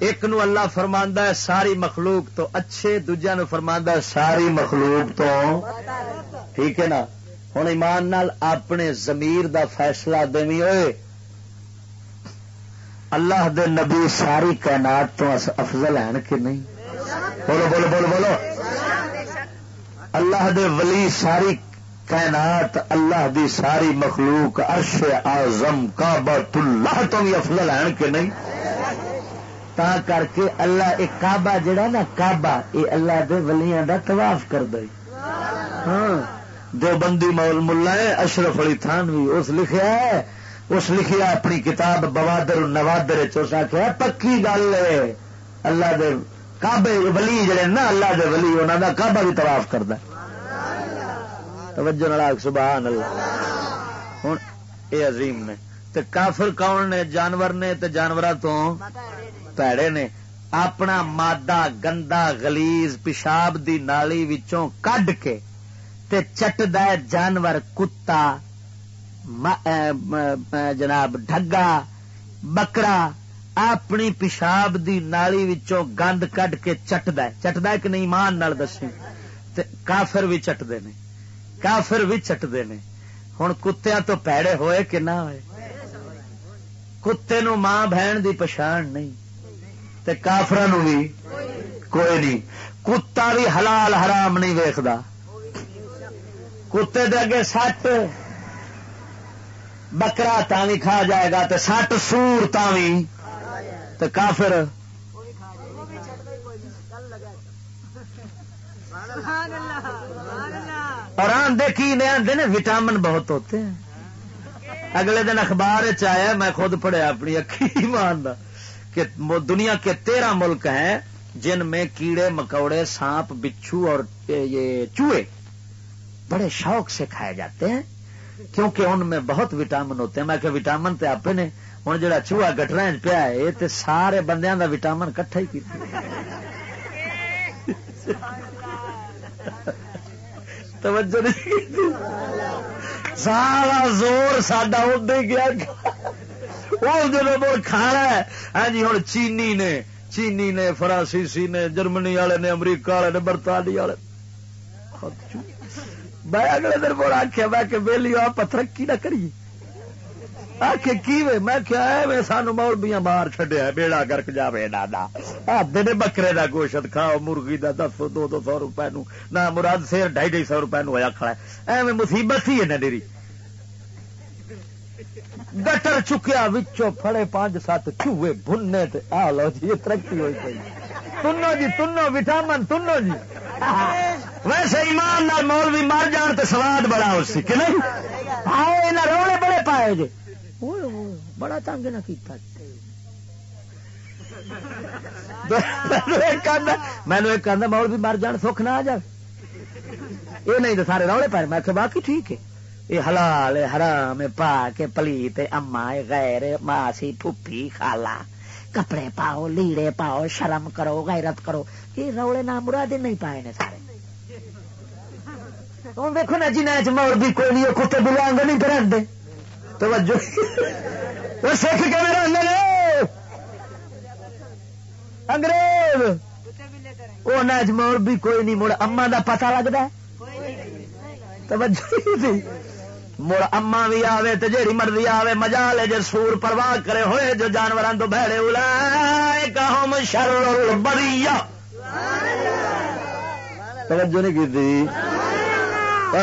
ایک نو اللہ فرما ہے، ساری مخلوق تو اچھے دوجا نو فرما ہے، ساری مخلوق تو ٹھیک ہے نا؟ ہوں ایمان نال اپنے زمیر دا فیصلہ دمی ہوئے اللہ دے نبی ساری کائنات تو افضل ہیں کہ نہیں؟ بولو بولو بولو بولو۔ اللہ دے ولی ساری کائنات، اللہ دی ساری مخلوق، عرش آزم کابت اللہ تو بھی افضل ہیں کہ نہیں؟ تا کر کے اللہ ایک کعبہ جڑا نا کعبہ یہ اللہ دے ولیاں دا طواف کر دے ہاں دو بندی مول ملا ہے اشرف علی تھانوی اس لکھیا ہے اس لکھیا اپنی کتاب بوادر نوادر چوس آخیا پکی گل ہے اللہ دے کعبے ولی جڑے نا اللہ دے ولی انہوں دا کعبہ بھی طواف کرتا توجہ نال سبحان اللہ ہوں اے عظیم نے تے کافر کون نے جانور نے تے جانوراں تو پیڑے نے اپنا مادہ گندا گلیز پیشاب دی نالی وچوں کڈ کے تے چٹدا جانور کتا جناب ڈگا بکرا اپنی پیشاب دی نالی وچوں گند کڈ کے چٹد چٹد کہ نہیں مان نال دسی کافر بھی چٹتے نے کافر بھی چٹتے نے ہوں کتیا تو پیڑے ہوئے کہ نہ ہوئے کتے نو ماں بہن دی پچھان نہیں تے کافر بھی کوئی نہیں۔ کتا بھی حلال حرام نہیں ویکد کتے دے اگے سٹ بکرا تھی کھا جائے گا تے سٹ سور تے کافر اور آدھے کی نے؟ آدھے نا وٹامن بہت ہوتے ہیں۔ اگلے دن اخبار چیا میں خود پڑھیا اپنی اکھی مان کہ دنیا کے تیرہ ملک ہیں جن میں کیڑے، مکوڑے، سانپ، بچھو اور یہ چوہے بڑے شوق سے کھائے جاتے ہیں، کیونکہ ان میں بہت وٹامن ہوتے ہیں۔ میں کہ وٹامن تے آپ نے ہوں جا چوہا گٹرا پیا ہے، یہ سارے بندیاں دا وٹامن کٹھا ہی کی توجہ نہیں۔ سارا زور ساڈا ادے گیا۔ وہ جب مڑ کھانا ہے۔ ہاں جی ہوں چینی نے چینی نے، فرانسیسی نے، جرمنی والے نے، امریکہ والے نے برطانیہ والے میں اگلے دن بڑا آخیا میں کہ ویلی آپ ترقی نہ کریے۔ آخ کی میں کیا سانو مولبیاں مار چڈیا بیڑا گرک جائے دادا آدھے نے بکرے دا گوشت کھاؤ، مرغی دا دس دو دو سو روپے نو۔ نہ مراد، سیر ڈھائی ڈھائی سو روپے نو ہوا کھڑا ایویں مصیبت ہی ہے نا ڈیری۔ گٹر چکیا وچوں پھڑے پانچ سات چوہے بننے آ لو جی یہ ترقی ہوئی پی تنو جی تنو وٹامن، تنو جی۔ ویسے ایمان نال مولوی مر جان تو سواد بڑا ہو سی، کہ نہیں؟ آئے روڑے بڑے پائے جی بڑا تنگ نہ کیتا۔ میں نے ایک مول بھی مر جان، سکھ نہ آ جائے یہ نہیں تو سارے روڑے پائے، میں کہ باقی ٹھیک ہے۔ یہ حلال حرام پا کے پلیت اما غیر ماسی پھپھی خالا کپڑے پاؤ، لیڑے پاؤ، شرم کرو، غیرت کرو، یہ روڑے نہ مراد نہیں پائے نے سارے۔ ہوں دیکھو نا جنہیں مول بھی کوئی نہیں، کتے بلانگ نہیں پہ توجہ۔ سکھ کے میرے انگریز۔ وہ نجمور بھی کوئی نہیں، مڑ اما دا پتا لگتا توجہ۔ مڑ اما بھی آوے تو جیڑی مرضی آوے مزا لے جے سور پرواہ کرے ہوئے جو جانوروں تو بہڑے الا شر بری توجہ نہیں کی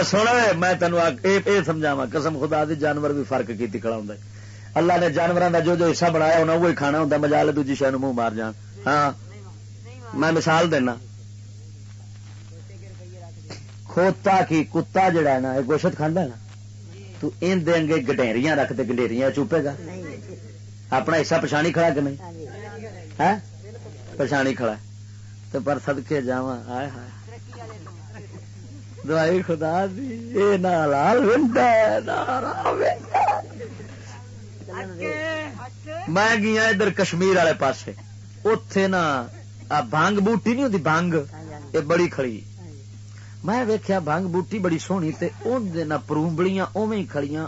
سونا میں تینوں یہ سمجھاوا قسم خدا دی جانور بھی فرق کی کھڑا ہوں اللہ نے جانوروں کا جو جو حصہ بنایا ہونا وہی کھانا ہوں مزا لے دوجی شہر منہ مار جان۔ ہاں۔ میں مثال دینا۔ کھوتا کی کتا جڑا ہے نا یہ گوشت کھانا ہے نا؟ تو ان دیں گے گڈیریاں رکھ دے گڈیریاں چوپے گا؟ اپنا حصہ پچھانی کھڑا کہ نہیں؟ ہاں؟ پچھانی کھڑا۔ تو پر سدکے جا آئے ہائے۔ دوائی خدا دی میں گیا ادھر کشمیر والے پاسے۔ اتے نا بانگ بوٹی نہیں ہوتی بانگ یہ بڑی کھڑی۔ میں ویکیا بانگ بوٹی بڑی سونی تے نہ پرومبڑیاں اوی کھڑیاں۔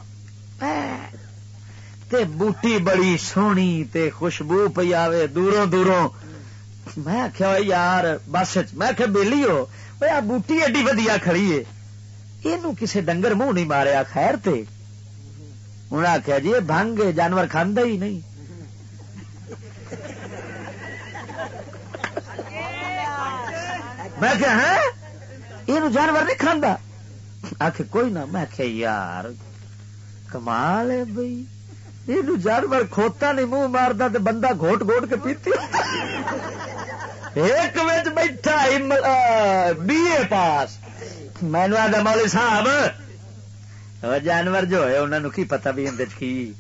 تے بوٹی بڑی سونی تے خوشبو پی آوے دوروں دوروں۔ میں آخیا یار بس میں آخیا بہلی ہو آ بوٹی ایڈی ودیا کھڑی ہے۔ یہ کسے ڈنگر منہ نہیں ماریا خیر تے۔ انہیں آخیا جی بنگ جانور کھانا ہی نہیں۔ میں کیا ہے ہاں؟ یہ جانور نہیں کھانا آخ کوئی نہ، میں کہ یار، کمال ہے بھائی یہ جانور کھوتا نہیں، منہ مارتا تو بندہ گھوٹ گھوٹ کے پیتی۔ ایک بچ بیٹھا بی اے پاس۔ مینو آدھا مولی صاحب جانور جو ہے انہوں نے کی پتا بھی اندر کی؟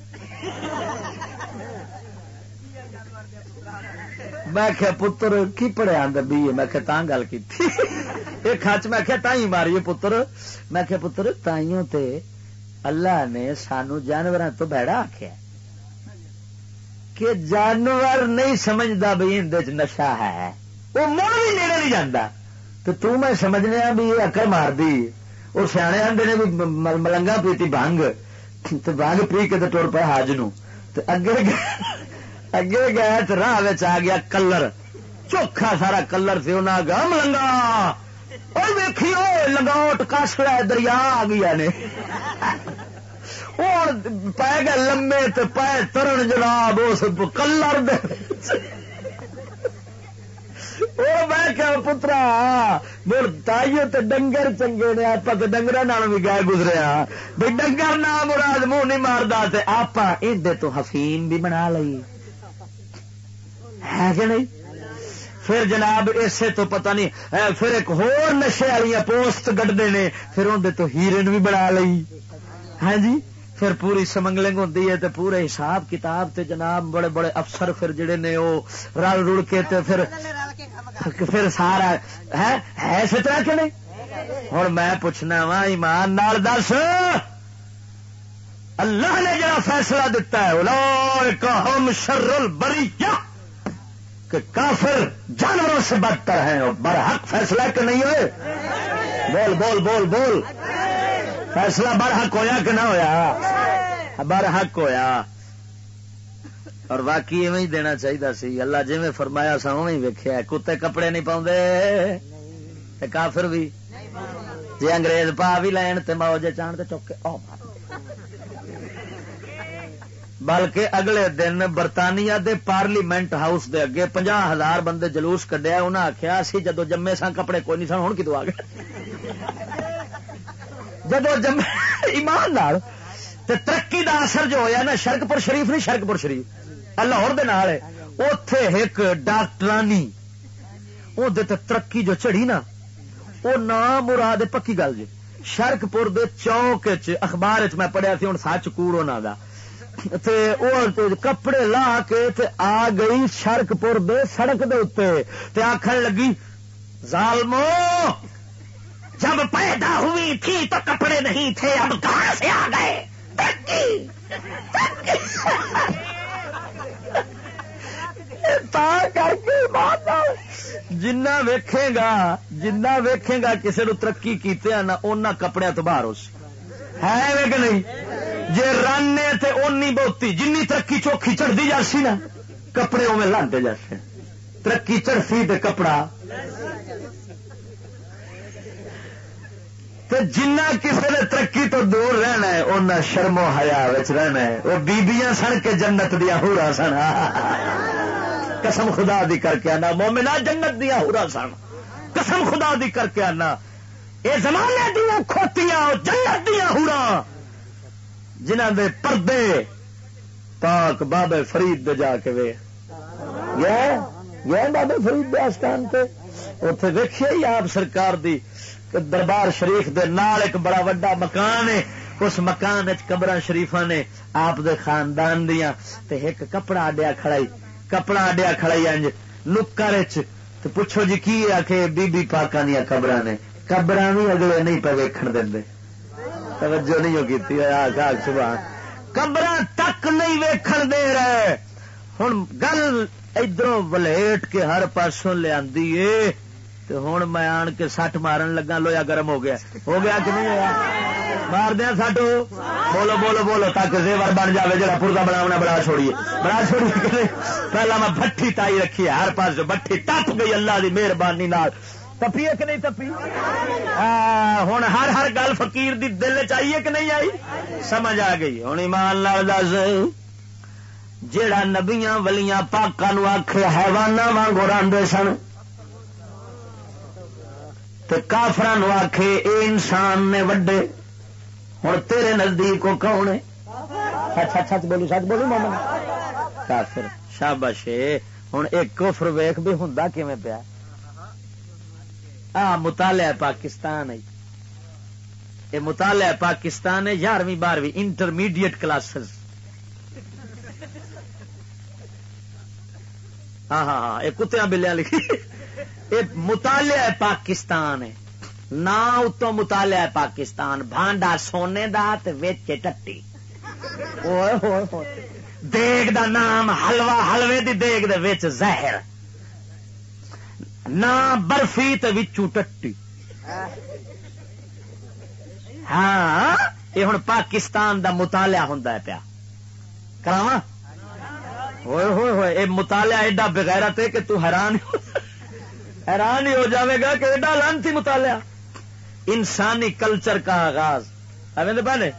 میں کیا پتر، کی پڑھیا اندر بھی میں کیا تاں گل کی ایک خچ میں کیا تھی ماری پتر. میں کیا پتر، تائیوں تے اللہ نے سانو جانور تو بہڑا آخیا کہ جانور نہیں سمجھتا بھی اندر نشا ہے۔ وہ مڑ بھی نیڑے نہیں جانا تو تو میں سمجھنے بھی یہ اکر مار دی وہ سیانے آدھے نے بھی ملنگا پیتی بنگ تو بنگ پی کے تو ٹر پہ حج نو اگے اگے گیا تو راہ آ گیا کلر چوکھا سارا کلر سے انہیں گا ملنگا اور ویکھی لگاؤٹ کس دریا آ گیا نے پی گئے لمے تو پے ترن جناب اس کلر میں کیا پترا مر تائیو تو ڈنگر چنگے نے آپ تو ڈنگر بھی گئے گزرے بھائی ڈنگر نہ مراد منہ نہیں مارتا آپ ادے تو حفیم بھی بنا لی ہے کہ نہیں? پھر جناب اسے تو پتہ نہیں پھر ایک ہور نشے والی پوسٹ گڈتے نے، پھر اندر تو ہیرن بھی بنا لی ہاں جی؟ پھر پوری سمنگلنگ ہوتی ہے تے پورے حساب کتاب تے جناب بڑے بڑے افسر پھر جڑے نے وہ رل رل کے تے پھر پھر سارا، ہے؟ سترا کہ نہیں؟ ہوں میں پوچھنا وا ایمان نال دس۔ اللہ نے جڑا فیصلہ دتا ہے ہم شر البری کہ کافر جانوروں سے بدتر ہیں اور برحق فیصلہ کہ نہیں ہوئے؟ بول بول بول بول۔ فیصلہ برحق ہویا کہ نہ ہویا؟ برحق ہویا۔ اور باقی ایویں دینا چاہیے سی۔ اللہ جی میں فرمایا سا اوی ویکیا کتے کپڑے نہیں پاؤں کافر بھی۔ جی انگریز پا بھی لین تو موجے چان چوکے بلکہ اگلے دن برطانیہ دے پارلیمنٹ ہاؤس دے اگے پنجا ہزار بندے جلوس کڈیا انہیں آخیا سی جدو جمے سن کپڑے کوئی نہیں سن ہوں کدو آ گئے؟ جدو جمے، ایمان نال، تے ترقی دا اثر جو ہوا نا، شرکپور شریف نہیں، شرکپور شریف لاہور اتے ایک ڈاکٹرانی وہ ترقی جو چڑھی نا وہ نام مراد پکی گل جی شرک پور دے چوک اخبار میں پڑھیا سی ہوں سچ کوڑ کپڑے لا کے آ گئی شرک پور دے سڑک دے اتنے آخر لگی، ظالمو، جب پیدا ہوئی تھی تو کپڑے نہیں تھے، اب کہاں سے آ گئے؟ کر کے جنا ویکھے گا جنا ویکھے گا کسی نو ترقی کیتے نا ان کپڑے تو باہر اس ہے کہ نہیں؟ جی رن تے اونی بہتی جن ترقی چوکھی چڑھتی جاسی نا، کپڑے اوے لاندے جاتے ترقی چڑھتی تے کپڑا۔ جنا کسی نے ترقی تو دور رہنا ہے ان شرم و حیا رہنا ہے۔ وہ بیبیاں سن کے جنت دیا ہورا سن۔ قسم خدا دی کر کے آنا مومنا جنت دیا ہورا سن۔ قسم خدا دی کر کے آنا۔ یہ زمانے دیا کھوتیاں، جنت دیا ہورا۔ جنہ دے پردے پاک بابے فرید دے جا کے وے۔ گیا بابے فرید دے آستان تے؟ اتے ویکھے ہی آپ سرکار دی دربار شریف دے نال ایک بڑا وڈا مکان ہے۔ اس مکان قبر شریفا نے آپ دے خاندان دیا تے ایک کپڑا اڈیا کھڑائی۔ کپڑا اڈیا کھڑائی انج نکر تو پوچھو جی کی آ کے بی بی پاکا دیا قبر نے؟ قبر بھی اگلے نہیں پہ ویکن دے توجہ نہیں کی سبحان۔ قبر تک نہیں ویکھن دے رہے۔ ہوں گل ادھر ولیٹ کے ہر پاسوں لیا ہوں میں آن کے سٹ مارن لگا لویا گرم ہو گیا۔ ہو گیا کہ نہیں ہوا؟ مار دیا سٹ بولو بولو بولو، تاکہ زیور بن جائے جا پورا بنا بڑا چھوڑیے۔ بڑا چھوڑیے پہلا میں بٹھی تائی رکھی ہے، ہر پاس بٹھی ٹپ گئی، اللہ کی مہربانی تپی کہ نہیں تپی؟ ہوں ہر ہر گل فقیر دی دل چاہیے کہ نہیں آئی؟ سمجھ آ گئی۔ ہوں ایمان لال دس، جیڑا نبیاں ولیاں پاکوں آخ حیوان وانگو راندے سن کافران آخ اے انسان نے وڈے ہوں تیرے نزدیک وہ کون ہے؟ سچ سچ سچ بولو سچ بولو ماما کافر شابش ہوں ایک کفر ویخ بھی ہوں کیون پیا؟ آ، مطالعہ پاکستان ہے۔ یہ مطالعہ پاکستان ہے، یارویں بارہویں انٹرمیڈیٹ کلاسز ہاں ہاں ہاں یہ کتیا بلیا لکھی۔ یہ مطالعہ پاکستان ہے۔ نہ اتو مطالعہ پاکستان، بھانڈا سونے دا وچ ٹٹی۔ دیگ دا نام حلوا حلوے دی دیگ دے وچ زہر۔ نہ برفی وچو ٹٹی ہاں یہ ہوں پاکستان دا مطالعہ ہوں پیا کراوا ہوئے ہوئے ہوئے یہ مطالعہ ایڈا بغیر کہ تو حیران حیران ہی ہو جاوے گا کہ ایڈا لانتی مطالعہ انسانی کلچر کا آغاز اوے پہلے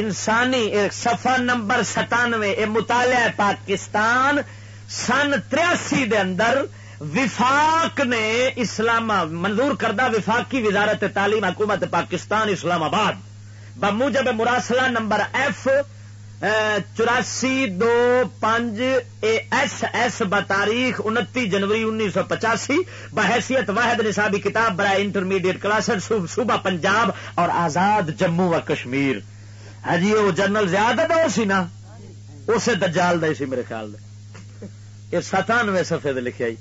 انسانی سفا نمبر ستانوے یہ مطالعہ پاکستان سن تریاسی دے اندر وفاق نے اسلام منظور کردہ وفاقی وزارت تعلیم حکومت پاکستان اسلام آباد بموجب مراسلہ نمبر ایف چوراسی دو پانچ اے ایس ایس بتاریخ انتی جنوری انیس سو پچاسی بحیثیت واحد نصابی کتاب برائے انٹرمیڈیٹ کلاس صوبہ پنجاب اور آزاد جموں و کشمیر۔ ہاں جی وہ جنرل زیادہ دور سی نا، اسے دجال دے سی میرے خیال دے۔ یہ ستانوے سفید لکھے آئی۔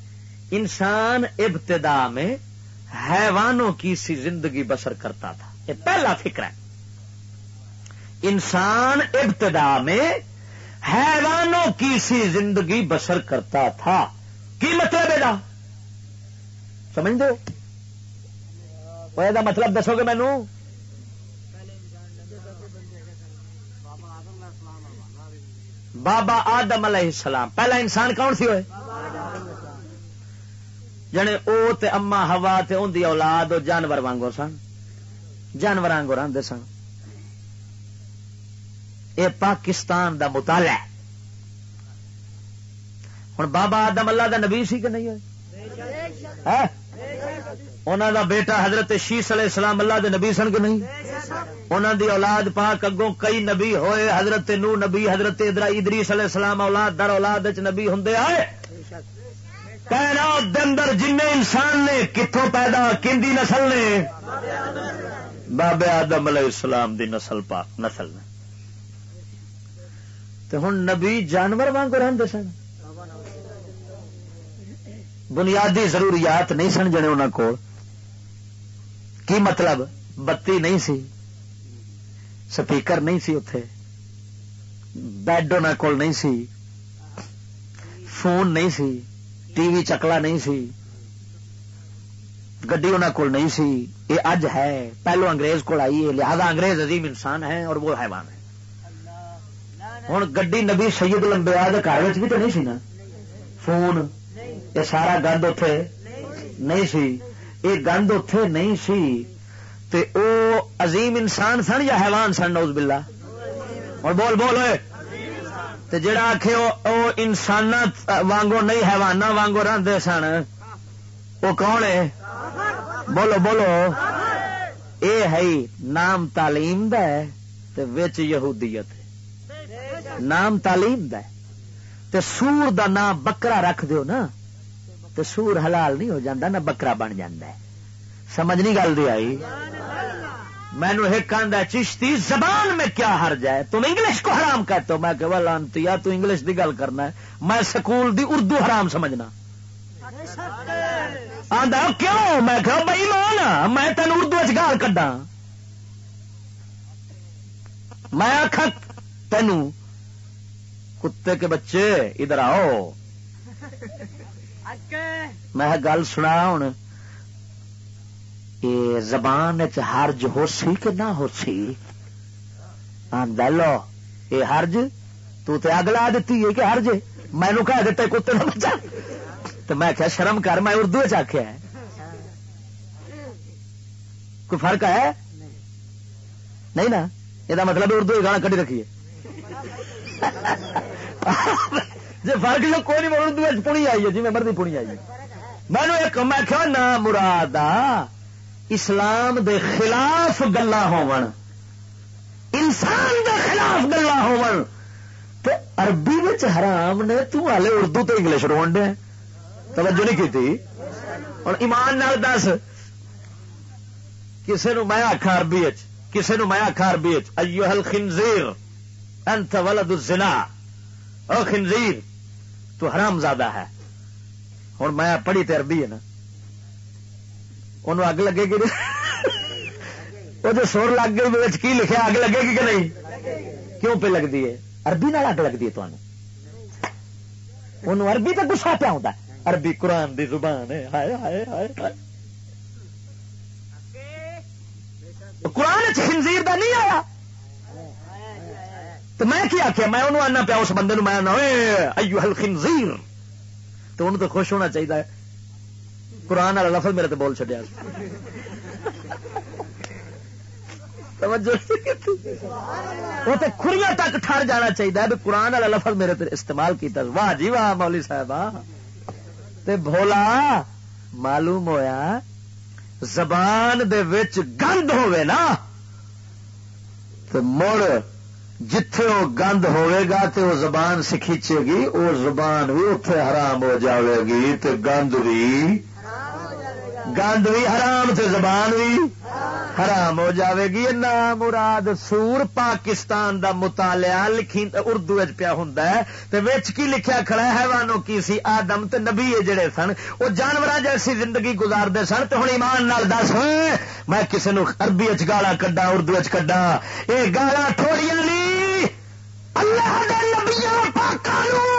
انسان ابتدا میں حیوانوں کی سی زندگی بسر کرتا تھا۔ یہ پہلا فکر ہے۔ انسان ابتدا میں حیوانوں کی سی زندگی بسر کرتا تھا۔ کی مطلب ہے سمجھ دو مطلب دسو گے مینو بابا آدم علیہ السلام۔ پہلا انسان کون سی ہوئے؟ جنے او تے اما ہوا تے ان دی اولاد جانور وانگو سن، جانور وانگو رہتے سن۔ اے پاکستان دا مطالعہ ہوں بابا آدم اللہ دا نبی سی کہ نہیں ہوئے؟ انہوں دا بیٹا حضرت شیش علیہ السلام اللہ دے نبی سن کہ نہیں؟ انہوں دی اولاد پاک اگوں کئی نبی ہوئے، حضرت نو نبی، حضرت ادرا، ادریس علیہ السلام اولاد در اولاد نبی ہوں آئے۔ اندر جن انسان نے کتوں پیدا کھی نسل نے؟ بابے آدم علیہ السلام دی نسل پاک نسل نے۔ تو ہوں نبی جانور وانگ رہتے سن۔ بنیادی ضروریات نہیں سن جنے انہوں کو کی مطلب؟ بتی نہیں سی۔ سپیکر نہیں سی اتے بیڈ انہوں کو نہیں سی۔ فون نہیں سی۔ ٹی وی چکلا نہیں سی۔ گڈی انہوں کو نہیں سی۔ یہ اج ہے۔ پہلو انگریز کو آئی ہے۔ لہذا انگریز عظیم انسان ہے اور وہ حیوان ہے ہوں گڈی نبی سید لمبیا گھر بھی تو نہیں سی نا؟ فون۔ یہ سارا گند اتے نہیں سی۔ یہ گند اتے نہیں سی۔ تے او عظیم انسان سن یا حیوان سن؟ نوز بلا اور بول بول ہوئے تے جڑا آخ او انسان وانگو نہیں حیوان وانگو رہتے سن وہ کون ہے؟ بولو بولو۔ اے ہے نام تعلیم دچ یہودیت نام تعلیم تے سور دا نام بکرا رکھ دیو نا، تے سور حلال نہیں ہو جاندہ نہ بکرا بن جاندہ ہے۔ سمجھ نہیں گل دی آئی؟ مینو ایک آدھا چشتی زبان میں کیا ہر جائے؟ تم انگلش کو حرام کہتے ہو؟ میں کہ لانتی یا تو انگلش دی گل کرنا ہے۔ میں سکول دی اردو حرام سمجھنا۔ آدھا کیوں؟ میں کہ بھائی مان میں تین اردو گال کڈا میں آخ تین کتے کے بچے ادھر آؤ۔ میں گل سنا ہوں۔ یہ زبان چرج ہو سی کہ نہ ہو سی؟ لو یہ ہرج تو تے اگ لا دیتی ہے کہ ہرج مینو کہہ دیتے کتے کا بچہ تو میں کیا شرم کر، میں اردو چکھیا ہے۔ کوئی فرق ہے؟ نہیں نا؟ یہ مطلب اردو گانا کٹی رکھیے۔ جی فرق جو کوئی نہیں اردو پونی آئی ہے جی میں مرضی پونی آئی ہے۔ میں ایک، میں کیا نہ مراد اسلام دے خلاف گلا ہو انسان دے خلاف گلا ہو عربی حرام نے، تو ہالے اردو تو انگلش رون ڈے توجہ نہیں کی اور ایمان نال دس۔ کسے نو میں آخا عربی کسے نو میں آخا عربی ایو ہل انت ولد الزنا۔ او خنزیر، تو حرام زیادہ ہے۔ ہوں میں پڑھی تے عربی ہے نا۔ انہوں اگ لگے گی وہ جو سور لگ گئی کی لکھا اگ لگے گی کہ نہیں کیوں پہ لگتی ہے عربی نال اگ لگتی ہے تمہیں انہوں عربی تو گسا پیا ہوتا عربی قرآن دی زبان ہے ہائے ہائے ہائے قرآن خنزیر دا نہیں آیا تو میں کیا آخیا میں انہوں آنا پیا اس بندے میں آنا ایو ہل خنزیر تو انہوں تو خوش ہونا چاہیے قرآن والا لفظ میرے تو بول چڈیا وہ تو خریاں تک ٹر جانا چاہیے قرآن والا لفظ میرے تے استعمال کیتا واہ جی واہ مولی صاحب تے بھولا، معلوم ہویا زبان دے وچ گند ہوئے نا۔ تو مڑ جتھے وہ گند ہوئے گا تے وہ زبان سکھیچے گی، وہ زبان بھی اتے حرام ہو جاوے گی، تے گند بھی گند بھی حرام تے زبان بھی حرام ہو جاوے گی نا مراد سور پاکستان دا مطالعہ لکھی اردو پیا ہوں وچ کی لکھیا کھڑا ہے؟ حیوانوں کی سی، آدم تے نبی جڑے سن، وہ جانور جیسی زندگی گزارتے سن۔ تو ہوں ایمان نال دس ہاں، میں کسی نو عربی اچ گالا کڈا اردو اچ کڈا یہ گالا تھوڑی نہیں اللہ دے نبیوں پاکانو ایڈی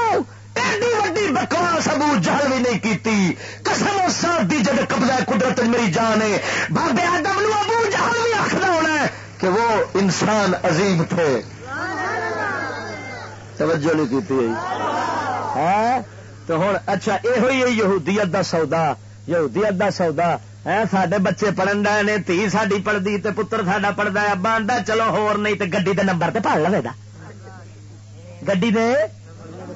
بکواس ابو جہل بھی نہیں کیتی۔ قسم و ساتھ دی جب قبضہ قدرت میری جان ہے۔ بابے آدم نو ابو جہل بھی آخر ہونا ہے کہ وہ انسان عظیم تھے۔ توجہ نہیں کیتی ہے۔ ہاں؟ تو ہوں اچھا یہ ہوئی ہے یہودیت دا سودا۔ یہودیت دا سودا۔ ہے سڈے بچے پڑھن ڈے نے، تھی ساری پڑھتی تے پتر ساڈا پڑھتا ہے۔ ابا آدھا چلو ہور نہیں تے گڈی دے نمبر تے پڑھ لے گا۔ گڈی دے؟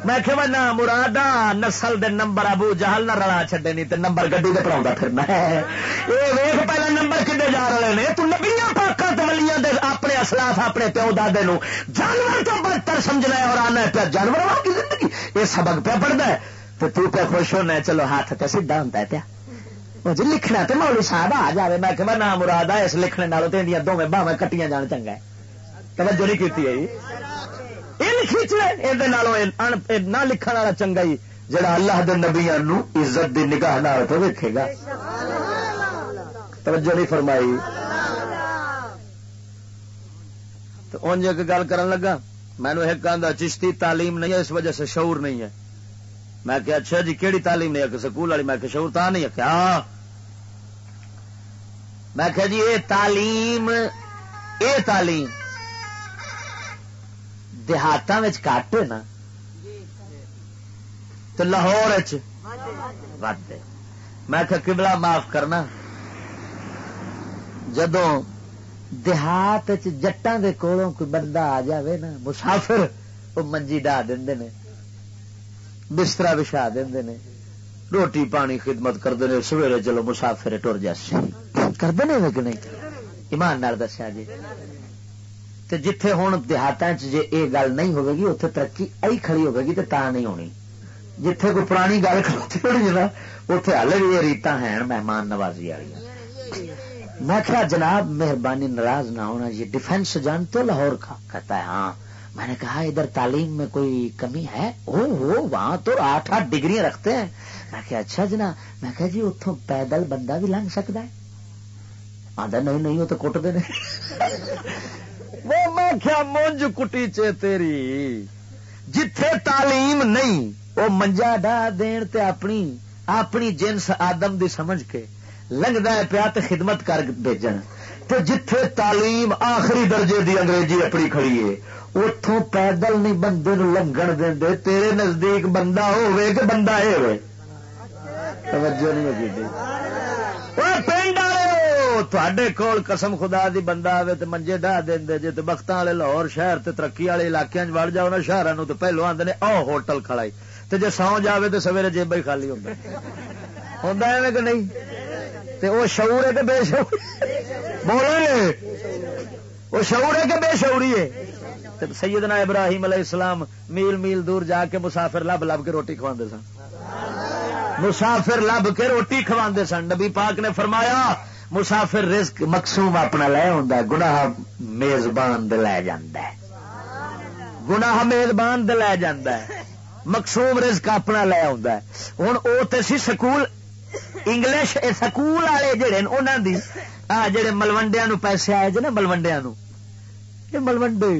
میں کہ وہ نہ مراد نسل دے نمبر ابو جہل نہ رلا چڈے نہیں تے نمبر گڈی دے پڑھا پھرنا یہ ویخ پہلا نمبر کھے جا رہے ہیں تو نبیاں پاکا تملیاں دے اپنے اسلاف، اپنے پیو دادے نو۔ جانور تو بدتر سمجھنا ہے اور آنا پیا جانور کی زندگی۔ یہ سبق پہ پڑھتا ہے۔ تو تو پہ خوش ہونا ہے، چلو ہاتھ تے سیدھا ہوتا ہے پیا۔ مجھے جی لکھنا تو مولوی صاحب آ جائے میں کہ نہ مراد ہے اس لکھنے نالوں تے دونوں باہیں کٹیاں جان چنگا ہے۔ توجہ نہیں کی ہے نہ لکھن والا چنگا ہی، جڑا اللہ دے نبیا عزت دی نگاہ نال تو ویکھے گا۔ توجہ نہیں فرمائی۔ تو انج ایک گل کرن لگا، میں مینو ایک کہ چشتی تعلیم نہیں ہے، اس وجہ سے شعور نہیں ہے۔ میں کہ اچھا جی کہڑی تعلیم نہیں ہے؟ سکول والی؟ میں کہ شعور تا نہیں ہے؟ کیا ہاں۔ میں کہ جی یہ تعلیم، اے تعلیم۔ دیہات کٹ نا، تو لاہور ود میں کبلا معاف کرنا۔ جدو دیہات جٹان دے کولوں کوئی بندہ آ جاوے نا، مسافر وہ منجی ڈا دے بستر بچھا دے روٹی پانی خدمت کرتے ہیں سویرے چلو مسافر ٹر جاسی۔ کرتے ہیں کہ نہیں؟ ایمان نال دسیا جی۔ جتھے ہوں دیہات جی یہ گل نہیں ہوگی اتنے ترقی ای کھڑی ہوگی تو تا نہیں ہونی جتھے کوئی پرانی گل کھڑوتی ہونی نا اتنے ہل بھی ریتا ہیں مہمان نوازی والی میں کہا جناب مہربانی ناراض نہ ہونا یہ ڈیفینس جان تو لاہور کا کہتا ہے ہاں میں نے کہا ادھر تعلیم میں کوئی کمی ہے او ہو وہاں تو آٹھ آٹھ ڈگری رکھتے ہیں میں کہ اچھا جنا میں کہ جی اتوں پیدل بندہ بھی لنگ سکتا ہے آدھا نہیں نہیں وہ تو کٹ دے وہ میں کیا مونج کٹی چے تیری؟ جتھے تعلیم نہیں وہ منجا ڈا دین تے اپنی اپنی جنس آدم دی سمجھ کے لنگتا ہے پیا تے خدمت کر بھیجن۔ تے جتھے تعلیم آخری درجے دی انگریزی اپنی کھڑی ہے اتوں پیدل نہیں بندے نو لنگن دے تیرے نزدیک بندہ ہوئے کہ بندہ ہے ہوئے توجہ نہیں ہوگی پنڈ کول قسم خدا دی بندہ آئے تو منجے ڈا دے جی تو بخت والے لاہور شہر تے ترقی والے علاقے وڑ جاؤ نا شہر تو پہلو آدھے نے او ہوٹل کھڑائی تے جے سو جاوے تو سویرے جیبا ہی خالی ہوتا ہوتا ہے کہ نہیں تے وہ شعور ہے کہ بے شعور بولو وہ شعور ہے کہ بے شعوری ہے سیدنا ابراہیم علیہ السلام میل میل دور جا کے مسافر لب لب کے روٹی کھوا سن مسافر لب کے روٹی کھوا سن نبی پاک نے فرمایا مسافر رزق مقصوم اپنا لے ہوں گناہ میزبان دے لے جاندہ ہے۔ گناہ میزبان دے لے جاندہ ہے۔ مقصوم رزق اپنا لے ہوں ہوں وہ تو سی سکول، انگلش سکول والے جڑے انہوں دی جڑے ملوڈیا نو پیسے آئے جے نا ملوڈیا نو۔ یہ ملوڈے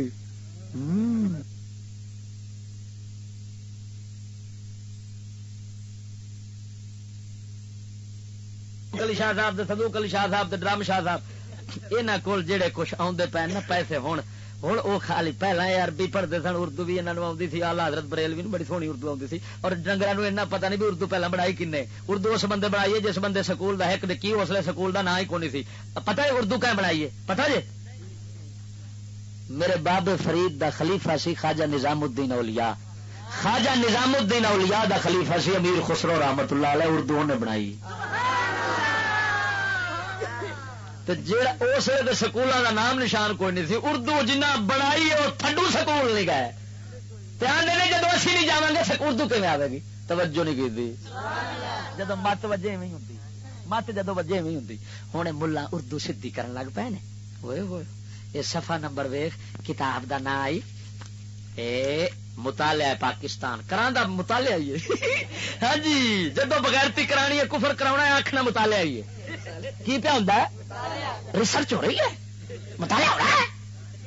کلی شاہ صاحب سدو کلی شاہ صاحب ڈرم شاہ صاحب۔ یہاں کول جڑے کچھ آدھے پے نا پیسے ہوں ہوں وہ خالی پہلا عربی پڑھتے سن، اردو بھی انہوں آتی تھی آلہ حضرت بریل بھی بڑی سونی اردو آتی تھی اور ڈنگر ایسا پتا نہیں بھی اردو پہلے بڑھائی کن اردو اس بندے بنائی ہے جس بندے سکول کا ایک کی اس لیے سکول کا نام ہی کونی سی۔ پتا ہے اردو کہیں بنائی ہے پتا جی میرے باب فرید دا خلیفہ سی خواجہ نظام الدین اولیاء۔ خواجہ نظام الدین اولیاء دا خلیفہ سی امیر خسرو رحمت اللہ علیہ، اردو نے بنائی۔ اس سکولوں کا نام نشان کوئی نہیں سی، اردو جنہ بنائی وہ تھڈو سکول نہیں گئے۔ دھیان دے جب اسی نہیں جا گے اردو کیون آئے گی؟ توجہ نہیں کی جب مت وجے ہوں مت جدو وجے ہوں ہوں ملا اردو سدھی کرن لگ پے ہوئے ہوئے۔ یہ سفا نمبر ویخ کتاب دا نا آئی۔ اے مطالعہ پاکستان۔ کرا مطالعہ ہی ہاں جی جدو بغیرتی کرانی ہے، کفر کرا آخنا مطالعہ ہی ہے۔ کی پیا ہوں ریسرچ ہو رہی ہے؟ مطالعہ ہو رہا ہے؟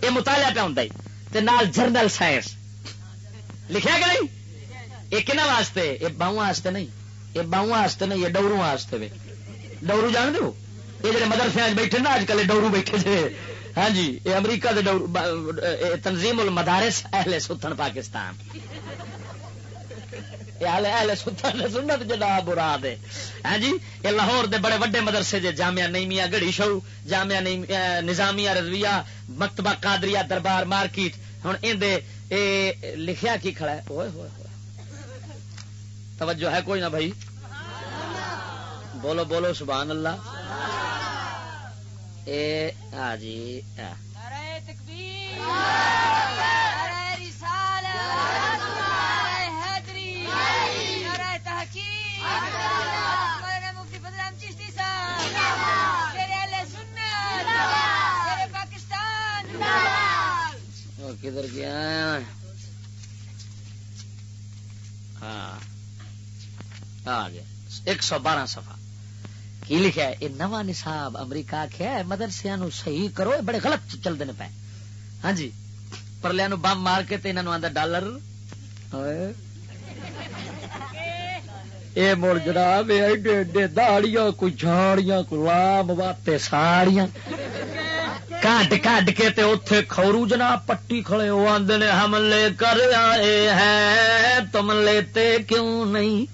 یہ مطالعہ پیا ہوں نال جرنل سائنس۔ لکھا کہ نہیں؟ یہ کہنا واسطے؟ یہ باؤں واسطے نہیں۔ یہ باؤں واسطے نہیں، یہ ڈورو واسطے بھی ڈورو جان دو یہ جڑے مدرسے بیٹھے نا اج کل ڈورو بیٹھے تھے ہاں جی یہ امریکہ دے تنظیم المدارس اہل ستن پاکستان۔ اہل ستن سنت سنت جدا برا دے ہاں جی؟ یہ لاہور دے بڑے وڈے مدرسے جے جامعہ نیمیا گڑی شو، جامعہ نظامیہ رضویہ، مکتبہ قادریہ دربار مارکیٹ۔ ہوں اے لکھیا کی کھڑا ہے؟ ہوئے ہوئے۔ توجہ ہے کوئی نہ بھائی؟ بولو بولو، سبحان اللہ۔ اے ہاں جی ہاں۔ تکبیر۔ کدھر گیا ہاں آ گیا ایک سو بارہ سفا کی لکھا ہے یہ نواں نصاب امریکہ آخیا مدرسیا نو صحیح کرو یہ بڑے غلط چلتے پے ہاں جی پرلیا نو بم مار کے انہوں آدھا ڈالر یہ مڑ جناب ایڈے ایڈے داڑیاں، کوئی جھاڑیاں، کوئی لام واتے ساڑیاں۔ کٹ کٹ کے تے اتے کھورو جناب، پٹی کھڑے وہ آدھے نے ہم لے کر آئے ہیں تم لیتے کیوں نہیں؟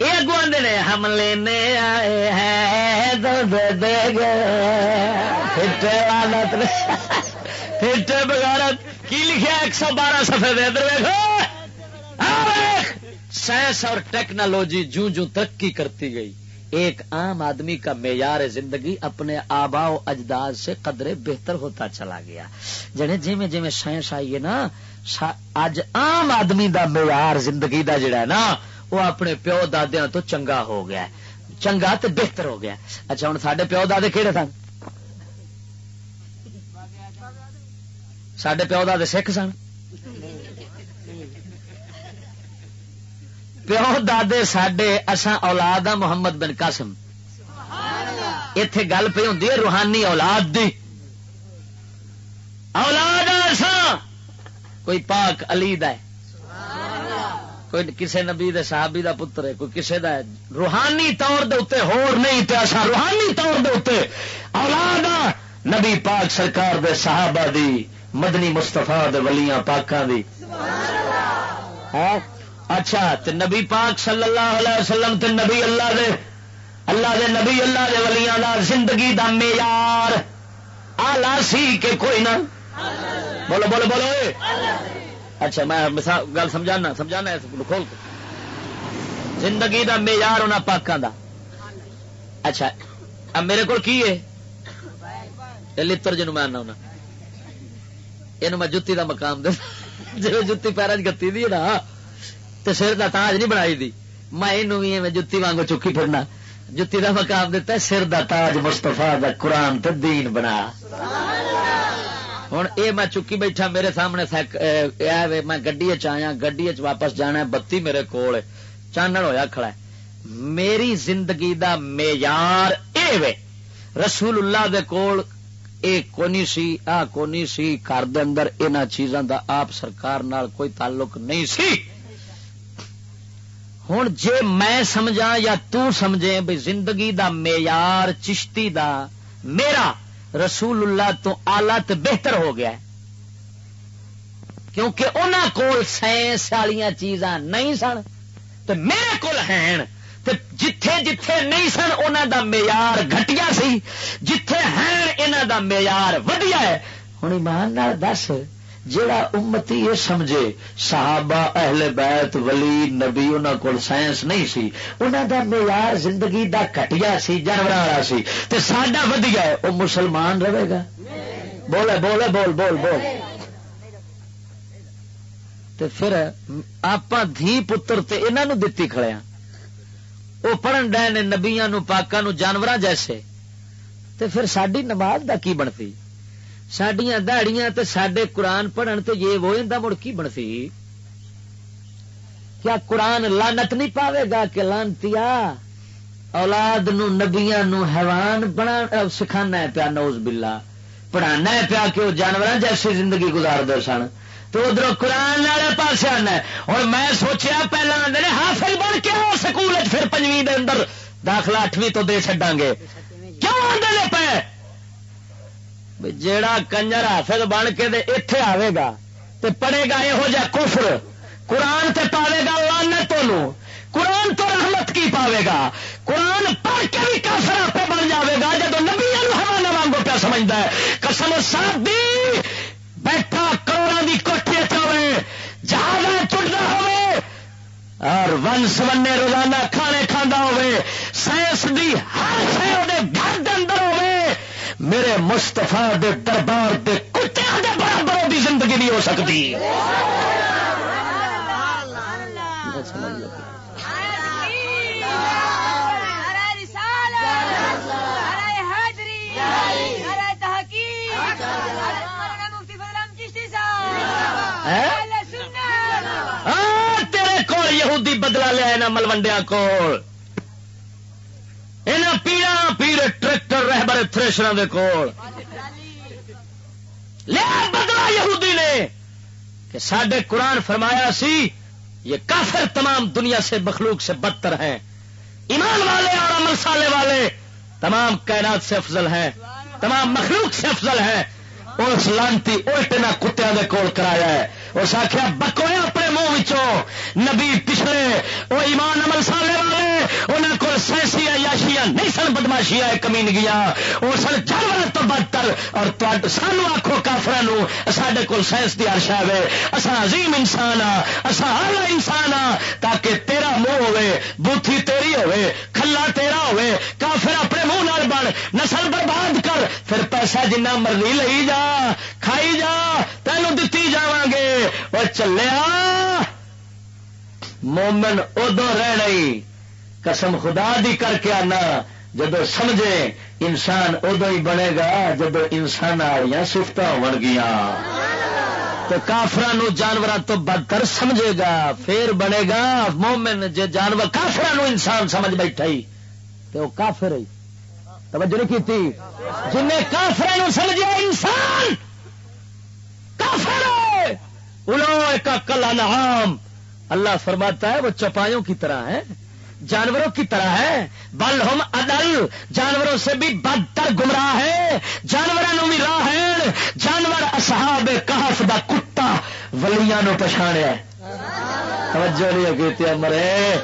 یہ اگو آدھے نے ہم لینے آئے ہیں تو دے دے گے پھر بغیرت کی لکھا ایک سو بارہ سفے دے سائنس اور ٹیکنالوجی جو جو ترقی کرتی گئی۔ ایک عام آدمی کا معیار زندگی اپنے آبا و اجداد سے قدرے بہتر ہوتا چلا گیا۔ جڑے جی میں جی میں سائنس آئیے نا اج عام آدمی دا معیار زندگی دا جڑا ہے نا، وہ اپنے پیو دادیا تو چنگا ہو گیا۔ چنگا تو بہتر ہو گیا۔ اچھا ہوں سڈے پیو دے کہڑے سن؟ سڈے پیو دے سکھ سن؟ پیو دادے سڈے اساں اولاد آ محمد بن قاسم۔ اتے گل پہ ہوں روحانی اولاد دی۔ اولاد اساں۔ کوئی پاک علی دا ہے۔ کوئی کسے نبی دے صحابی دا پتر ہے کوئی کسے دا ہے۔ روحانی طور دے اتے ہور نہیں تے اساں روحانی طور دے اتے اولاد نبی پاک سرکار دے صحابہ دی مدنی مستفا دے ولیاں پاکاں دی۔ ہاں؟ اچھا تے نبی پاک صلی اللہ علیہ وسلم تے نبی اللہ دے اللہ دے نبی اللہ دے ولیاں دا زندگی دا معیار آلہ سی کہ کوئی نہ؟ بولو بولو بولو۔ اچھا میں گل سمجھانا سمجھانا ہے کھول کے۔ زندگی دا معیار ہونا پاکوں دا۔ اچھا اب میرے کو کی ہے؟ لڑ جن میں آنا ہونا۔ یہ میں جتی دا مقام دے۔ جی جتی پیرا گتی دی نا۔ تو سر دا تاج نہیں بنائی دی۔ میں یہ میں جتی وانگو چکی پھرنا۔ جتی دا مقام دیتا ہے سر دا تاج مستفا دا قرآن تے دین بنا۔ ہوں یہ میں چکی بیٹھا میرے سامنے میں گڈی چیا گڈی واپس جانا بتی میرے کول۔ چانن ہویا کھڑا ہے۔ میری زندگی دا معیار اے وے۔ رسول اللہ دے کول اے کونی سی، آ کونی سی، گھر دے اندر انہاں چیزاں دا آپ سرکار نال کوئی تعلق نہیں سی۔ ہوں جے میں سمجھا یا تو سمجھے بھائی زندگی دا معیار، چشتی دا، میرا رسول اللہ تو آلہ بہتر ہو گیا کیونکہ انہوں کول سائنس والی چیزاں نہیں سن تو میرے کول ہیں۔ جتھے جتھے نہیں سن انہوں دا معیار گٹیا سی۔ جتھے ہیں انہوں دا معیار ودیا ہے۔ ہوں ایمان دس۔ جڑا امتی یہ سمجھے، صحابہ، اہل بیت، ولی، نبی انہوں کو سائنس نہیں سی انہوں دا معیار زندگی دا کٹیا سی جانور والا سی، تے ساڈا ودیا ہے وہ مسلمان رہے گا؟ بولے بولے بول بول بول۔ تے پھر آپ دھی پتر تے انہوں دتی کھڑے ہاں۔ وہ پڑھن ڈے نے نبیا نو پاکا نو جانور جیسے۔ تے پھر ساری نماز دا کی بنتی؟ سڈیا دہڑیاں تے سڈے قرآن پڑھن تے یہ وہ مڑ کی بنتی کیا قرآن لانت نہیں پاوے گا کہ لانتی اولاد نو نبیا نو حیوان بنا سکھانا ہے پیا نوز بلا پڑھانا ہے پیا کہ وہ جانور جیسی زندگی گزار دے سن تو ادھر قرآن والے پاس آنا ہوں میں سوچیا پہلے آدھے حافظ بن کے سکول پھر پنجویں اندر داخلہ اٹھویں تو دے چڈا گے کیوں آدھے پہ جیڑا کنجر حافظ بن کے دے اتے آئے گا تے پڑے گا یہو جہ کفر، قرآن تے پاوے گا لانت قرآن تو رحمت کی پاوے گا؟ قرآن پڑھ کے بھی کافر آپ بن جاوے گا جب نبی حوالہ وانگو پہ سمجھتا ہے۔ قسم ساتھ دی، بیٹھا کروڑوں کی کوٹھی چاہے جہاز چڑھتا ہوئے، اور ون سمنے روزانہ کھانے کھانا ہوئے، سائنس دی ہر شہر گھر کے اندر ہوئے میرے مستفا دے دربار دے کتے دے برابر دی زندگی نہیں ہو سکتی تیرے کول یہودی بدلا لیا ملوڈیا کول یہاں پیڑا پیڑ ٹریکٹر رہبر تھریشر دے کول۔ لیا بدلا یہودی نے کہ سڈے قرآن فرمایا سی، یہ کافر تمام دنیا سے مخلوق سے بدتر ہیں۔ ایمان والے اور امن سالے والے تمام کائنات سے افضل ہیں، تمام مخلوق سے افضل ہیں۔ اس لانتی الٹ نہ کتیا کول کرایا ہے۔ اس آخیا بکویا اپنے منہ نبی پچھلے وہ ایمان عمل سالے والے انہوں کو سینسیا یاشیا نہیں سن بدماشیا کمین گیا وہ سن جانور تو بدتر۔ اور سانو آخو کافر سڈے کول سائنس کی آشا ہے اصا عظیم انسان آ اصا آلہ انسان آ تاکہ تیرا منہ ہوے بوتھی تیری ہوے کھلا تیرا ہوے کافر اپنے منہ نال بن، نسل برباد کر، پھر پیسہ جنہ مرضی لئی جا، کھائی جا، تینوں دتی جا گے۔ وہ چلیا مومن ادو رہ قسم خدا دی کر کے آنا جدو سمجھے انسان ادو ہی بنے گا جدو انسان والی سفت ہو گیا تو کافران جانور تو بدتر سمجھے گا پھر بنے گا مومن جے جانور کافران انسان سمجھ بیٹھا ہی تو وہ کافر ہی توجہ نہیں کی جن کافر سمجھا انسان کافر اڑو کا کلا نام اللہ فرماتا ہے وہ چپایوں کی طرح ہے جانوروں کی طرح ہے بل ہم ادل جانوروں سے بھی بدتر گمراہ ہے جانوروں بھی راہ ہے جانور اصحاب کہف دا کتا ولیاں نو پچھاڑیا توجہ نہیں کیتی مرے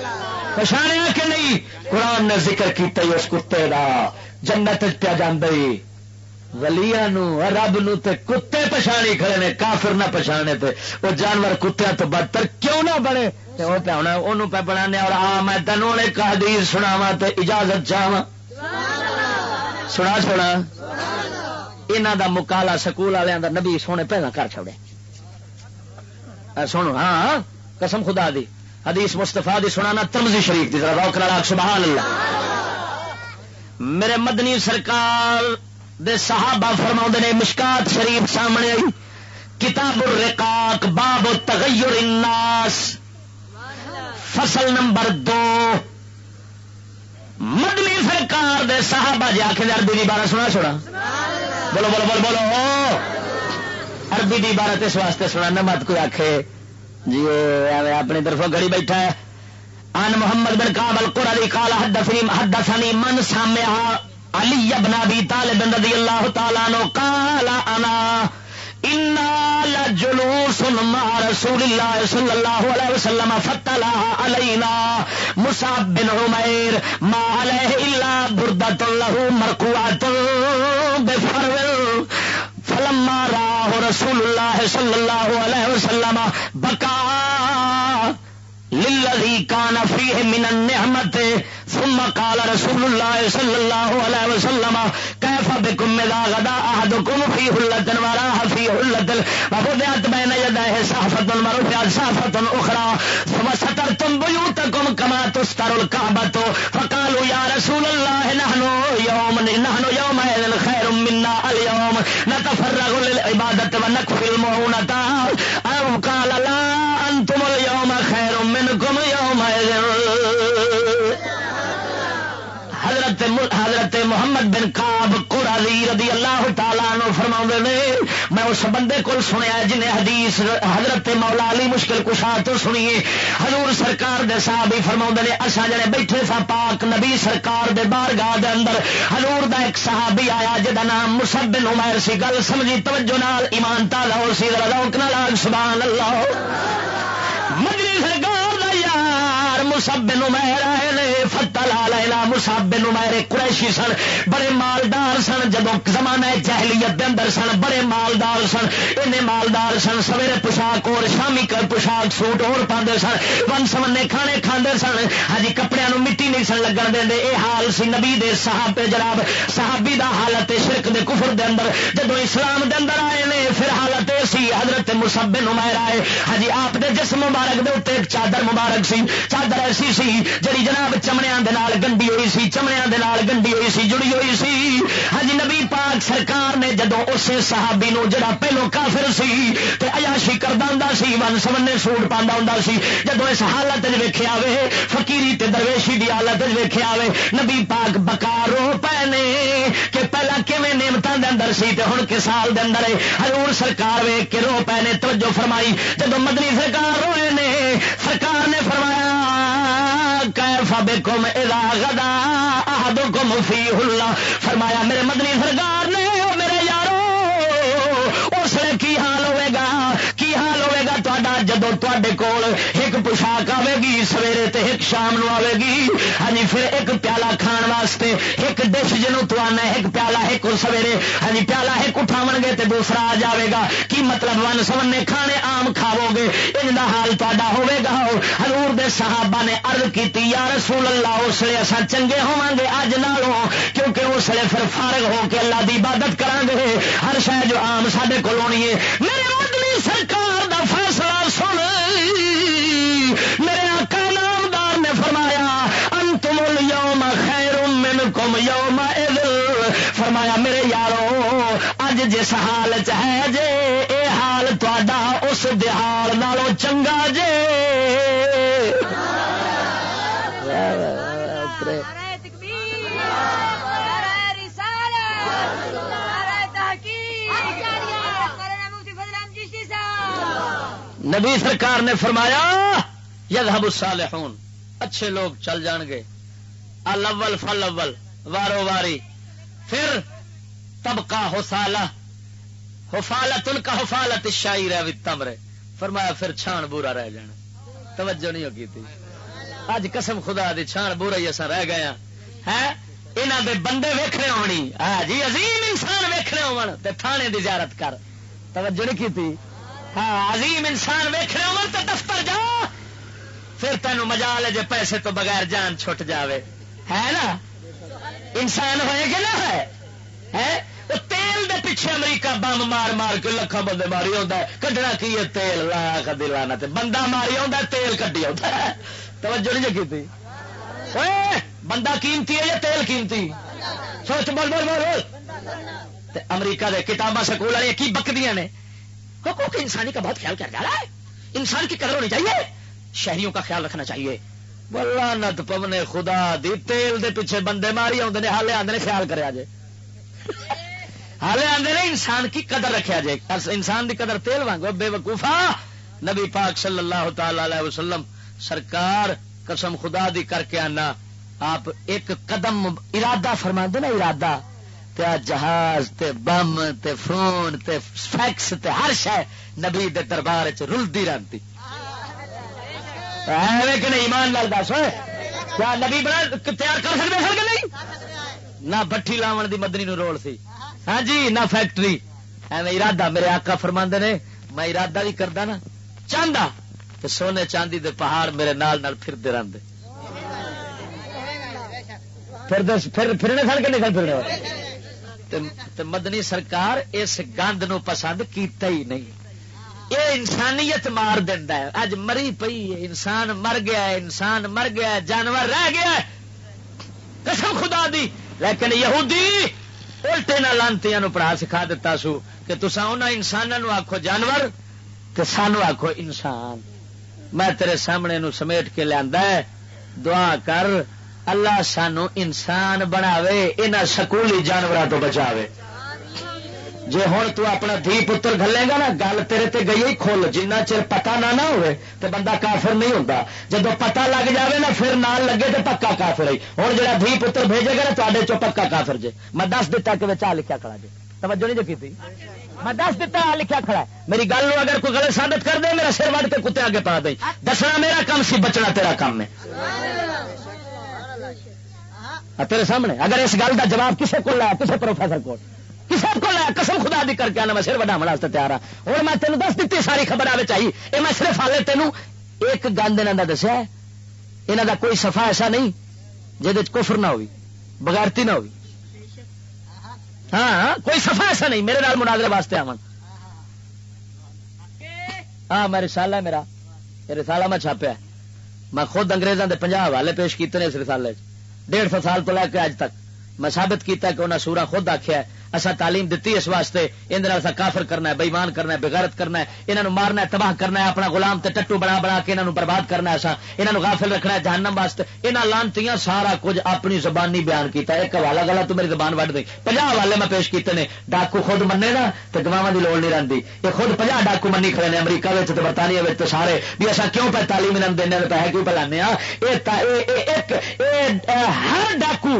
پچھاڑیا کہ نہیں؟ قرآن نے ذکر کیتا ہی اس کتے دا۔ جنت پیا جاندی ولیا رب نو تے کتے پچھاڑی کھڑے نے، کافر نہ پچھانے تے۔ وہ جانور کتیا تو بدتر کیوں نہ بنے؟ وہ پہ ہونا وہ پہ بنا اور آ میں تینوں نے حدیث سناوا تے اجازت چاہا سنا چھوڑا۔ یہاں دا مکالا سکول والوں دا نبی سونے پہلا کر چھوڑے۔ سنو ہاں،, ہاں قسم خدا دی۔ حدیث مستفا دی سنانا ترمزی شریف کی طرح روک سبحان اللہ۔ میرے مدنی سرکار دے صحابہ فرما نے، مشکات شریف سامنے آئی۔ کتاب الرقاق، باب تغیر الناس۔ فصل نمبر دو۔ مدنی سرکار دے صحابہ جی آخر عربی دی بارہ سنا چھوڑا۔ بولو بولو بولو بولو۔ عربی دی بارہ اس واسطے سنا، نہ مت کوئی آخے جی اپنی طرف گڑی بیٹھا ہے۔ ان محمد بن کابل قرآن قال حدثني حدثني من سمع علي بن ابي طالب رضي الله تعالى عنه قال انا انا لجلوس مع رسول الله صلى الله عليه وسلم فتلا علينا مصعب بن عمير ما عليه الا بردة له مرقوعة بفرو فلما راه رسول الله صلى الله عليه وسلم بكى للذي كان فيه من النعمة ثم قال رسول الله صلى الله عليه وسلم كيف بكم إذا غدا أحدكم في هلة وراح في هلة وفضعت بين يديه صحفة ورفعت صحفة أخرى ثم سترتم بيوتكم كما تستر الكعبة فقالوا يا رسول الله نحن يوم نحن يومئذ خير منا اليوم، نتفرغ للعبادة ونكفي المعونة أو قال، لا أنتم اليوم محمد بن کاب قرآن رضی اللہ تعالیٰ نو فرما نے، میں اس بندے کو سنیا جنہیں حدیث حضرت مولا علی مشکل کشا تو سنیے۔ حضور سرکار دے صاحب ہی فرما نے اصا جڑے بیٹھے سا پاک نبی سرکار دے بار گاہ دے اندر، حضور دا ایک صحابی آیا جدا نام مصب بن عمیر سی۔ گل سمجھی، توجہ نال، ایمان تالا سی روک نال سبحان اللہ۔ مجری سرکار یار مصب بن عمیر آئے نے، فتح لا لینا مصب بن عمیر قریشی سن، بڑے مالدار سن جب زمانہ جہلیت دے اندر سن، بڑے مالدار سن این مالدار سن، سویرے پوشاک اور شامی کر پوشاک سوٹ اور پاندے سن، ون سمنے کھانے کھاندے سن ہاں کپڑے نو مٹی نہیں سن لگن دے، اے حال سی نبی دے صحابے جناب، صحابی دا حالت شرک دے کفر دے اندر جدو اسلام دے اندر آئے نے، پھر حالت سی، حضرت مصب بن عمیر آئے ہاں آپ دے جسم مبارک دے اتنے ایک چادر مبارک سی، چادر ایسی سی، جڑی جناب چمڑیاں دے نال گنڈی ہوئی سی چمڑیاں دے نال گنڈی ہوئی سی، جڑی ہوئی سی۔ ہاں جی نبی پاک سرکار نے جدو اسے صحابی نو جڑا پہلو کافر سی، تے عیاشی کردا ہوندا سی، ون سمنے سوٹ پاندا ہوندا سی۔ جدو اس حالت وچ ویکھیا وے، فقیری تے درویشی دی حالت وچ ویکھیا وے، نبی پاک بکارو پہنے کہ پہلا کیویں نعمتوں دے اندر سی تے ہن کس سال دے اندر حضور سرکار ویکھ کے رو پہنے توجہ فرمائی۔ جدو مدنی سرکار روئے نے، سرکار نے فرمایا، کیف بکم اذا غدا احدکم فی اللہ؟ فرمایا، میرے مدنی سرکار نے میرے یارو، اس کی حال ہوئے؟ تا جدو تے کول ایک پوشاک آئے گی سویرے تے ایک شام نو آئے گی ہاں جی، پھر ایک پیالہ کھان واسطے ایک ڈش جنوں تو آنا ایک پیالہ، ایک سویرے۔ ہاں جی، پیالہ ایک اٹھاو گے تے دوسرا آ جاوے گا۔ کی مطلب ون سمنے کھانے آم کھاو گے ان کا حال تا ہوے گا۔ حضور دے صحابہ نے ارد کی یا رسول اللہ، اس لیے اصا چنگے ہوا گے اج نالوں، کیونکہ اس لیے پھر فارغ ہو کے اللہ دی عبادت کریں گے ہر شہ جو آم سڈے کو ہونی ہے، میرے جس حال چ ہے جے اے حال تا حال نالوں چنگا جے نبی سرکار نے فرمایا یذهب الصالحون اچھے لوگ چل جان گے الاول فالاول وارو واری پھر طبقہ حسالہ حفالت ان کا حفالت شاعر ہے تمرے۔ فرمایا پھر چھان بورا رہ جانا۔ توجہ نہیں ہوگی تھی۔ اج قسم خدا دی چھان بورا ہی اصا رہ گیا ہے ہاں۔ انہوں دے بندے ویکھنے ہونی۔ ہاں جی عظیم انسان ویکھنے ہون۔ تے تھانے دی زیارت کر۔ توجہ نہیں کی تھی؟ ہاں عظیم انسان ویکھنے ہون تے دفتر جا۔ پھر تینوں مجا لے جے پیسے تو بغیر جان چھٹ جاوے۔ ہے نا؟ انسان ہوئے گا نہ ہے تیل دے پیچھے امریکہ بم مار مار کے لکھا بندے ماری آتا ہے۔ کڈنا کی ہے تیل؟ لاکھ دلانا بندہ ماری آتا تیل کڈی آتا ہے۔ توجہ نہیں کی بندہ قیمتی ہے یا تیل قیمتی؟ سوچ، بول بول بول امریکہ دے کتاباں سکول والی کی بکدیاں نے؟ حقوق انسانی کا بہت خیال کیا جا رہا ہے۔ انسان کی قدر ہونی چاہیے۔ شہریوں کا خیال رکھنا چاہیے۔ بلا نت پونے خدا دی۔ تیل دے پیچھے بندے ماری آدھے حالے آدھے خیال کرے جائے حالے آدھے نے انسان کی قدر رکھا جائے انسان دی قدر تیل وانگو بے وقوفا نبی پاک صلی اللہ تعالی علیہ وسلم سرکار قسم خدا دی کر کے آنا۔ آپ ایک قدم ارادہ فرما دے نا، ارادہ۔ تے جہاز، تے بم، تے فون، تے فیکس، تے ہر شہ نبی دے دربار چ رلدی رہتی کہ ایمان لال دس کیا نبی بنا، تیار کر سکتے سر کہ نہیں؟ نہ بٹھی لاو دی مدنی نو رول سی۔ ہاں جی نہ فیکٹری۔ ایویں ارادہ، میرے آقا فرماندے نے، میں ارادہ بھی کردا نا چاہتا کہ سونے چاندی دے پہاڑ میرے نال نال پھرتے رہتے پھرنے سن کے نکل پھرنے؟ مدنی سرکار اس گند نو پسند کیتا ہی نہیں۔ یہ انسانیت مار دینا ہے۔ اج مری پئی ہے، انسان مر گیا ہے، انسان مر گیا ہے، جانور رہ گیا ہے۔ قسم خدا دی۔ لیکن یہودی الٹے نہ لانتی پڑھا سکھا دیتا سو کہ تسا انسانوں آخو جانور کہ سانو آخو انسان۔ میں تیرے سامنے نو سمیٹ کے لیا دعا کر، اللہ سانو انسان بناوے انہوں سکولی جانوروں تو بچاوے۔ جی ہوں تو اپنا دھی پتر گلے گا نا، گل تیرے تے گئی ہی کھل، جنہ چر پتا نہ نہ ہوئے تو بندہ کافر نہیں ہوتا جب پتا لگ جاوے نا، پھر نال لگے تو پکا کافر ہی ہوں جا دھی پتر بھیجے گا نا تے چو پکا کافر جے۔ میں دس دتا کہ آ لکھا کھڑا جی توجہ نہیں جو کی تھی میں دس دتا لکھا کھڑا میری گل اگر کوئی غلط ثابت کر دے، میرا سر وڈ کے کتے آگے پا دیں دسنا میرا کام سی، بچنا تیرا کام ہے۔ تیرے سامنے۔ اگر اس گل کا جواب کسے کو لایا، کسے پروفیسر کو کسی کو لایا، قسم خدا دی کر کے آنا، میں سر وڈا واسطے تیار ہاں۔ ہوں اور میں تینوں دس دیتی ساری خبر آئے چاہیے یہ میں صرف ہالے تینوں ایک گند یہاں کا دسیا یہاں کا کوئی سفا ایسا نہیں جہد کفر نہ ہوئی، بغیرتی نہ ہوئی۔ ہاں, ہاں، کوئی سفا ایسا نہیں، میرے نال مناظرے واسطے آن ہاں میں رسالہ ہے میرا۔ یہ رسالہ میں چھاپیا میں خود انگریزوں کے پنجاب والے پیش کیتے ہیں اس رسالے ڈیڑھ سو سال تو لے کے اج تک۔ میں ثابت کیتا کہ انہیں سورا خود آخیا اصا تعلیم دیتی اس واسطے، اندر کافر کرنا ہے بےمان کرنا ہے، بغیرت کرنا ہے انہوں مارنا ہے، تباہ کرنا ہے، اپنا غلام تے ٹٹو بنا بنا کے انہوں برباد کرنا ہے اصا انہوں غافل رکھنا ہے جہنم واسطے۔ یہاں لانتی سارا کچھ اپنی زبانی بیان کیتا ہے۔ ایک حوالہ گلا تو میری زبان وڈ دیں پناہ حوالے میں پیش کیتے ہیں ڈاکو خود منے نا تو گواہ کی لوڑ نہیں رہتی یہ خود پناہ ڈاکو منی کھڑے ہیں امریکہ تو برطانیہ تو سارے۔ بھی اصا کیوں پہ تعلیم انہوں دینا پیسے کیوں پہ لانے ہاں؟ ہر ڈاکو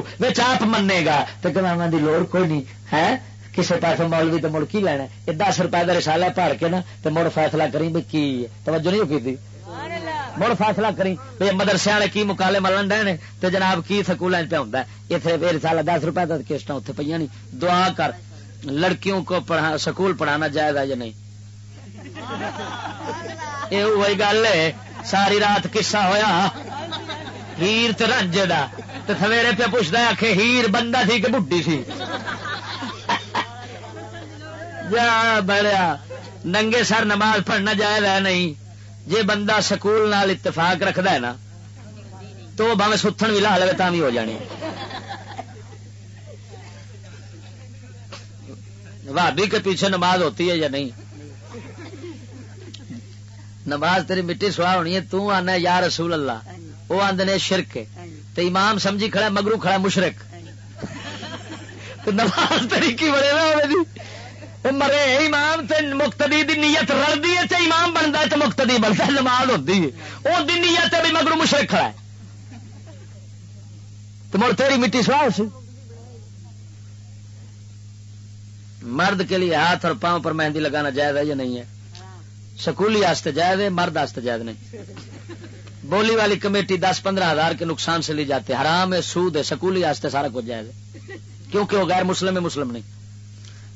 آپ منے گا۔ تو گواہ کی لوڑ کوئی نہیں۔ ہے? کسی پاس مولوی تو مڑ کی لینا یہ دس روپئے کا رسالہ پڑ کے نا تو مڑ فیصلہ کریں بھی کی توجہ نہیں کی مڑ فیصلہ کریں۔ بھی مدرسے والے کی مکالے ملن ڈے تو جناب کی سکول پہ ہوتا ہے؟ اتنے رسالہ دس روپئے کا کسٹ اتنے پہ نہیں دعا کر، لڑکیوں کو پڑھا، سکول پڑھانا جائز ہے یا نہیں؟ یہ وہی گل ہے۔ ساری رات قصہ ہویا۔ ہیر تو رنجے کا سویرے پہ پوچھتا آ کے ہیر بندہ تھی کہ بڈی سی جا بڑیا ننگے سر نماز پڑھنا جائے رہا نہیں جی بندہ سکول نال اتفاق رکھد ہے نا تو باوے ستھن بھی لا لے تا بھی ہو جانی بھابی کے پیچھے نماز ہوتی ہے یا نہیں؟ نماز تیری مٹی سوا ہونی ہے تو آنا یا رسول اللہ۔ وہ آدھے نے شرک تو امام سمجھی کھڑا مگرو کھڑا مشرق نماز تیری کی بڑے نا مرے امام تے مقتدی دی نیت رلدی ہے تے امام بنتا ہے تے مقتدی بنتا ہے نماز ہوتی ہے۔ وہ نیت ہے بھی مگرو مشرق کھڑا ہے۔ تو مڑ تیری مٹی سوا سی مرد کے لیے ہاتھ اور پاؤں پر مہندی لگانا جائز ہے یا نہیں ہے؟ سکولی آستے جائز ہے، مرد آستے جائز نہیں۔ بولی والی کمیٹی دس پندرہ ہزار کے نقصان سے لی جاتی ہے۔ حرام ہے، سود ہے، سکولی آستے سارا کچھ جائز ہے۔ کیونکہ وہ غیر مسلم ہے، مسلم نہیں۔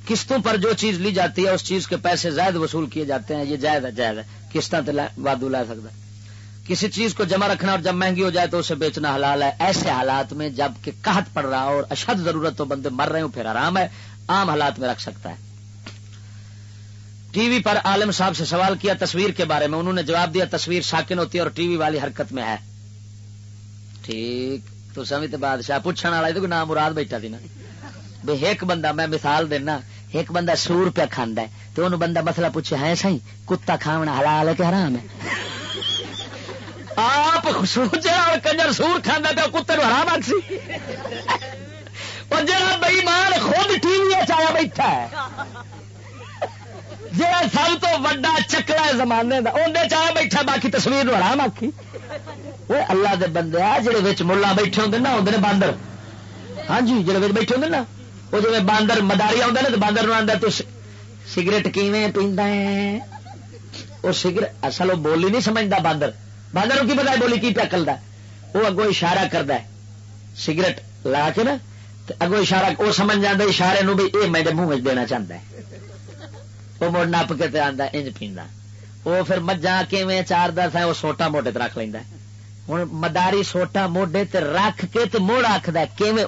قسطوں پر جو چیز لی جاتی ہے، اس چیز کے پیسے زائد وصول کیے جاتے ہیں، یہ جائز ہے جائز ہے۔ قسط وادو لا سکتا ہے۔ کسی چیز کو جمع رکھنا اور جب مہنگی ہو جائے تو اسے بیچنا حلال ہے۔ ایسے حالات میں جبکہ قحط پڑ رہا اور اشد ضرورت تو بندے مر رہے ہوں، پھر آرام ہے۔ عام حالات میں رکھ سکتا ہے۔ ٹی وی پر عالم صاحب سے سوال کیا تصویر کے بارے میں۔ انہوں نے جواب دیا، تصویر ساکن ہوتی ہے اور ٹی وی والی حرکت میں ہے۔ ٹھیک۔ تو سمجھتے بادشاہ پوچھنے والا نام مراد بیٹھا تھی نا۔ بھائی ایک بندہ میں مثال دینا، ایک بندہ سو روپیہ کھانا ہے تو انہوں بندہ مسئلہ پوچھے ہے سی کتا کھانا حلال ہے کہ حرام ہے؟ آپ سوچا کنجر سور کھانا تو کتے حرام آ سی؟ اور جا بئی مان خود ٹی وی چایا بیٹھا ہے جا سب تو وا چکلا زمانے کا اندر چایا بیٹھا باقی تصویر حرام آخی وہ اللہ دے بندے آ، جڑے ملا بیٹھے ہوں نا آدھے باندر۔ ہاں جی جڑے بیٹھے ہوں نا۔ وہ جی باندر مداری آدھا نا تو باندر آتا تو سگریٹ کیویں پیندا ہے؟ وہ سگریٹ اصل وہ بولی نہیں سمجھتا باندر۔ باندر کی پتا بولی کی پکلتا وہ اگو اشارہ کرتا ہے۔ سگریٹ لا کے نا اگو اشارہ وہ سمجھ جاتا اشارے نو بھی یہ میرے منہ دینا چاہتا ہے۔ وہ مڑ نپ کے آتا انج پیندا وہ پھر مجھا کیویں چار دس ہے وہ سوٹا موٹے رکھ لینا ہوں مداری سوٹا موڈے تے رکھ کے تے موڑ آخد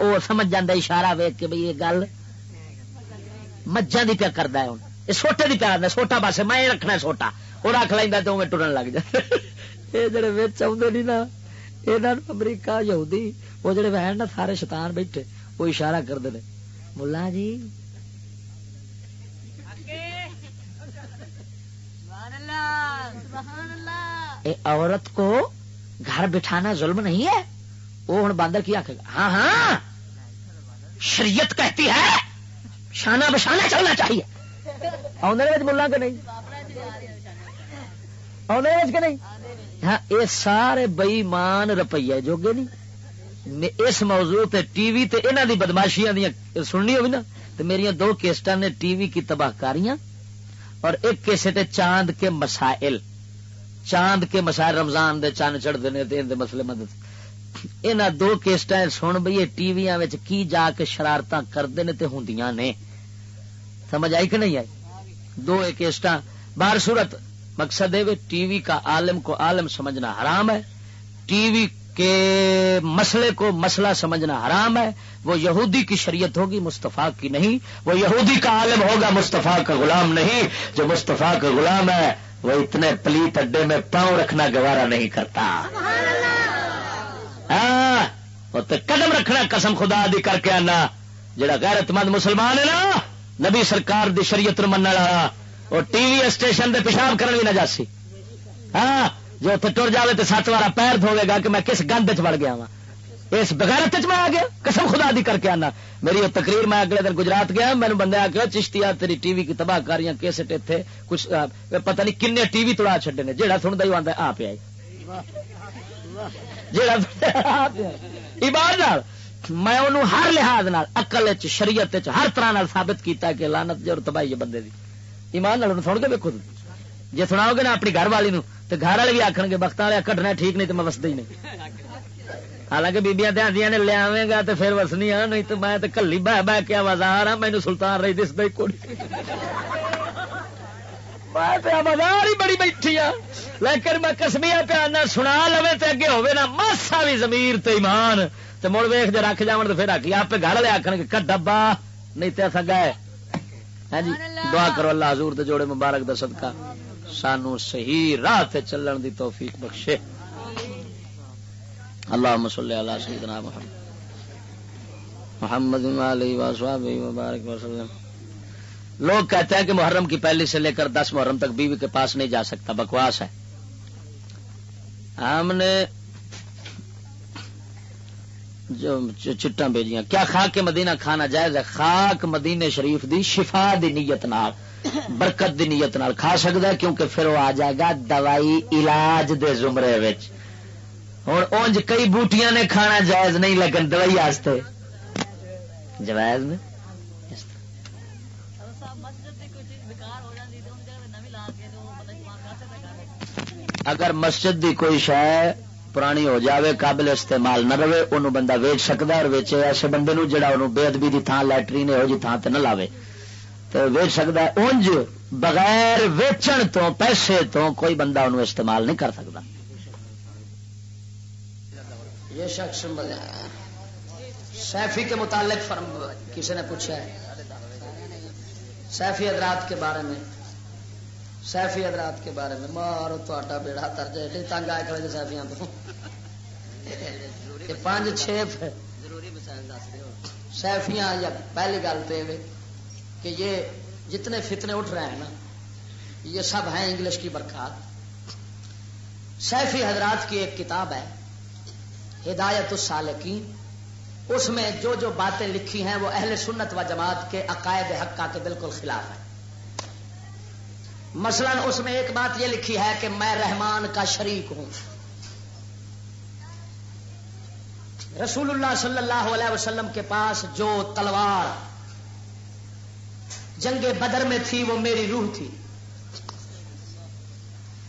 وہ سمجھ جاتا اشارہ ویک کے بھائی یہ گل مجھا دی پیا کرتا ہے ہوں یہ سوٹے دی پیا سوٹا پاسے میں رکھنا سوٹا۔ وہ رکھ لینا تو میں ٹرن لگ جائے یہ جڑے بچ آدھے نہیں نا یہ امریکہ یہودی وہ جڑے بہن نا سارے شیطان بیٹھے وہ اشارہ کرتے ہیں ملا جی؟ عورت کو گھر بٹھانا ظلم نہیں ہے؟ وہ ہوں باندر کیا کہ ہاں ہاں۔ شریعت کہتی ہے، شانہ بشانہ چلنا چاہیے۔ آدھے ملا کے نہیں؟ آدھے کے نہیں؟ ہاں یہ سارے بئی مان روپیے جوگے نہیں۔ اس موضوع تے ٹی وی تے انہاں دی بدماشیاں دیا سننی ہوئی نا تو میری دو کیسٹا نے ٹی وی کی تباہ کاریاں، اور ایک کیسٹ چاند کے مسائل۔ چاند کے مسائل رمضان دے چاند چڑھتے ہیں تے دے مسئلے مدد۔ انہاں دو کیسٹا سن بھئی ٹی وی کی جا کے شرارت کرتے ہیں تے ہوندیاں نے۔ سمجھ آئی کہ نہیں آئی؟ دو کیسٹا بار صورت مقصد ہے ٹی وی کا عالم کو عالم سمجھنا حرام ہے۔ ٹی وی کے مسئلے کو مسئلہ سمجھنا حرام ہے۔ وہ یہودی کی شریعت ہوگی، مصطفیٰ کی نہیں۔ وہ یہودی کا عالم ہوگا، مصطفیٰ کا غلام نہیں۔ جو مصطفیٰ کا غلام ہے وہ اتنے پلیت اڈے میں پاؤں رکھنا گوارا نہیں کرتا۔ ہاں، قدم رکھنا قسم خدا دی کر کے آنا۔ جڑا غیرت مند مسلمان ہے نا نبی سرکار دی شریعت من والا وہ ٹی وی اسٹیشن دے پیشاب کرنے بھی نہ جاسی۔ ہاں جو اتنے ٹر جائے تو سات بار پیر دھوے گا کہ میں کس گند چ گیا وا اس بغیر میں آ گیا؟ قسم خدا دی کر کے آنا۔ میری تقریر میں اگلے دن گجرات گیا میرے بندے آ کے چشتی تیری ٹی وی کی تباہ کاریاں کیسٹ اتنے کچھ پتہ نہیں کن ٹی وی توڑا چڈے نے جہاں سنتا ہی آتا آ پیا جہاں میں انہوں ہر لحاظ اقل شریعت ہر طرح ثابت کیتا کہ لانت جو تباہی ہے بندے دی۔ ایمان نال سن کے ویکو جی سناؤ گے نا اپنی گھر والی نو تو گھر والے بھی آخر گے، بخت والے کٹنا ٹھیک نہیں تو میں وسدا ہی نہیں۔ حالانکہ بیبیاں دیا نے لیا گا تو پھر وسنی آ نہیں تو میں کلی بہ بہ کے بازار ہاں مینو سلطان رہی دس دئی کوڑی۔ بازار ہی بڑی بیٹھی ہاں۔ لیکن میں کسمیا پیا سنا لو تو اگے ہوے نا، ماسا بھی زمیر تے ایمان۔ تو مڑ ویخ جی رکھ جا تو پھر آ کے آپ گھر والے آخر گے کڈبا نہیں تو ایسا گئے۔ ہاں جی دعا کرو اللہ حضور دے جوڑے مبارک دا صدقہ، سانو صحیح راہ تے چلن دی توفیق بخشے۔ اللہ صلی علی سیدنا محمد. محمد علیہ وصحبہ مبارک وسلم. لوگ کہتے ہیں کہ محرم کی پہلی سے لے کر دس محرم تک بیوی کے پاس نہیں جا سکتا، بکواس ہے۔ ہم نے جو چٹا بھیجیاں۔ کیا خاک مدینہ کھانا جائز ہے؟ خاک مدینے شریف دی شفا دی نیت نال، برکت دی نیت نال کھا سکتا ہے، کیونکہ پھر وہ آ جائے گا دوائی علاج دے زمرے ہوں اونج کئی بوٹیاں نے کھانا جائز نہیں لگن، دوائی آستے۔ جوائز میں اگر مسجد دی کوئی شہ پرانی ہو جاوے، قابل استعمال نہ رہے انہوں بندہ ویچ سکتا اور ویچے۔ ایسے بندے نو جڑا انہوں بے ادبی دی تھان لٹرین ہو جی تھان تے نہ لاوے۔ تو ویچ سکتا ہے۔ انج بغیر ویچن تو، پیسے تو کوئی بندہ انہوں استعمال نہیں کر سکتا یہ شخص سیفی کے متعلق کسی نے پوچھا ہے۔ سیفی حضرات کے بارے میں۔ سیفی حضرات کے بارے میں۔ مارو تا بیڑا تر جائے۔ تنگ آئے کھڑے سیفیاں تو۔ پانچ چھ سیفیاں یا پہلی گل تو یہ کہ یہ جتنے فتنے اٹھ رہے ہیں نا، یہ سب ہیں انگلش کی برکات۔ سیفی حضرات کی ایک کتاب ہے۔ ہدایت السالکین۔ اس میں جو جو باتیں لکھی ہیں وہ اہل سنت و جماعت کے عقائد حقہ کے بالکل خلاف ہے مثلا اس میں ایک بات یہ لکھی ہے کہ میں رحمان کا شریک ہوں۔ رسول اللہ صلی اللہ علیہ وسلم کے پاس جو تلوار جنگ بدر میں تھی وہ میری روح تھی۔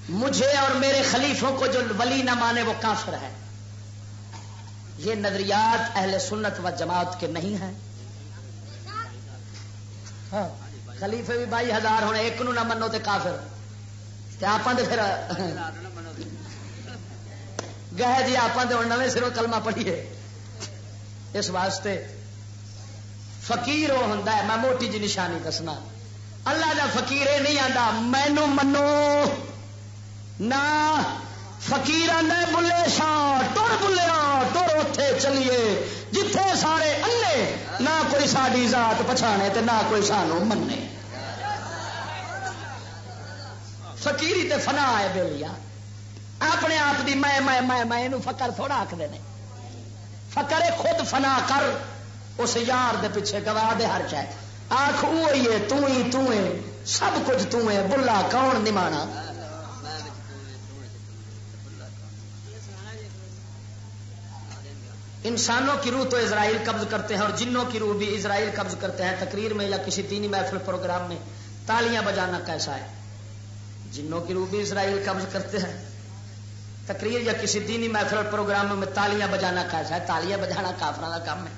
مجھے اور میرے خلیفوں کو جو ولی نہ مانے وہ کافر ہے یہ نظریات اہل سنت و جماعت کے نہیں ہیں۔ ہاں خلیفے بھی بائی ہزار ہونے، ایک نو نہ منو تے کافر۔ آپ پھر گئے جی آپ نویں سروں کلمہ پڑھیے۔ اس واسطے فقیر وہ ہوں میں موٹی جی نشانی دسنا۔ اللہ کا فقیر یہ نہیں آتا مینو منو، نہ فکیر بلے شاہ، ٹر بلیا ٹر اتے چلیے۔ جتھے سارے انے نہ کوئی ساری ذات پچھانے تے نہ کوئی سانو منے فکیری تے فنا ہے بےلیا اپنے آپ دی میں میں میں میں فکر تھوڑا آخر نے۔ فکر خود فنا کر، اس یار دے پیچھے گوا دے ہر چاہے آخ وہ تو ہی تو سب کچھ تو ہے بلا کون نمانا؟ انسانوں کی روح تو اسرائیل قبض کرتے ہیں اور جنوں کی روح بھی اسرائیل قبض کرتے ہیں۔ تقریر میں یا کسی دینی محفل پروگرام میں تالیاں بجانا کیسا ہے؟ جنوں کی روح بھی اسرائیل قبض کرتے ہیں۔ تقریر یا کسی دینی محفل پروگرام میں تالیاں بجانا کیسا ہے؟ تالیاں بجانا کافر کا کام ہے۔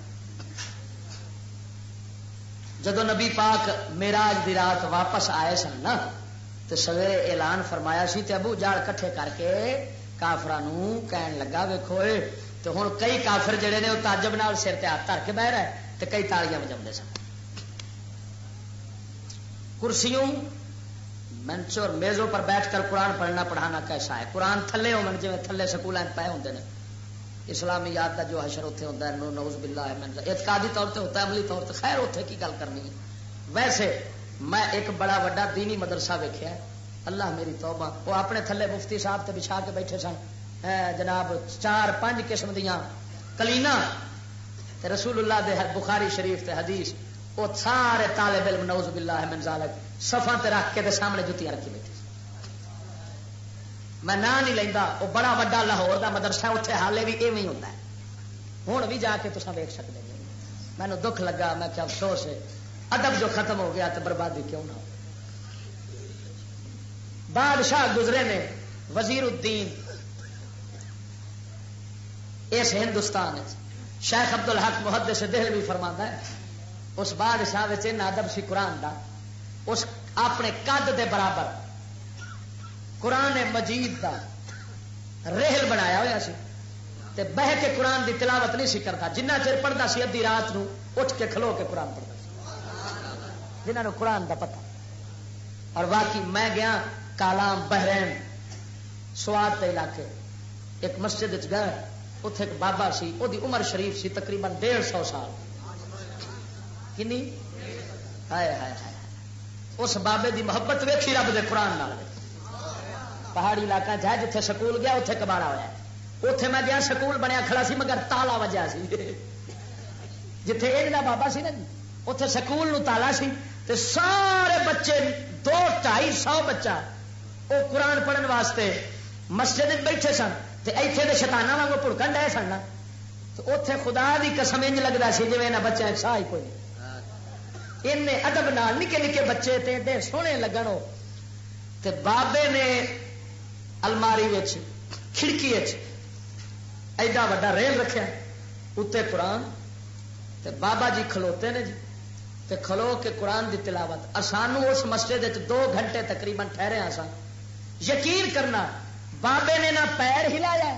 جدو نبی پاک میراج دی رات واپس آئے سن نا تو سویرے اعلان فرمایا سی تے ابو جاڑ کٹھے کر کے کافران کہن لگا ویکو تو ہوں کئی کافر جڑے نے وہ تاجب نال سر تے ہاتھ دھر کے بہ رہے تو کئی تالیاں بجا سن۔ کرسیوں منچ اور میزوں پر بیٹھ کر قرآن پڑھنا پڑھانا کیسا ہے؟ قرآن تھلے ہو جی تھلے سکول پے ہوں نے۔ اسلامی یاد کا جو حشر اتنے ہوتا ہے نوز بلا ہے اعتقادی طور پہ ہوتا ہے، عملی طور پہ خیر اتنے کی گل کرنی ہے۔ ویسے میں ایک بڑا وا دینی مدرسہ ویکیا اللہ میری توبہ۔ وہ اپنے تھلے مفتی صاحب تے بچھا کے بیٹھے سن۔ جناب چار پانچ قسم دیا کلینا رسول اللہ دے بخاری شریف تے حدیث وہ سارے طالب علم نوز باللہ من ذالک سفا تے رکھ کے سامنے جتیاں رکھی بیٹھی میں نہ نہیں لینا وہ بڑا وا لاہور دا مدرسہ اتنے حالے بھی ایویں ہوتا ہے۔ ہوں بھی جا کے تصا ویک سکتے مینو دکھ لگا، میں کیا افسوس ہے۔ ادب جو ختم ہو گیا تو بربادی کیوں نہ ہو۔ بادشاہ گزرے نے، وزیر الدین اس ہندوستان شیخ ابد الحق محد سے دہل بھی فرما ہے، اس بادشاہ ادب سی قرآن دا۔ اس اپنے قد دے برابر قرآن مجید دا ریل بنایا ہوا سی۔ تے بہ کے قرآن دی تلاوت نہیں سی کرتا۔ جنہ چر پڑھتا سی ادی رات نو اٹھ کے کھلو کے قرآن پڑھتا سی۔ جنہوں قرآن دا پتہ۔ اور باقی میں گیا کالام بحرین سواد کے علاقے۔ ایک مسجد گیا۔ اتے ایک بابا سی وہ عمر شریف سی، تقریباً ڈیڑھ سو سال۔ کنی؟ ہائے ہائے ہائے۔ اس بابے دی محبت ویکھی رب دے قرآن نال۔ پہاڑی علاقہ ہے جتھے سکول گیا اتنے کباڑا ہوا اتے میں گیا سکول بنیا کھڑا سی، مگر تالا وجہ سی۔ جتھے یہ بابا سی نا جی اتے سکول نو تالا سی۔ تے سارے بچے، دو ڈھائی سو بچہ وہ قرآن پڑھن واسطے مسجد بیٹھے سن۔ اتنے تو شتانہ واگ پڑکن ڈے سن تو اتے خدا کی قسم انج لگتا سی جی بچہ سا ہی کوئی ان ادب نال نکے نکے بچے تے ایڈے سونے لگن تے بابے نے الماری کھڑکی ایڈا وا ریل رکھا اتنے قرآن۔ تے بابا جی کھلوتے نے جی تے کھلو کے قرآن دی تلاوت۔ سانو اس مسجد دو گھنٹے تقریباً ٹھہرے ہاں سن۔ یقین کرنا بابے نے نہ پیر ہلایا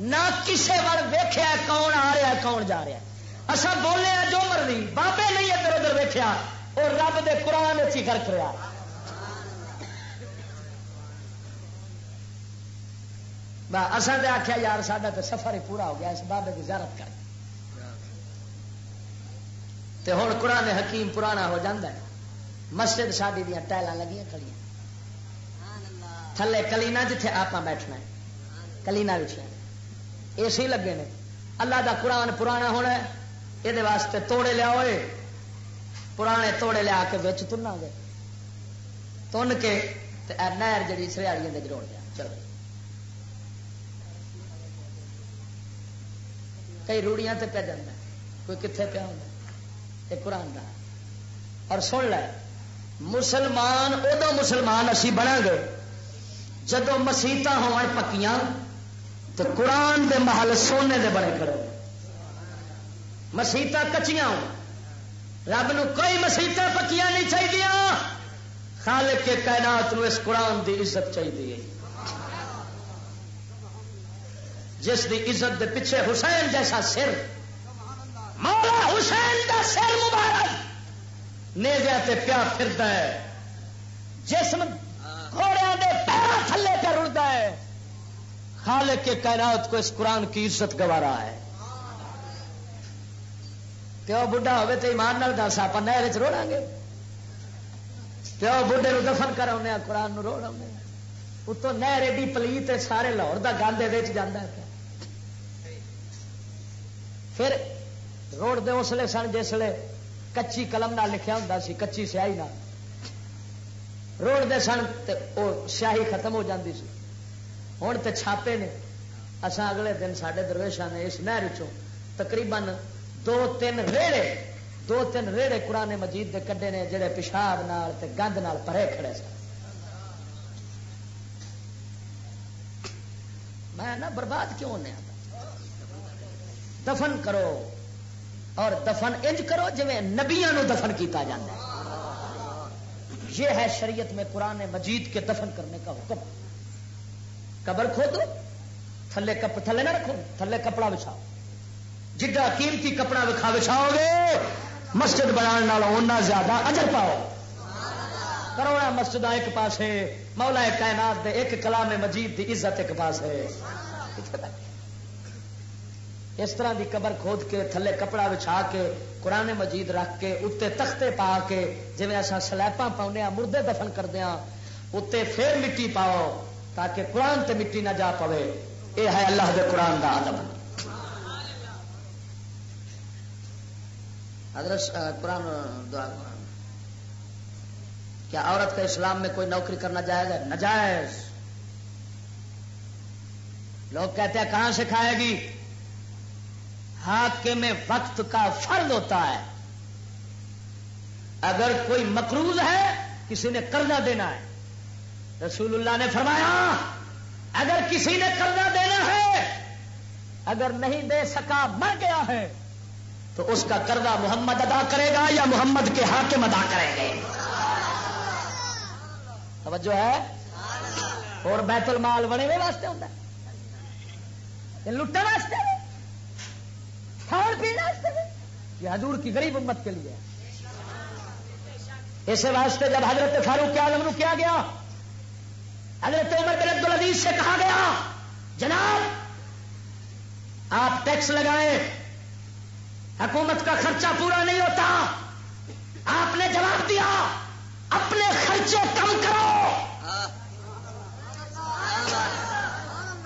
نہ کسے وال ویخیا کون آ رہا کون جا رہا اصا بولے جو مرضی بابے نہیں ادھر ادھر ویکیا اور رب دے قرآن اچھی کر رہا اصل تو آخیا یار سا تو سفر ہی پورا ہو گیا اس بابے کی زیارت کر ہوں قرآن حکیم پرانا ہو جاتا ہے مسجد شادی دیا ٹائل لگی کھڑی تھلے کلینا جتھے آپ بیٹھنا ہے کلینا بچھنا اے سی لگے نے اللہ دا قرآن پرانا ہونا ہے یہ واسطے توڑے لیا ہوئے پرانے توڑے لیا کے بچ تنا گے تن کے نہر جی سریاڑی جوڑ دیا چلو کئی روڑیاں تے پہ جانا کوئی کتنے پیا ہوتا یہ قرآن کا اور سن لے مسلمان ادو مسلمان اسی بنا گے جدو مسیت ہو پکیاں، تو قرآن دے محل سونے دے بڑے کھڑے مسیت کچیاں رب نو کوئی مسیت پکیاں نہیں چاہیے خالق کے کائنات نو اس قرآن دی عزت چاہیے جس دی عزت دے پیچھے حسین جیسا سر، مولا حسین دا سر مبارک نیزیا تے پیا پھرتا ہے۔ جسم گھوڑے دے تھلے پہ رڑتا ہے۔ خالق کے کائنات کو اس قرآن کی عزت گوارا ہے۔ پیو بڑھا ہوے تو ایمان نال دس آپ نہر چ روڑا گے۔ پیو بڑھے دفن کرا قرآن روڑ آنے اتو نہر ایڈی پلیت سارے لاہور کا گند یہ جانا پھر روڑ دے اسلے سن جسے کچی قلم نہ لکھا ہوں سی، کچی سیاہی نہ روڑ دے سن وہ سیاہی ختم ہو جاتی سی۔ ہوں تو چھاپے نے۔ اصا اگلے دن سڈے درویشا نے اس نہر چ تقریباً دو تین ریڑے، دو تین ریڑے قرآن مجید دے کڈے نے جڑے پیشاب نال تے گند نال پرے کھڑے سن۔ میں نا برباد کیوں نے دفن کرو اور دفن انج کرو جی نبیا دفن کیتا جاتا ہے۔ یہ ہے شریعت میں قرآن مجید کے دفن کرنے کا حکم۔ قبر کھو دو تھلے کپ، تھلے نہ رکھو، تھلے کپڑا بچھاؤ۔ جڈا قیمتی کپڑا وکھا بچھاؤ گے، مسجد بنا زیادہ اجر پاؤ۔ کروڑا مسجد ایک پاس ہے مولا کائنات دے ایک کلام مجید دی عزت ایک پاس ہے اس طرح دی قبر کھود کے، تھلے کپڑا بچھا کے، قرآن مجید رکھ کے اتنے تختے پا کے جی اصا سلیپا پاؤنے مردے دفن کردے اتنے پھر مٹی پاؤ تاکہ قرآن تے مٹی نہ جا پوے۔ یہ ہے اللہ دے قرآن کا آدم حضرت قرآن، دعا۔ کیا عورت کا اسلام میں کوئی نوکری کرنا جائز ہے؟ نجائز۔ لوگ کہتے ہیں، کہاں سے کھائے گی؟ ہاتھ میں وقت کا فرض ہوتا ہے۔ اگر کوئی مقروض ہے، کسی نے قرضہ دینا ہے۔ رسول اللہ نے فرمایا، اگر کسی نے قرضہ دینا ہے، اگر نہیں دے سکا، مر گیا ہے، تو اس کا قرضہ محمد ادا کرے گا یا محمد کے حاکم ادا کریں گے۔ توجہ ہے؟ اور بیت المال بڑے ہوئے واسطے ہوتا ہے لٹن واسطے۔ کھان پینے یہ حضور کی غریب امت کے لیے اس واسطے جب حضرت فاروق عالم کیا گیا، حضرت عمر بن عبد العزیز سے کہا گیا، جناب، آپ ٹیکس لگائیں، حکومت کا خرچہ پورا نہیں ہوتا۔ آپ نے جواب دیا، اپنے خرچے کم کرو۔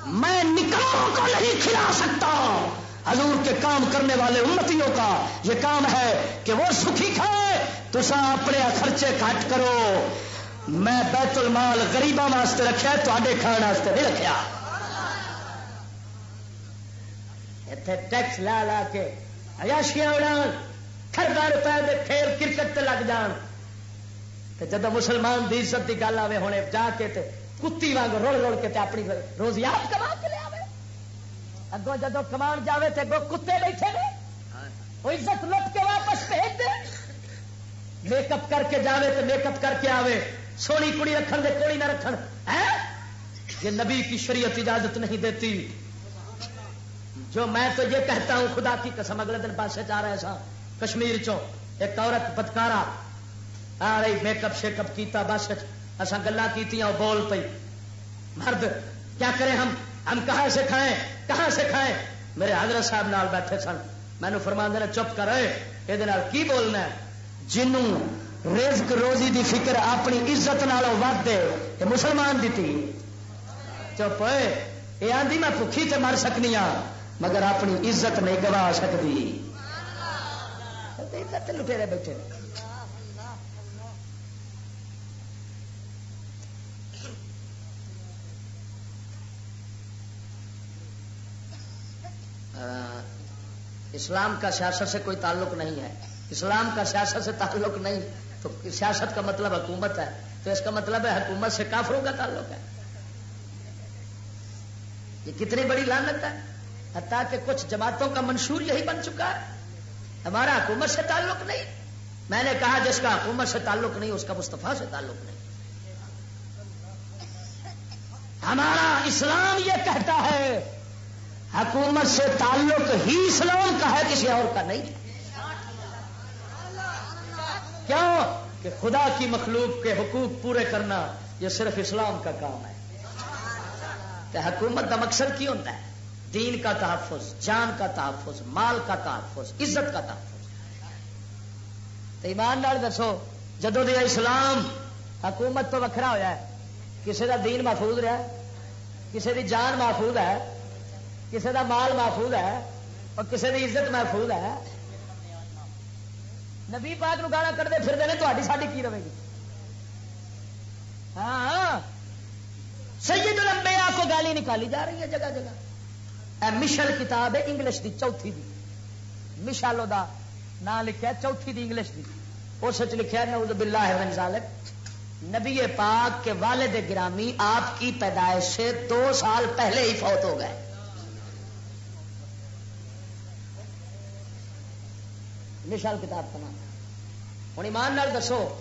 میں نکلوں کو نہیں کھلا سکتا۔ ہوں حضور کے کام کرنے والے امتیوں کا یہ کام ہے کہ وہ سکھی کھائے تو سا اپنے خرچے کٹ کرو۔ میں بیت المال گریباں واسطے رکھا تے کھان واسطے نہیں رکھا اتنے ٹیکس لا لا کے ایاشیاں اڑان خردا روپئے دے کھیل کرکٹ تے لگ جان۔ تے جب مسلمان دی عزت کی گل آئے ہونے جا کے تے کتی واگ رول رول کے تے اپنی روزیات کما کے لیا اگوں جدو کمان جاوے تے اگوں کتے بیٹھے نے وہ عزت لٹ کے واپس بھیج دے۔ میک اپ کر کے جاوے تے میک اپ کر کے آوے۔ سونی کڑی رکھن دے کوڑی نہ رکھن۔ یہ نبی کی شریعت اجازت نہیں دیتی۔ جو میں تو یہ کہتا ہوں خدا کی قسم اگلے دن پاسے جا رہے سا کشمیر چو ایک عورت بدکارا آ رہی میک اپ شیک اپ کیتا بس اصا گلا کی بول پی مرد کیا کریں ہم؟ ہم کہاں سے کھائیں؟ کہاں سے کھائیں؟ میرے حضرت صاحب نال بیٹھے سن۔ مینو فرما دینا چپ کر یہ کی بولنا ہے؟ جنوں رزق روزی دی فکر اپنی عزت نالوں ود دے یہ مسلمان دیتی چپ یہ آدھی میں بکھی تے مر سکنی ہاں مگر اپنی عزت نہیں گوا سکتی لٹے بیٹھے۔ اسلام کا سیاست سے کوئی تعلق نہیں ہے۔ اسلام کا سیاست سے تعلق نہیں، تو سیاست کا مطلب حکومت ہے۔ تو اس کا مطلب ہے حکومت سے کافروں کا تعلق ہے۔ یہ کتنی بڑی لانت ہے۔ حتیٰ کہ کچھ جماعتوں کا منشور یہی بن چکا ہے۔ ہمارا حکومت سے تعلق نہیں۔ میں نے کہا جس کا حکومت سے تعلق نہیں، اس کا مستفا سے تعلق نہیں۔ ہمارا اسلام یہ کہتا ہے حکومت سے تعلق ہی اسلام کا ہے، کسی اور کا نہیں۔ کیوں؟ کہ خدا کی مخلوق کے حقوق پورے کرنا یہ صرف اسلام کا کام ہے۔ کہ حکومت کا مقصد کی ہوتا ہے؟ دین کا تحفظ، جان کا تحفظ، مال کا تحفظ، عزت کا تحفظ۔ تو ایمان لال دسو جدو دیا اسلام حکومت تو وکھرا ہوا ہے کسی کا دین محفوظ رہا کسی کی جان محفوظ ہے؟ کسی کا مال محفوظ ہے اور کسی کی عزت محفوظ ہے؟ نبی پاک نو گانا کرتے پھر تاری ساری کی رہے گی؟ ہاں۔ سید الانبیاء کو گالی نکالی جا رہی ہے جگہ جگہ۔ اے مشل کتاب ہے انگلش دی، چوتھی دی۔ مشالو دا نام لکھا چوتھی دی انگلش دی۔ اس لکھا نعوذ باللہ من ظالم نبی پاک کے والد گرامی آپ کی پیدائش سے دو سال پہلے ہی فوت ہو گئے۔ مشال کتاب کا نام ہوں ایمان نال دسو،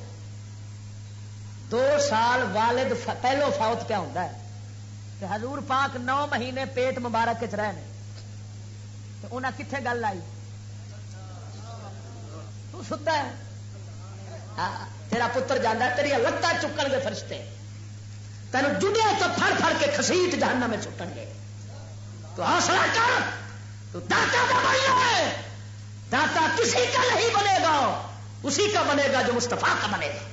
دو سال والد پہلو فوت پیا ہوتا ہے۔ کہ حضور پاک نو مہینے پیٹ مبارک چ رہے انہیں کتنے گل آئی؟ تو ستا ہے۔ ہاں، تیرا پتر جانا تیری لتاں چکن گے فرشتے۔ تین جنیا تو پھڑ پھڑ کے خسیٹ جہنم میں چکن گے۔ تو حوصلہ کر، تو داتا داتا کسی کا نہیں بنے گا، اسی کا بنے گا جو مستفا کا بنے گا۔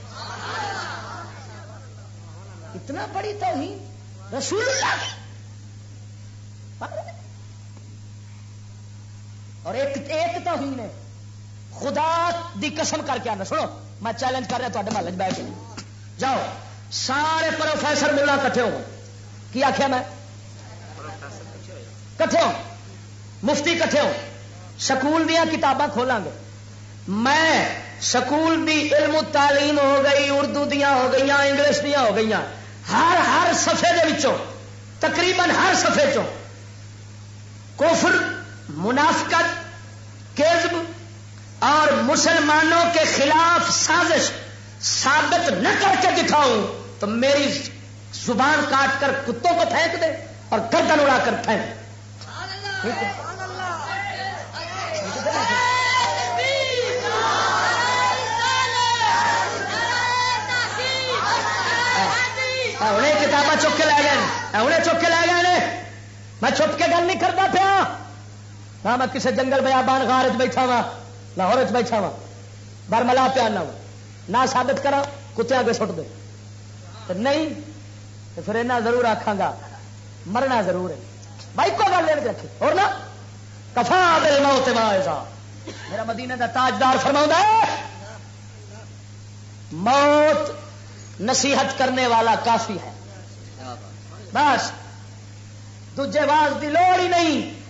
اتنا بڑی تو رسول اللہ اور ایک ایک تو ہی نے خدا دی قسم کر کے آنا۔ سنو، میں چیلنج کر رہا تے محل بیٹھ کے۔ جاؤ، سارے پروفیسر ملا کٹھے ہو کی آخیا میں؟ کٹھے ہو مفتی کٹھے ہو سکول دیا کتاباں کھولاں گے میں سکول دی علم تعلیم ہو گئی، اردو دیا ہو گئی انگلش دیا ہو گئی ہر ہر سفے وچوں، تقریباً ہر سفے چوں۔ کوفر منافقت کیزب اور مسلمانوں کے خلاف سازش ثابت نہ کر کے دکھاؤں تو میری زبان کاٹ کر کتوں کو پھینک دے اور گردن اڑا کر پھینک انہیں کتابیں چک کے لے گئے انہیں چک کے لے گئے میں چھپ کے گل نہیں کرتا پیا۔ ہاں میں کسی جنگل بیابان غار بیٹھا وا لاہور بیٹھا وا برملا پیا نہ ثابت کرا کتے آگے سٹ دے۔ نہیں تو پھر اینا ضرور آخا گا۔ مرنا ضرور ہے۔ بھائی کو گل لے رکھے اور نا؟ کفا دل موت میرا مدینہ دا تاجدار فرما ہے، موت نصیحت کرنے والا کافی ہے۔ بس دجے باز کی لوڑ ہی نہیں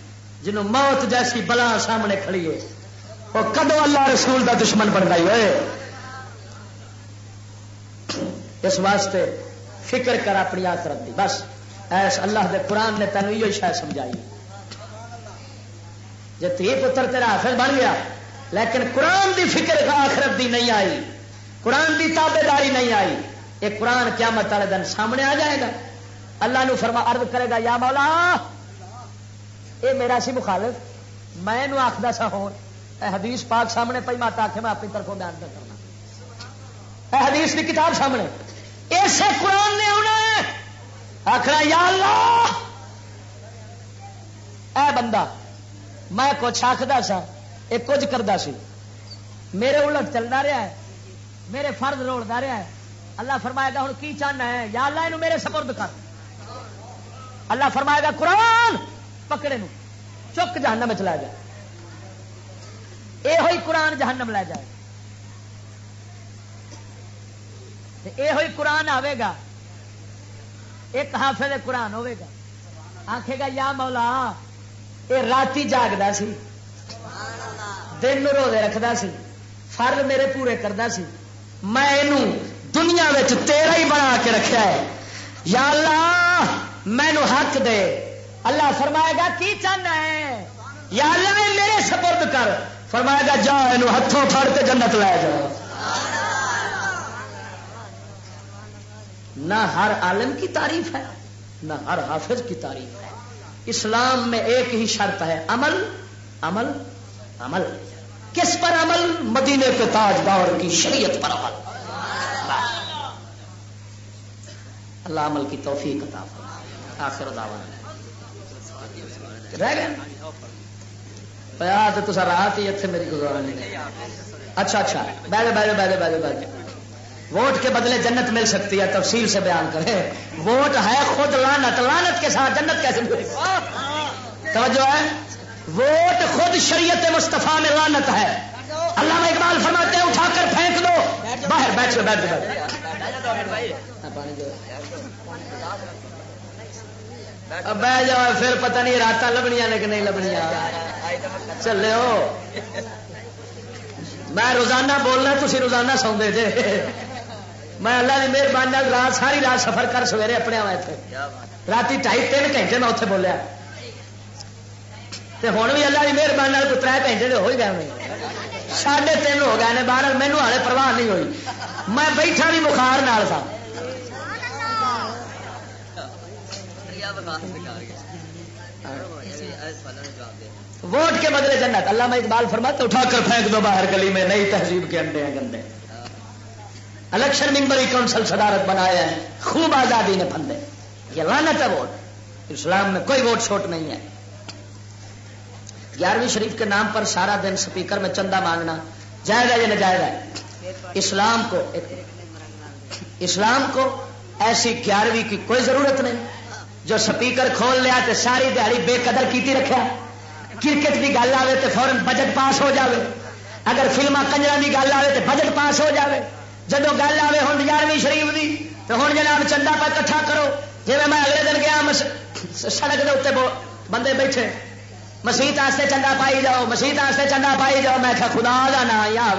جنہوں موت جیسی بلا سامنے کھڑی ہے۔ وہ کدو اللہ رسول دا دشمن بن گئی ہوئے۔ اس واسطے فکر کر اپنی آخرت دی۔ بس، ایس اللہ دے قرآن نے تینوں یہ شاید سمجھائی۔ جی تھی پتر تیرا حافظ بن گیا، لیکن قرآن دی فکر آخرت دی نہیں آئی، قرآن دی تابے داری نہیں آئی، یہ قرآن قیامت والے دن سامنے آ جائے گا۔ اللہ نو فرما، عرض کرے گا، یا مولا، اے میرا سی مخالف، میں آخدا سا ہوں اے حدیث پاک سامنے پی ماتا آخ میں اپنی طرفوں بیان کرنا اے حدیث کی کتاب سامنے۔ اسے قرآن نے آنا آخر یا اللہ، اے بندہ میں کچھ آخدا سا، یہ کچھ کرتا سی۔ میرے الٹ چلتا رہا ہے، میرے فرد روڑتا رہا ہے۔ اللہ فرمائے گا ہوں کی چاہنا ہے؟ یا اللہ یہ میرے سپرد کر۔ اللہ فرمائے گا، قرآن پکڑے نو، چک جہنم چلا جائے یہ ہوئی قرآن جہنم لے جائے۔ یہ ہوئی قرآن آئے گا۔ ایک حافظ قرآن ہوے گا۔ آخے گا، یا مولا یہ رات جاگتا سی۔ دن روزے رکھتا سی۔ فرد میرے پورے کرتا سی۔ میں دنیا تیرا ہی بنا کے رکھا ہے۔ یا اللہ، مینو حق دے۔ اللہ فرمائے گا، کی چاہنا ہے؟ یا اللہ میرے سپرد کر۔ فرمائے گا، جا یہ ہاتھوں پھڑ کے جنت لے جا۔ نہ ہر عالم کی تعریف ہے، نہ ہر حافظ کی تعریف ہے۔ اسلام میں ایک ہی شرط ہے، عمل عمل عمل۔ کس پر عمل؟ مدینے کے تاجدار کی شریعت پر عمل۔ اللہ عمل کی توفیق عطا فرمائے۔ آخر رہ گئے؟ پیا تو تصا رات ہی اتنے میری گزارا نہیں اچھا اچھا۔ بہ بہ بہ بہ بہ بہ ووٹ کے بدلے جنت مل سکتی ہے، تفصیل سے بیان کرے ووٹ ہے خود لانت لانت کے ساتھ جنت کیسے ملے؟ توجہ ہے۔ ووٹ خود شریعت مصطفیٰ میں لانت ہے۔ اللہ میں اقبال فرماتے ہیں، اٹھا کر پھینک دو۔ باہر، بیٹھ لو بیٹھ بیٹھ بہ جاؤ، پھر پتہ نہیں رات لبنیا نے کہ نہیں لبنیا چلے ہو۔ میں روزانہ بولنا تھی روزانہ سوندے جے۔ میں اللہ کی مہربانی رات ساری رات سفر کر سویرے اپنے آئے تھے رات ڈھائی تین گھنٹے میں اتنے بولیا۔ ہوں بھی اللہ کی مہربانی کو تر گھنٹے ہو ہی گئے ساڑھے تین ہو گئے باہر مینو والے پرواہ نہیں ہوئی۔ میں بیٹھا بھی بخار نال تھا ووٹ کے بدلے جنت۔ اللہ میں اقبال فرماتے اٹھا کر پھینک دو باہر گلی میں نئی تہذیب کے انڈے ہیں گندے۔ الیکشن ممبری کونسل صدارت بنایا ہے خوب آزادی نے پھندے۔ یہ لانت ہے ووٹ۔ اسلام میں کوئی ووٹ چھوٹ نہیں ہے۔ گیارہویں شریف کے نام پر سارا دن سپیکر میں چندہ مانگنا جائے گا یا نہ گا اسلام کو اسلام کو ایسی گیارہویں کی کوئی ضرورت نہیں۔ جو سپیکر کھول لیا تو ساری دیہی بے قدر کی رکھا کرکٹ کی گل آئے تو فورن بجٹ پاس ہو جاوے۔ اگر فلما کنجر کی گل آئے تو بجٹ پاس ہو جاوے۔ جب گل آئے ہوں گیارہویں شریف کی تو ہوں جناب چندہ پہ کٹھا کرو۔ جی میں اگلے دن گیا سڑک کے اتنے بندے بیٹھے۔ مسیح چندہ پائی جاؤ، مسیح چندہ پائی جاؤ۔ میں خدا کا نا یا